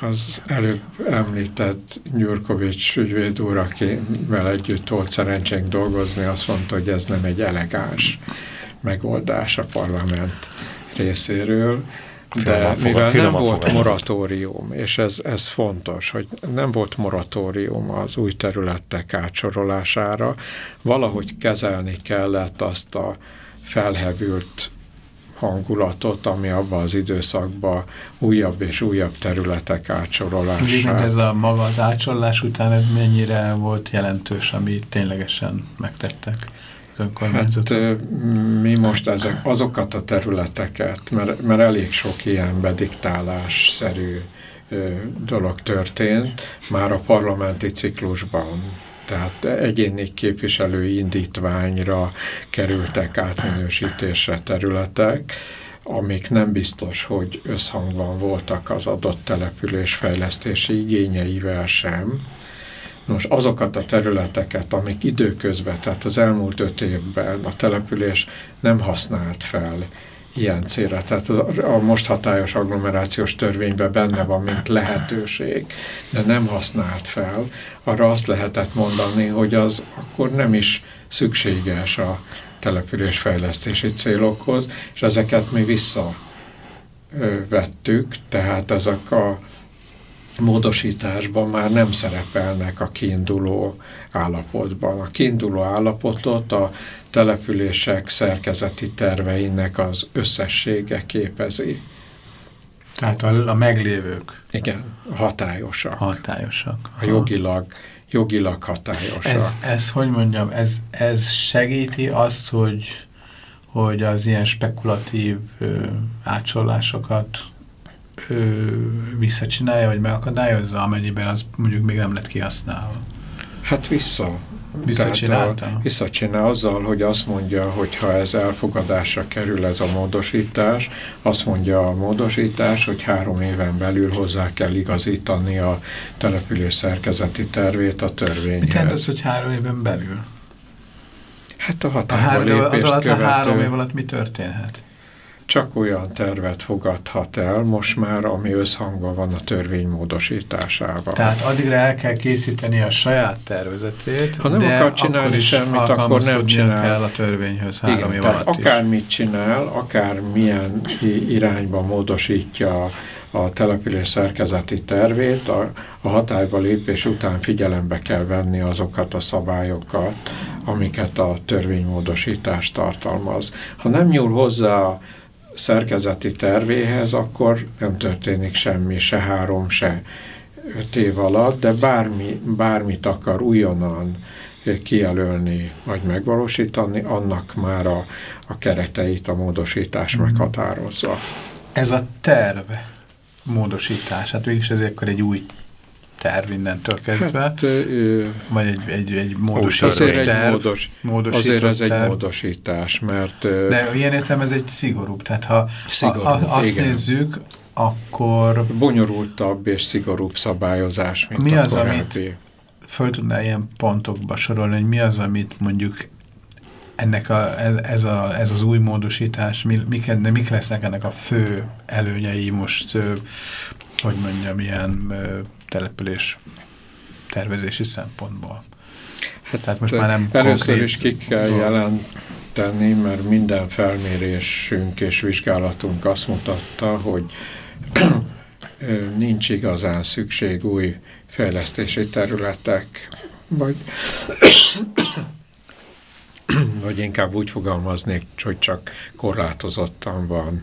az előbb említett Gyurkovics ügyvéd úr, akivel együtt volt szerencsénk dolgozni, azt mondta, hogy ez nem egy elegáns megoldás a parlament részéről, de mivel nem volt moratórium, és ez, ez fontos, hogy nem volt moratórium az új területek átsorolására, valahogy kezelni kellett azt a felhevült hangulatot, ami abban az időszakban újabb és újabb területek átsorolása. ez a maga az átsorolás után ez mennyire volt jelentős, ami ténylegesen megtettek? Hát mi most ezek, azokat a területeket, mert, mert elég sok ilyen bediktálásszerű dolog történt, már a parlamenti ciklusban tehát egyéni képviselői indítványra kerültek átminősítésre területek, amik nem biztos, hogy összhangban voltak az adott település fejlesztési igényeivel sem. Nos, azokat a területeket, amik időközben, tehát az elmúlt öt évben a település nem használt fel ilyen célra. Tehát a most hatályos agglomerációs törvényben benne van, mint lehetőség, de nem használt fel. Arra azt lehetett mondani, hogy az akkor nem is szükséges a településfejlesztési célokhoz, és ezeket mi visszavettük, tehát ezek a módosításban már nem szerepelnek a kiinduló állapotban. A kiinduló állapotot a települések szerkezeti terveinek az összessége képezi. Tehát a, a meglévők. Igen, hatályosak. Hatályosak. A jogilag, jogilag hatályosak. Ez, ez, hogy mondjam, ez, ez segíti azt, hogy, hogy az ilyen spekulatív ö, átsorlásokat ö, visszacsinálja, vagy megakadályozza, amennyiben az mondjuk még nem lett kihasználva? Hát vissza. Visszacsinálta? Visszacsinál azzal, hogy azt mondja, hogy ha ez elfogadásra kerül ez a módosítás, azt mondja a módosítás, hogy három éven belül hozzá kell igazítani a település szerkezeti tervét a törvényhez. Mit jelent az, hogy három éven belül? Hát a hatályba Az alatt követő... a három év alatt mi történhet? Csak olyan tervet fogadhat el most már, ami összhangban van a törvény módosításával. Tehát addigra el kell készíteni a saját tervezetét, ha nem akar csinálni semmit, akkor nem csinál. kell a törvényhöz három Igen, év alatt akármit csinál, akár milyen irányba módosítja a település szerkezeti tervét, a, a hatályba lépés után figyelembe kell venni azokat a szabályokat, amiket a törvénymódosítás tartalmaz. Ha nem nyúl hozzá szerkezeti tervéhez, akkor nem történik semmi, se három, se öt év alatt, de bármi, bármit akar újonnan kijelölni vagy megvalósítani, annak már a, a kereteit a módosítás mm. meghatározza. Ez a terv módosítás, hát végig ezért akkor egy új terv innentől kezdve, hát, vagy egy, egy, egy módosítás azért terv, egy módos, azért ez terv. egy módosítás, mert... De ilyen értem ez egy szigorúbb, tehát ha szigorúbb, a, azt igen. nézzük, akkor... Bonyolultabb és szigorúbb szabályozás, mint mi az, korábbi. amit föl tudná ilyen pontokba sorolni, hogy mi az, amit mondjuk ennek a, ez, ez, a, ez az új módosítás, mi, mik, mik lesznek ennek a fő előnyei most, hogy mondjam, ilyen település tervezési szempontból. Hát, Tehát most már nem Először konkrét is ki kell jelenteni, mert minden felmérésünk és vizsgálatunk azt mutatta, hogy nincs igazán szükség új fejlesztési területek, vagy, vagy inkább úgy fogalmaznék, hogy csak korlátozottan van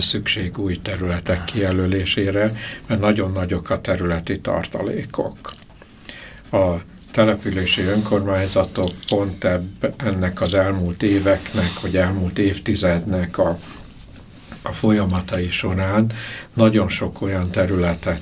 szükség új területek kijelölésére, mert nagyon nagyok a területi tartalékok. A települési önkormányzatok pont ebb, ennek az elmúlt éveknek, vagy elmúlt évtizednek a, a folyamatai során nagyon sok olyan területet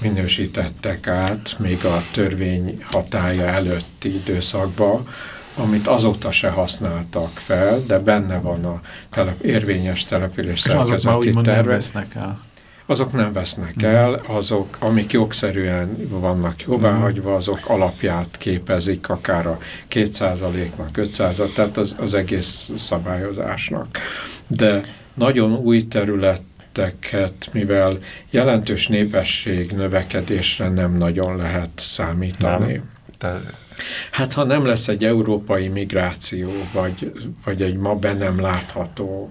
minősítettek át, még a törvény hatája előtti időszakban, amit azóta se használtak fel, de benne van a telep, érvényes település szerkezeti terve. vesznek el? Azok nem vesznek mm. el, azok, amik jogszerűen vannak jobbáhagyva, azok alapját képezik akár a 2%-nak, 500 tehát az, az egész szabályozásnak. De nagyon új területeket, mivel jelentős népesség növekedésre nem nagyon lehet számítani. Nem. Te Hát ha nem lesz egy európai migráció, vagy, vagy egy ma be nem látható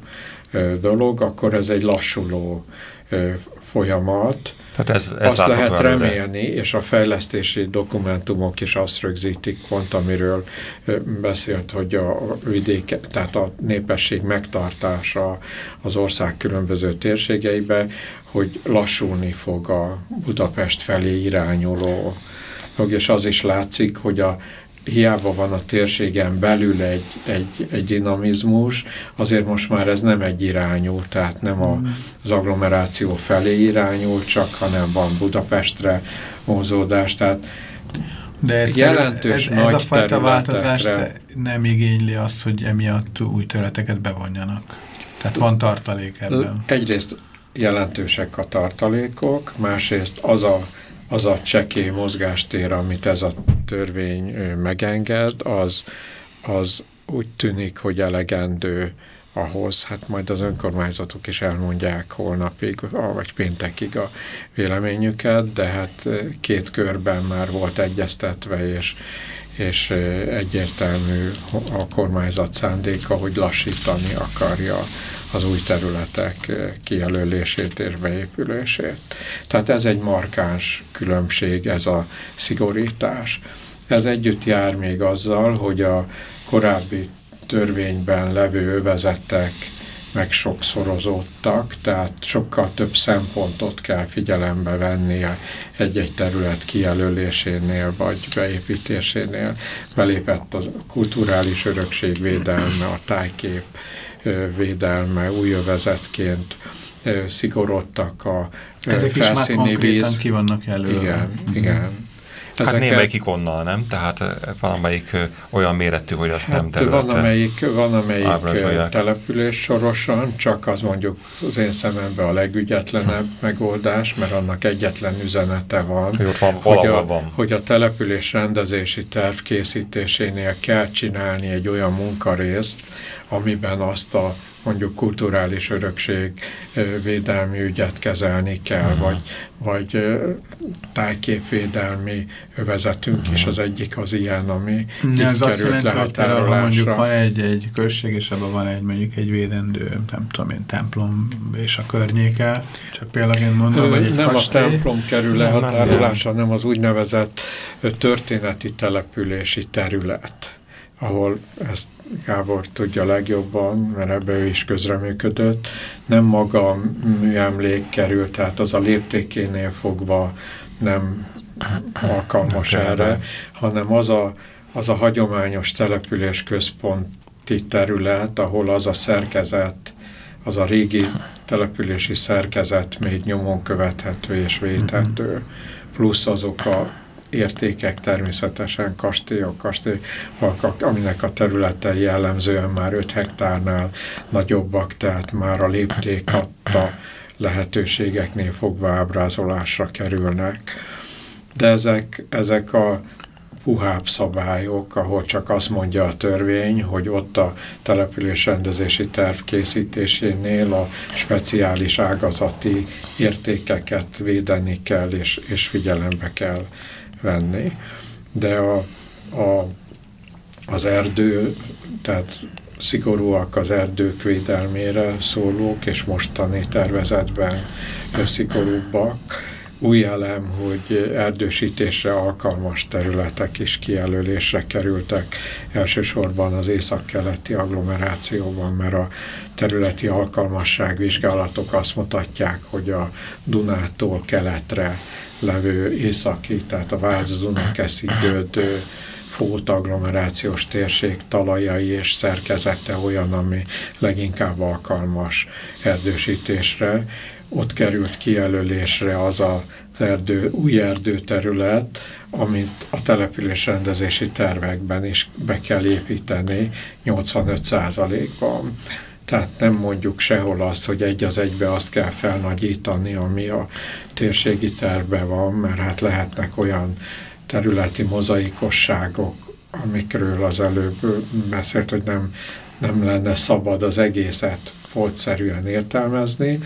ö, dolog, akkor ez egy lassuló ö, folyamat. Tehát ez, ez azt lehet előre. remélni, és a fejlesztési dokumentumok is azt rögzítik, pont amiről beszélt, hogy a vidék, tehát a népesség megtartása az ország különböző térségeibe, hogy lassulni fog a Budapest felé irányuló és az is látszik, hogy a hiába van a térségen belül egy, egy, egy dinamizmus, azért most már ez nem egy irányú, tehát nem a, az agglomeráció felé irányul, csak hanem van Budapestre mozódás, tehát de ez jelentős ez, ez a fajta változást nem igényli azt, hogy emiatt új területeket bevonjanak. Tehát van tartalék ebben. Egyrészt jelentősek a tartalékok, másrészt az a, az a csekély mozgástér, amit ez a törvény megenged, az, az úgy tűnik, hogy elegendő ahhoz, hát majd az önkormányzatok is elmondják holnapig, vagy péntekig a véleményüket, de hát két körben már volt egyeztetve, és, és egyértelmű a kormányzat szándéka, hogy lassítani akarja az új területek kijelölését és beépülését. Tehát ez egy markáns különbség, ez a szigorítás. Ez együtt jár még azzal, hogy a korábbi törvényben levő övezetek meg sokszorozódtak, tehát sokkal több szempontot kell figyelembe venni egy-egy terület kijelölésénél vagy beépítésénél. Belépett a kulturális örökség védelme, a tájkép védelme új övezetként szigorodtak a Ezek felszíni is már víz. ki vannak jelölve. Igen, igen. Ezeket... Hát némelyik ikonnal, nem? Tehát valamelyik olyan méretű, hogy azt hát nem területe. Van amelyik, van amelyik település sorosan, csak az mondjuk az én szememben a legügyetlenebb megoldás, mert annak egyetlen üzenete van, hogy, van, hogy, a, van. hogy a település rendezési terv készítésénél kell csinálni egy olyan munkarészt, amiben azt a mondjuk kulturális örökség védelmi ügyet kezelni kell, uh-huh. vagy, vagy tájképvédelmi övezetünk uh-huh. is az egyik az ilyen, ami ja, ez azt jelenti, hogy mondjuk van egy, egy község, és abban van egy mondjuk egy védendő, nem tudom én, templom és a környéke, csak például én mondom, vagy egy Nem kastély. a templom kerül lehatárolásra, nem az úgynevezett történeti települési terület ahol ezt Gábor tudja legjobban, mert ebbe ő is közreműködött, nem maga a műemlék került, tehát az a léptékénél fogva nem alkalmas nem erre, hanem az a, az a hagyományos település központi terület, ahol az a szerkezet, az a régi települési szerkezet még nyomon követhető és védhető, plusz azok a értékek természetesen kastélyok, kastélyok, aminek a területe jellemzően már 5 hektárnál nagyobbak, tehát már a lépték adta lehetőségeknél fogva ábrázolásra kerülnek. De ezek, ezek a puhább szabályok, ahol csak azt mondja a törvény, hogy ott a településrendezési terv készítésénél a speciális ágazati értékeket védeni kell és, és figyelembe kell venni. De a, a, az erdő, tehát szigorúak az erdők védelmére szólók, és mostani tervezetben szigorúbbak. Új elem, hogy erdősítésre alkalmas területek is kijelölésre kerültek, elsősorban az északkeleti agglomerációban, mert a területi alkalmasságvizsgálatok azt mutatják, hogy a Dunától keletre levő északi, tehát a Vác-Dunakeszi göd fót térség talajai és szerkezete olyan, ami leginkább alkalmas erdősítésre. Ott került kijelölésre az a erdő, új erdőterület, amit a településrendezési tervekben is be kell építeni 85%-ban. Tehát nem mondjuk sehol azt, hogy egy az egybe azt kell felnagyítani, ami a térségi tervben van, mert hát lehetnek olyan területi mozaikosságok, amikről az előbb beszélt, hogy nem, nem lenne szabad az egészet foltszerűen értelmezni,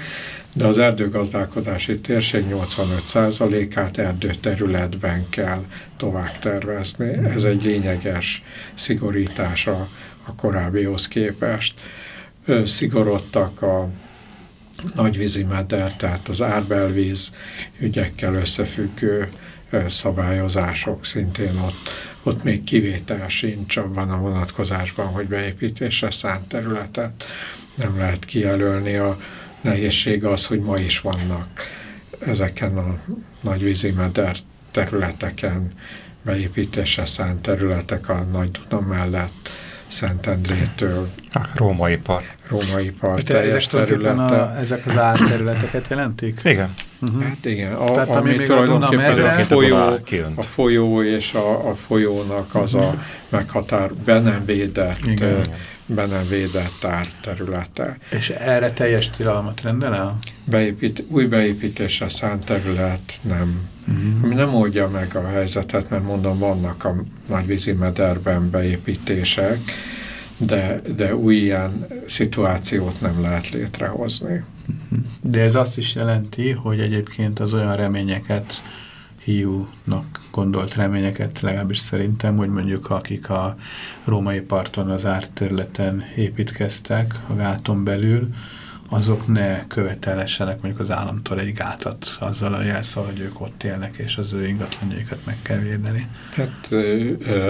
de az erdőgazdálkodási térség 85%-át erdőterületben kell tovább tervezni. Ez egy lényeges szigorítás a, a korábbihoz képest szigorodtak a nagyvízi meder, tehát az árbelvíz ügyekkel összefüggő szabályozások szintén ott, ott még kivétel sincs abban a vonatkozásban, hogy beépítésre szánt területet nem lehet kijelölni. A nehézség az, hogy ma is vannak ezeken a nagyvízi meder területeken beépítésre szánt területek a Nagy Duna mellett Szentendrétől. Ah, római par. Római par Te ezek, a, ezek az árterületeket jelentik? Igen. Uh-huh. Hát igen, a, Tehát, ami, ami tulajdonképpen a, a, folyó, a folyó és a, a folyónak az a meghatár, be nem védett, igen. be nem védett területe. És erre teljes tilalmat rendel el? Beépít, új beépítésre szánt terület nem. Uh-huh. Ami nem oldja meg a helyzetet, mert mondom, vannak a nagyvízi mederben beépítések, de, de új ilyen szituációt nem lehet létrehozni. De ez azt is jelenti, hogy egyébként az olyan reményeket, hiúnak gondolt reményeket, legalábbis szerintem, hogy mondjuk akik a római parton az árt területen építkeztek a gáton belül, azok ne követelessenek mondjuk az államtól egy gátat azzal a jelszal, hogy ők ott élnek, és az ő ingatlanjaikat meg kell védeni. Hát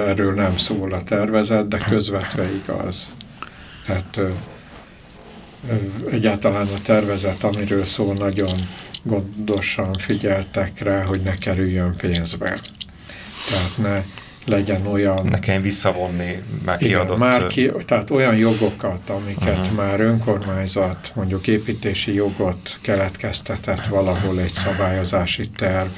erről nem szól a tervezet, de közvetve igaz. Hát egyáltalán a tervezet, amiről szól, nagyon gondosan figyeltek rá, hogy ne kerüljön pénzbe. Tehát ne legyen olyan... Ne kelljen visszavonni már kiadott... Igen, már ki, tehát olyan jogokat, amiket uh -huh. már önkormányzat, mondjuk építési jogot keletkeztetett valahol egy szabályozási terv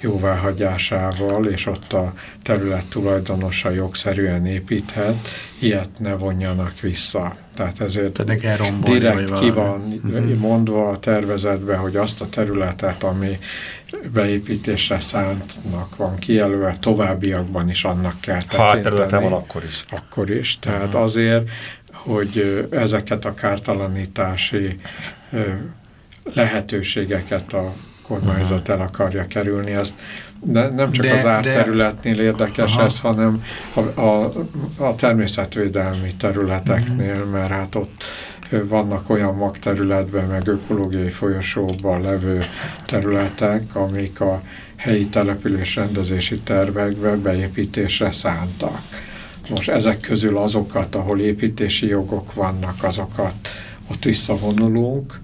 jóváhagyásával, és ott a terület tulajdonosa jogszerűen építhet, ilyet ne vonjanak vissza. Tehát ezért Tehát direkt ki van mhm. mondva a tervezetbe, hogy azt a területet, ami beépítésre szántnak van kijelölve, továbbiakban is annak kell tekinteni. Ha a területen van, akkor is. Akkor is. Tehát uh mhm. -huh. azért, hogy ezeket a kártalanítási lehetőségeket a kormányzat el akarja kerülni. Ezt de nem csak de, az árterületnél érdekes aha. ez, hanem a, a, a természetvédelmi területeknél, uh mhm. -huh. mert hát ott vannak olyan magterületben, meg ökológiai folyosóban levő területek, amik a helyi település rendezési tervekbe beépítésre szántak. Most ezek közül azokat, ahol építési jogok vannak, azokat ott visszavonulunk,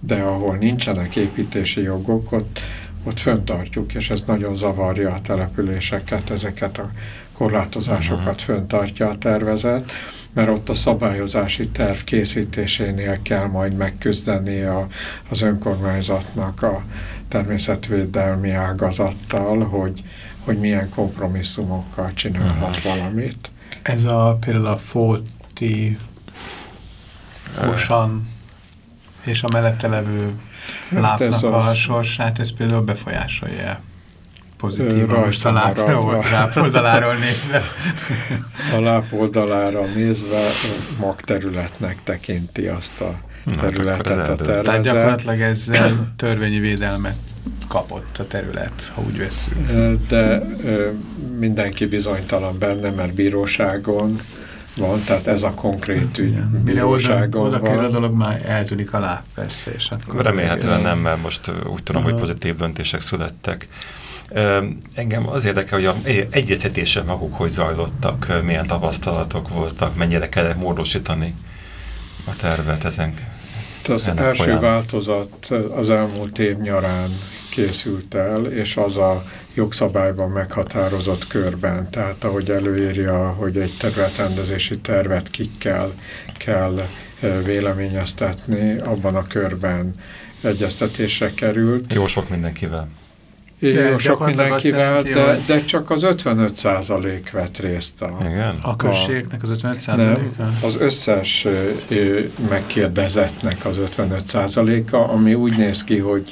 de ahol nincsenek építési jogok, ott, ott föntartjuk, és ez nagyon zavarja a településeket, ezeket a korlátozásokat -huh. föntartja a tervezet, mert ott a szabályozási terv készítésénél kell majd megküzdeni a, az önkormányzatnak a természetvédelmi ágazattal, hogy, hogy milyen kompromisszumokkal csinálhat uh -huh. valamit. Ez a például a Fóti Kosan és a mellette levő hát lápnak a az... sorsát, ez például befolyásolja pozitívan, most a láp, lápoldaláról nézve. A lápoldalára nézve magterületnek tekinti azt a területet a tervezet. Tehát gyakorlatilag ezzel törvényi védelmet kapott a terület, ha úgy veszünk. De mindenki bizonytalan benne, mert bíróságon van, tehát ez a konkrét ügy Mire oda, oda van. a dolog, már eltűnik a láb persze. És akkor Remélhetően nem, mert most úgy tudom, hogy pozitív döntések születtek. Engem az érdekel, hogy a egyeztetések maguk hogy zajlottak, milyen tapasztalatok voltak, mennyire kellett módosítani a tervet ezen. Az első folyam. változat az elmúlt év nyarán készült el, és az a jogszabályban meghatározott körben, tehát ahogy előírja, hogy egy területrendezési tervet ki kell, kell véleményeztetni, abban a körben egyeztetésre került. Jó sok mindenkivel. Jó sok mindenkivel, de, de csak az 55 százalék vett részt a, Igen? a községnek az 55 százaléka? Az összes megkérdezettnek az 55 százaléka, ami úgy néz ki, hogy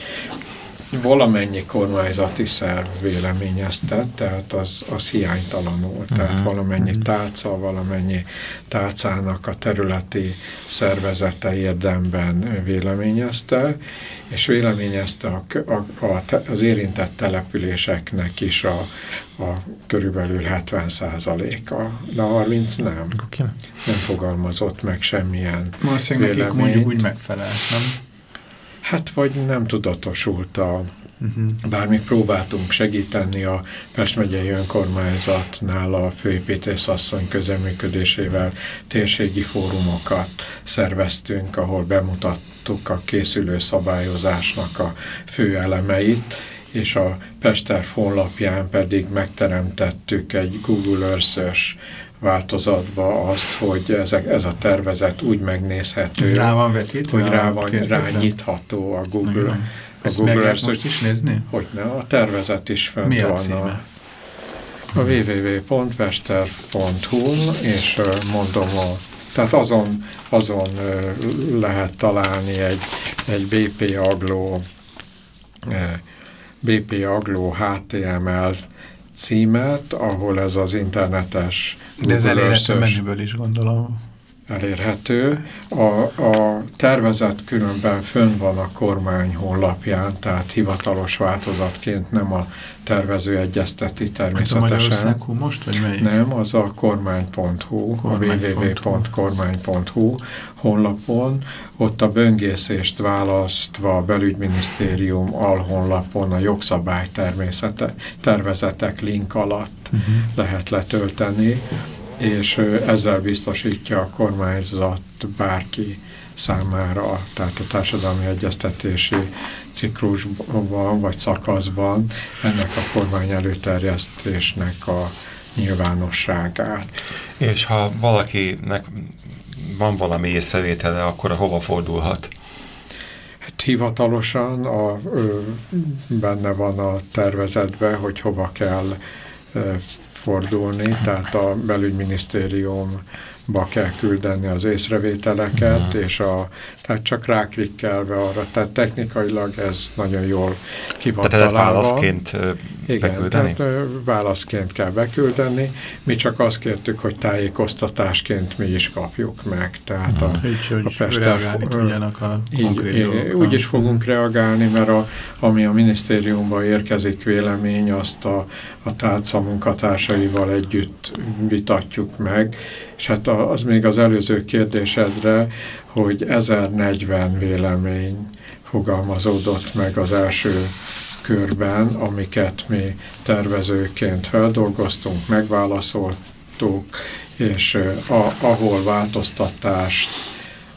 valamennyi kormányzati szerv véleményezte, tehát az, az hiánytalanul, uh -huh. tehát mhm. valamennyi mhm. tárca, valamennyi tárcának a területi szervezete érdemben véleményezte, és véleményezte a, a, a, az érintett településeknek is a, a körülbelül 70 százaléka, de 30 nem. Okay. Nem fogalmazott meg semmilyen Valószínűleg nekik mondjuk úgy megfelelt, nem? Hát vagy nem tudatosult a Uh -huh. Bár mi próbáltunk segíteni a Pest megyei önkormányzatnál a főépítész asszony közeműködésével térségi fórumokat szerveztünk, ahol bemutattuk a készülő szabályozásnak a fő elemeit, és a Pester honlapján pedig megteremtettük egy Google Earth-ös változatba azt, hogy ezek, ez a tervezet úgy megnézhető, ez rá van vetítve, hogy rá van rányítható a Google, Ezt meg lehet most is nézni? Hogyne, a tervezet is fent Mi a van. Címe? A, a www.wester.hu és mondom a tehát azon, azon lehet találni egy, egy BP Aglo BP Aglo HTML címet, ahol ez az internetes De ez elérhető menüből is gondolom elérhető. A, a tervezet különben fönn van a kormány honlapján, tehát hivatalos változatként nem a tervező egyezteti természetesen. A most, vagy melyik? Nem, az a kormány.hu, kormány. a www.kormány.hu honlapon, ott a böngészést választva a belügyminisztérium alhonlapon a jogszabály természete, tervezetek link alatt uh mhm. -huh. lehet letölteni, és ezzel biztosítja a kormányzat bárki számára, tehát a társadalmi egyeztetési ciklusban vagy szakaszban ennek a kormány előterjesztésnek a nyilvánosságát. És ha valakinek van valami észrevétele, akkor hova fordulhat? Hát hivatalosan a, ö, benne van a tervezetben, hogy hova kell ö, fordulni, tehát a belügyminisztérium ba kell küldeni az észrevételeket, és a, tehát csak ráklikkelve arra, tehát technikailag ez nagyon jól ki van Tehát találva. válaszként Igen, beküldeni? tehát válaszként kell beküldeni. Mi csak azt kértük, hogy tájékoztatásként mi is kapjuk meg. Tehát a, így, a Pester, tudjanak a így, Úgy is fogunk reagálni, mert a, ami a minisztériumban érkezik vélemény, azt a, a tálca munkatársaival együtt vitatjuk meg, és hát az még az előző kérdésedre, hogy 1040 vélemény fogalmazódott meg az első körben, amiket mi tervezőként feldolgoztunk, megválaszoltuk, és a, ahol változtatást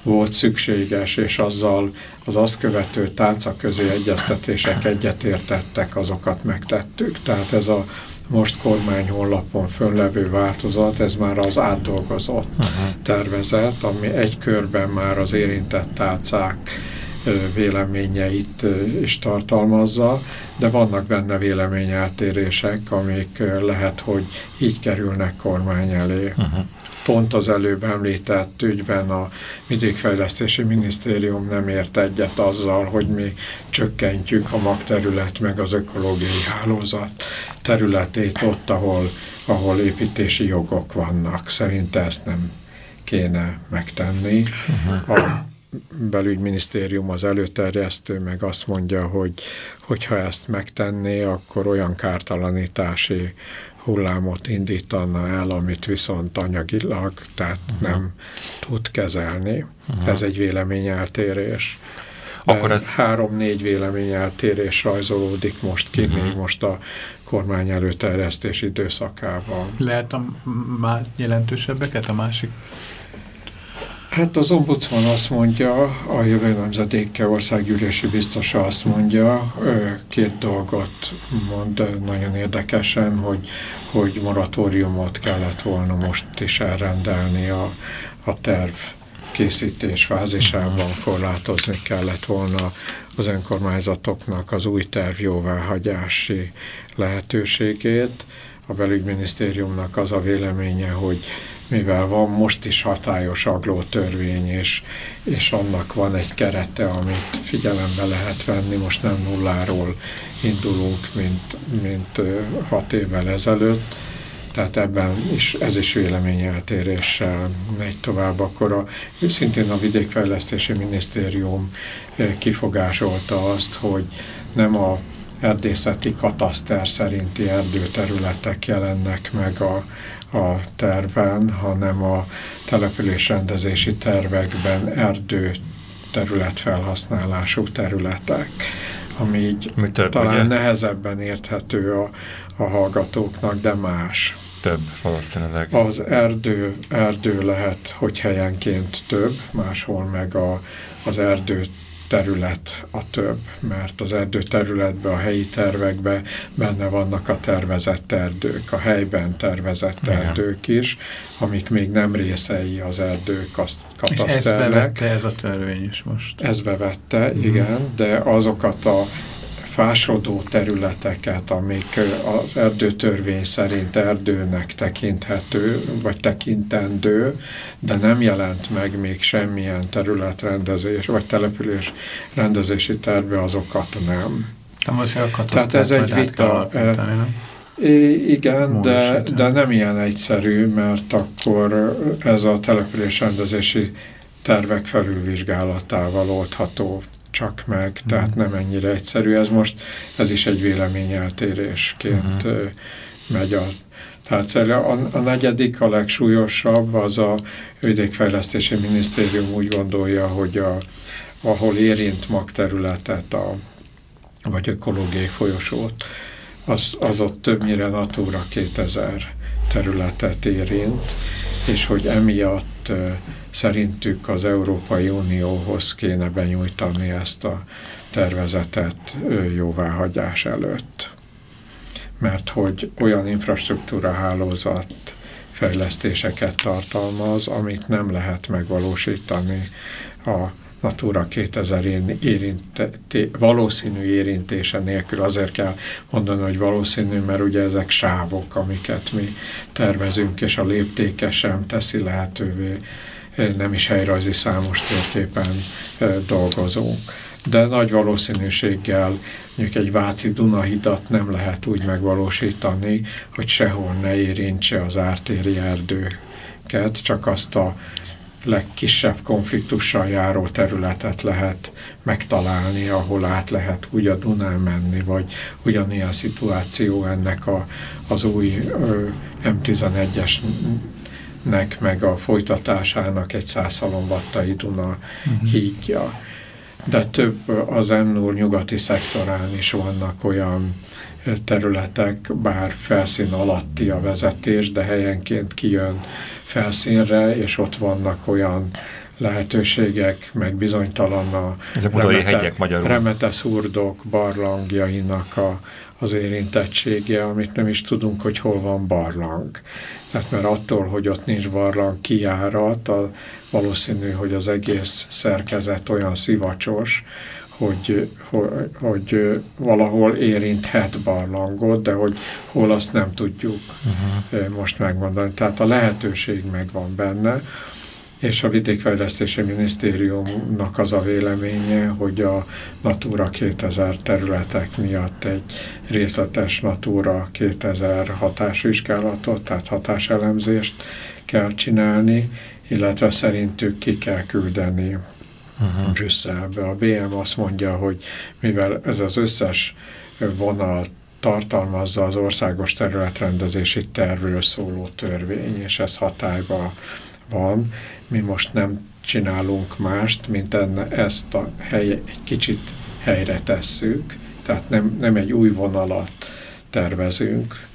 volt szükséges, és azzal az azt követő tálca közé egyeztetések egyetértettek, azokat megtettük. Tehát ez a most kormány honlapon fönlevő változat, ez már az átdolgozott uh -huh. tervezet, ami egy körben már az érintett tálcák véleményeit is tartalmazza, de vannak benne véleményeltérések, amik lehet, hogy így kerülnek kormány elé. Uh -huh pont az előbb említett ügyben a Vidékfejlesztési Minisztérium nem ért egyet azzal, hogy mi csökkentjük a magterület meg az ökológiai hálózat területét ott, ahol, ahol építési jogok vannak. Szerinte ezt nem kéne megtenni. A belügyminisztérium az előterjesztő meg azt mondja, hogy hogyha ezt megtenné, akkor olyan kártalanítási hullámot indítana el, amit viszont anyagilag, tehát uh -huh. nem tud kezelni. Uh -huh. Ez egy véleményeltérés. Akkor ez... Három-négy véleményeltérés rajzolódik most ki, uh -huh. még most a kormány előterjesztés időszakában. Lehet a már jelentősebbeket a másik Hát az ombudsman azt mondja, a jövő nemzedékkel országgyűlési biztosa azt mondja, két dolgot mond nagyon érdekesen, hogy, hogy moratóriumot kellett volna most is elrendelni a, a terv készítés fázisában korlátozni kellett volna az önkormányzatoknak az új terv jóváhagyási lehetőségét. A belügyminisztériumnak az a véleménye, hogy mivel van most is hatályos aglótörvény, és, és annak van egy kerete, amit figyelembe lehet venni, most nem nulláról indulunk, mint, mint hat évvel ezelőtt, tehát ebben is, ez is véleményeltéréssel megy tovább. Akkor a, szintén a Vidékfejlesztési Minisztérium kifogásolta azt, hogy nem a erdészeti kataszter szerinti erdőterületek jelennek meg a, a terven, hanem a településrendezési tervekben erdő területfelhasználású területek, ami így több, talán ugye? nehezebben érthető a, a hallgatóknak, de más. Több valószínűleg. Az erdő, erdő lehet, hogy helyenként több, máshol meg a, az erdő terület a több, mert az erdőterületben, a helyi tervekben benne vannak a tervezett erdők, a helyben tervezett Igen. erdők is, amik még nem részei az erdők azt És ezt bevette ez a törvény is most? Ez bevette, mm. igen, de azokat a fásodó területeket, amik az erdőtörvény szerint erdőnek tekinthető, vagy tekintendő, de nem jelent meg még semmilyen területrendezés, vagy település rendezési terve, azokat nem. Tehát ez egy vita. Igen, de, de nem ilyen egyszerű, mert akkor ez a településrendezési tervek felülvizsgálatával oldható csak meg, tehát nem ennyire egyszerű. Ez most, ez is egy véleményeltérésként mm. megy a tehát a, a negyedik, a legsúlyosabb, az a Vidékfejlesztési Minisztérium úgy gondolja, hogy a, ahol érint magterületet, a, vagy ökológiai folyosót, az, az ott többnyire Natura 2000 területet érint, és hogy emiatt szerintük az Európai Unióhoz kéne benyújtani ezt a tervezetet jóváhagyás előtt. Mert hogy olyan infrastruktúra hálózat fejlesztéseket tartalmaz, amit nem lehet megvalósítani a Natura 2000 érinté, valószínű érintése nélkül. Azért kell mondani, hogy valószínű, mert ugye ezek sávok, amiket mi tervezünk, és a léptéke sem teszi lehetővé, nem is helyrajzi számos térképen dolgozunk. De nagy valószínűséggel mondjuk egy Váci Dunahidat nem lehet úgy megvalósítani, hogy sehol ne érintse az ártéri erdőket, csak azt a legkisebb konfliktussal járó területet lehet megtalálni, ahol át lehet úgy a Dunán menni, vagy ugyanilyen szituáció ennek a, az új M11-esnek, meg a folytatásának egy százszalombattai Duna uh mhm. -huh. hídja. De több az m nyugati szektorán is vannak olyan területek, bár felszín alatti a vezetés, de helyenként kijön felszínre, és ott vannak olyan lehetőségek, meg bizonytalan a remete, hegyek magyarul. remete szurdok barlangjainak a, az érintettsége, amit nem is tudunk, hogy hol van barlang. Tehát mert attól, hogy ott nincs barlang kiárat, a, valószínű, hogy az egész szerkezet olyan szivacsos, hogy, hogy, hogy valahol érinthet barlangot, de hogy hol azt nem tudjuk uh -huh. most megmondani. Tehát a lehetőség megvan benne, és a Vidékfejlesztési Minisztériumnak az a véleménye, hogy a Natura 2000 területek miatt egy részletes Natura 2000 hatásvizsgálatot, tehát hatáselemzést kell csinálni, illetve szerintük ki kell küldeni uh-huh. Brüsszelbe. A BM azt mondja, hogy mivel ez az összes vonal tartalmazza az országos területrendezési tervről szóló törvény, és ez hatályban van, mi most nem csinálunk mást, mint enne, ezt a hely, egy kicsit helyre tesszük, tehát nem, nem egy új vonalat tervezünk,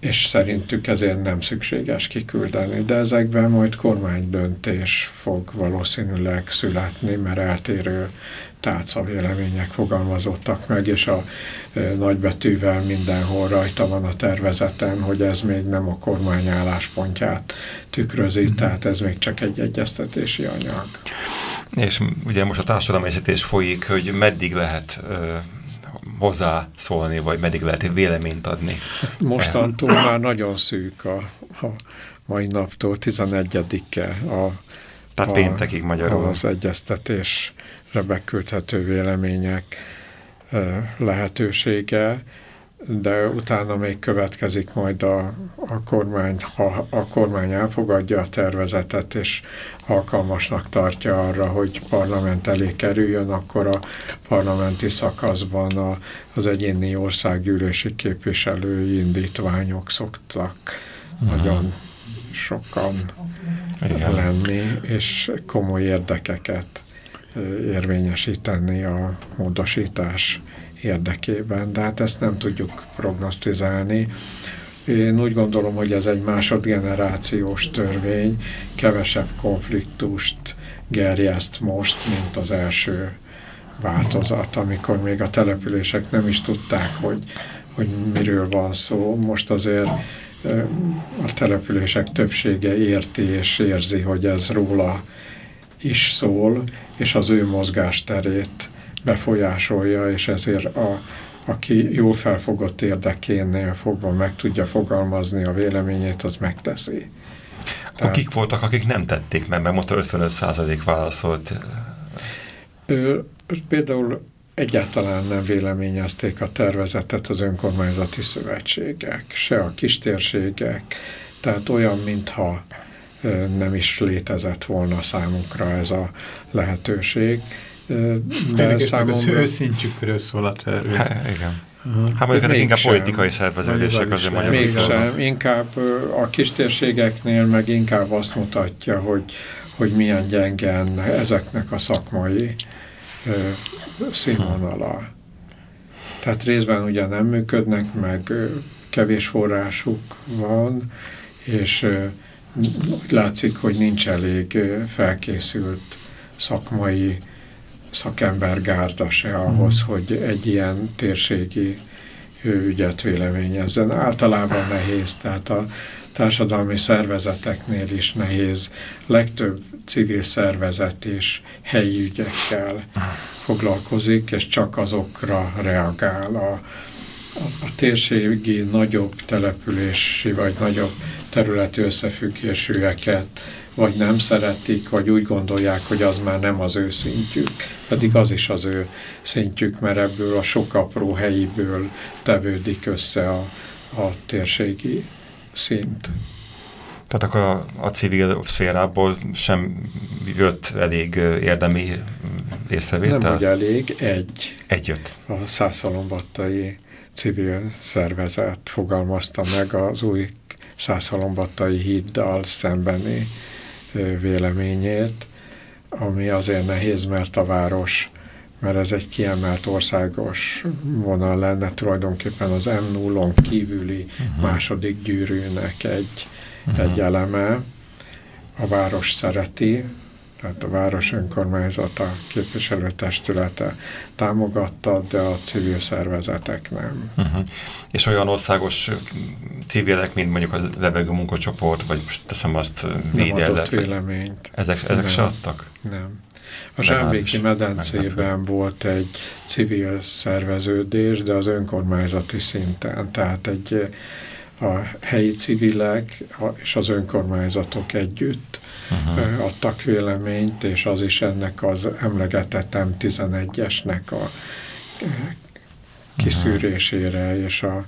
és szerintük ezért nem szükséges kiküldeni, de ezekben majd kormánydöntés fog valószínűleg születni, mert eltérő tálca vélemények fogalmazottak meg, és a e, nagybetűvel mindenhol rajta van a tervezeten, hogy ez még nem a kormány álláspontját tükrözi, mm -hmm. tehát ez még csak egy egyeztetési anyag. És ugye most a társadalmi folyik, hogy meddig lehet hozzászólni, vagy meddig lehet véleményt adni? Mostantól már nagyon szűk a, a mai naptól, 11-e a tehát a, péntekig magyarul. Az egyeztetésre beküldhető vélemények lehetősége, de utána még következik majd a, a kormány, ha a kormány elfogadja a tervezetet, és alkalmasnak tartja arra, hogy parlament elé kerüljön, akkor a parlamenti szakaszban a, az egyéni országgyűlési képviselői indítványok szoktak uh. -huh. nagyon sokan Igen. lenni, és komoly érdekeket érvényesíteni a módosítás érdekében, de hát ezt nem tudjuk prognosztizálni. Én úgy gondolom, hogy ez egy másodgenerációs törvény, kevesebb konfliktust gerjeszt most, mint az első változat, amikor még a települések nem is tudták, hogy, hogy miről van szó. Most azért a települések többsége érti és érzi, hogy ez róla is szól, és az ő mozgásterét befolyásolja, és ezért a, aki jól felfogott érdekénél fogva meg tudja fogalmazni a véleményét, az megteszi. Tehát, Akik voltak, akik nem tették meg, mert most 55 százalék válaszolt. Ő, például egyáltalán nem véleményezték a tervezetet az önkormányzati szövetségek, se a kistérségek, tehát olyan, mintha nem is létezett volna számunkra ez a lehetőség. De számomra... Az őszintjükről szól a törvény. Hát, igen. Hát mondjuk ezek inkább politikai szerveződések azért mondjuk. Mégsem, inkább a kistérségeknél meg inkább azt mutatja, hogy, hogy milyen gyengen ezeknek a szakmai ö, színvonala. Tehát részben ugye nem működnek, meg kevés forrásuk van, és úgy látszik, hogy nincs elég felkészült szakmai szakembergárda se ahhoz, mm. hogy egy ilyen térségi ügyet véleményezzen. Általában nehéz, tehát a társadalmi szervezeteknél is nehéz. Legtöbb civil szervezet és helyi ügyekkel foglalkozik, és csak azokra reagál. A, a, a térségi nagyobb települési vagy nagyobb területi összefüggésűeket vagy nem szeretik, vagy úgy gondolják, hogy az már nem az ő szintjük, pedig az is az ő szintjük, mert ebből a sok apró helyiből tevődik össze a, a térségi szint. Tehát akkor a, a civil szférából sem jött elég érdemi észrevétel? Nem úgy elég, egy. Egy jött. A százszalombattai civil szervezet fogalmazta meg az új százszalombattai híddal szembeni véleményét, ami azért nehéz, mert a város, mert ez egy kiemelt országos vonal lenne, tulajdonképpen az m 0 kívüli uh -huh. második gyűrűnek egy, uh -huh. egy eleme. A város szereti, tehát a város önkormányzata képviselőtestülete támogatta, de a civil szervezetek nem. Uh -huh. És olyan országos civilek, mint mondjuk a levegő munkacsoport, vagy most teszem azt védelmet? Véleményt. Ezek, ezek nem. se adtak? Nem. A Zsámbéki medencében volt egy civil szerveződés, de az önkormányzati szinten, tehát egy a helyi civilek és az önkormányzatok együtt uh-huh. adtak véleményt, és az is ennek az emlegetett M11-esnek a kiszűrésére és a,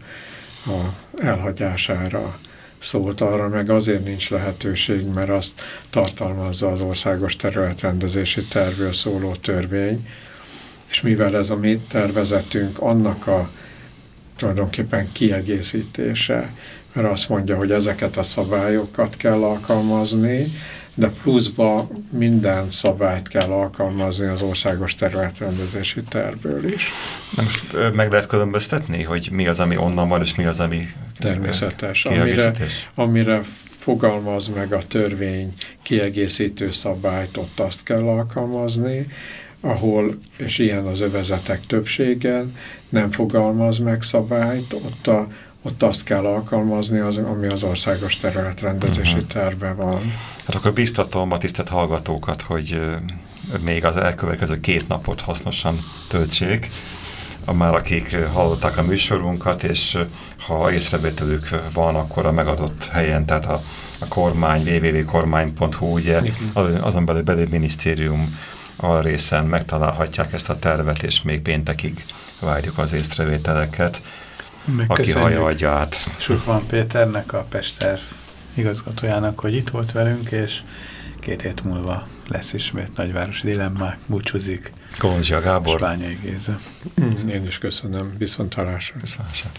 a elhagyására szólt arra, meg azért nincs lehetőség, mert azt tartalmazza az országos területrendezési tervről szóló törvény, és mivel ez a mi tervezetünk annak a tulajdonképpen kiegészítése, mert azt mondja, hogy ezeket a szabályokat kell alkalmazni, de pluszba minden szabályt kell alkalmazni az országos területrendezési tervből is. Na most meg lehet különböztetni, hogy mi az, ami onnan van, és mi az, ami Természetes. Amire, amire fogalmaz meg a törvény kiegészítő szabályt, ott azt kell alkalmazni, ahol, és ilyen az övezetek többségen, nem fogalmaz meg szabályt, ott a ott azt kell alkalmazni, az, ami az országos területrendezési mhm. terve van. Hát akkor biztatom a tisztelt hallgatókat, hogy még az elkövetkező két napot hasznosan töltsék, már akik hallották a műsorunkat, és ha észrevételük van, akkor a megadott helyen, tehát a, a kormány, www.kormány.hu, ugye, azon belül belügyminisztérium a részen megtalálhatják ezt a tervet, és még péntekig várjuk az észrevételeket. Aki hallja, adja át. Surkman Péternek, a Pester igazgatójának, hogy itt volt velünk, és két hét múlva lesz ismét nagyvárosi dilemmák, búcsúzik. Kolonzsia Gábor. Spányai Géza. Én is köszönöm, viszontalásra. Viszontalásra.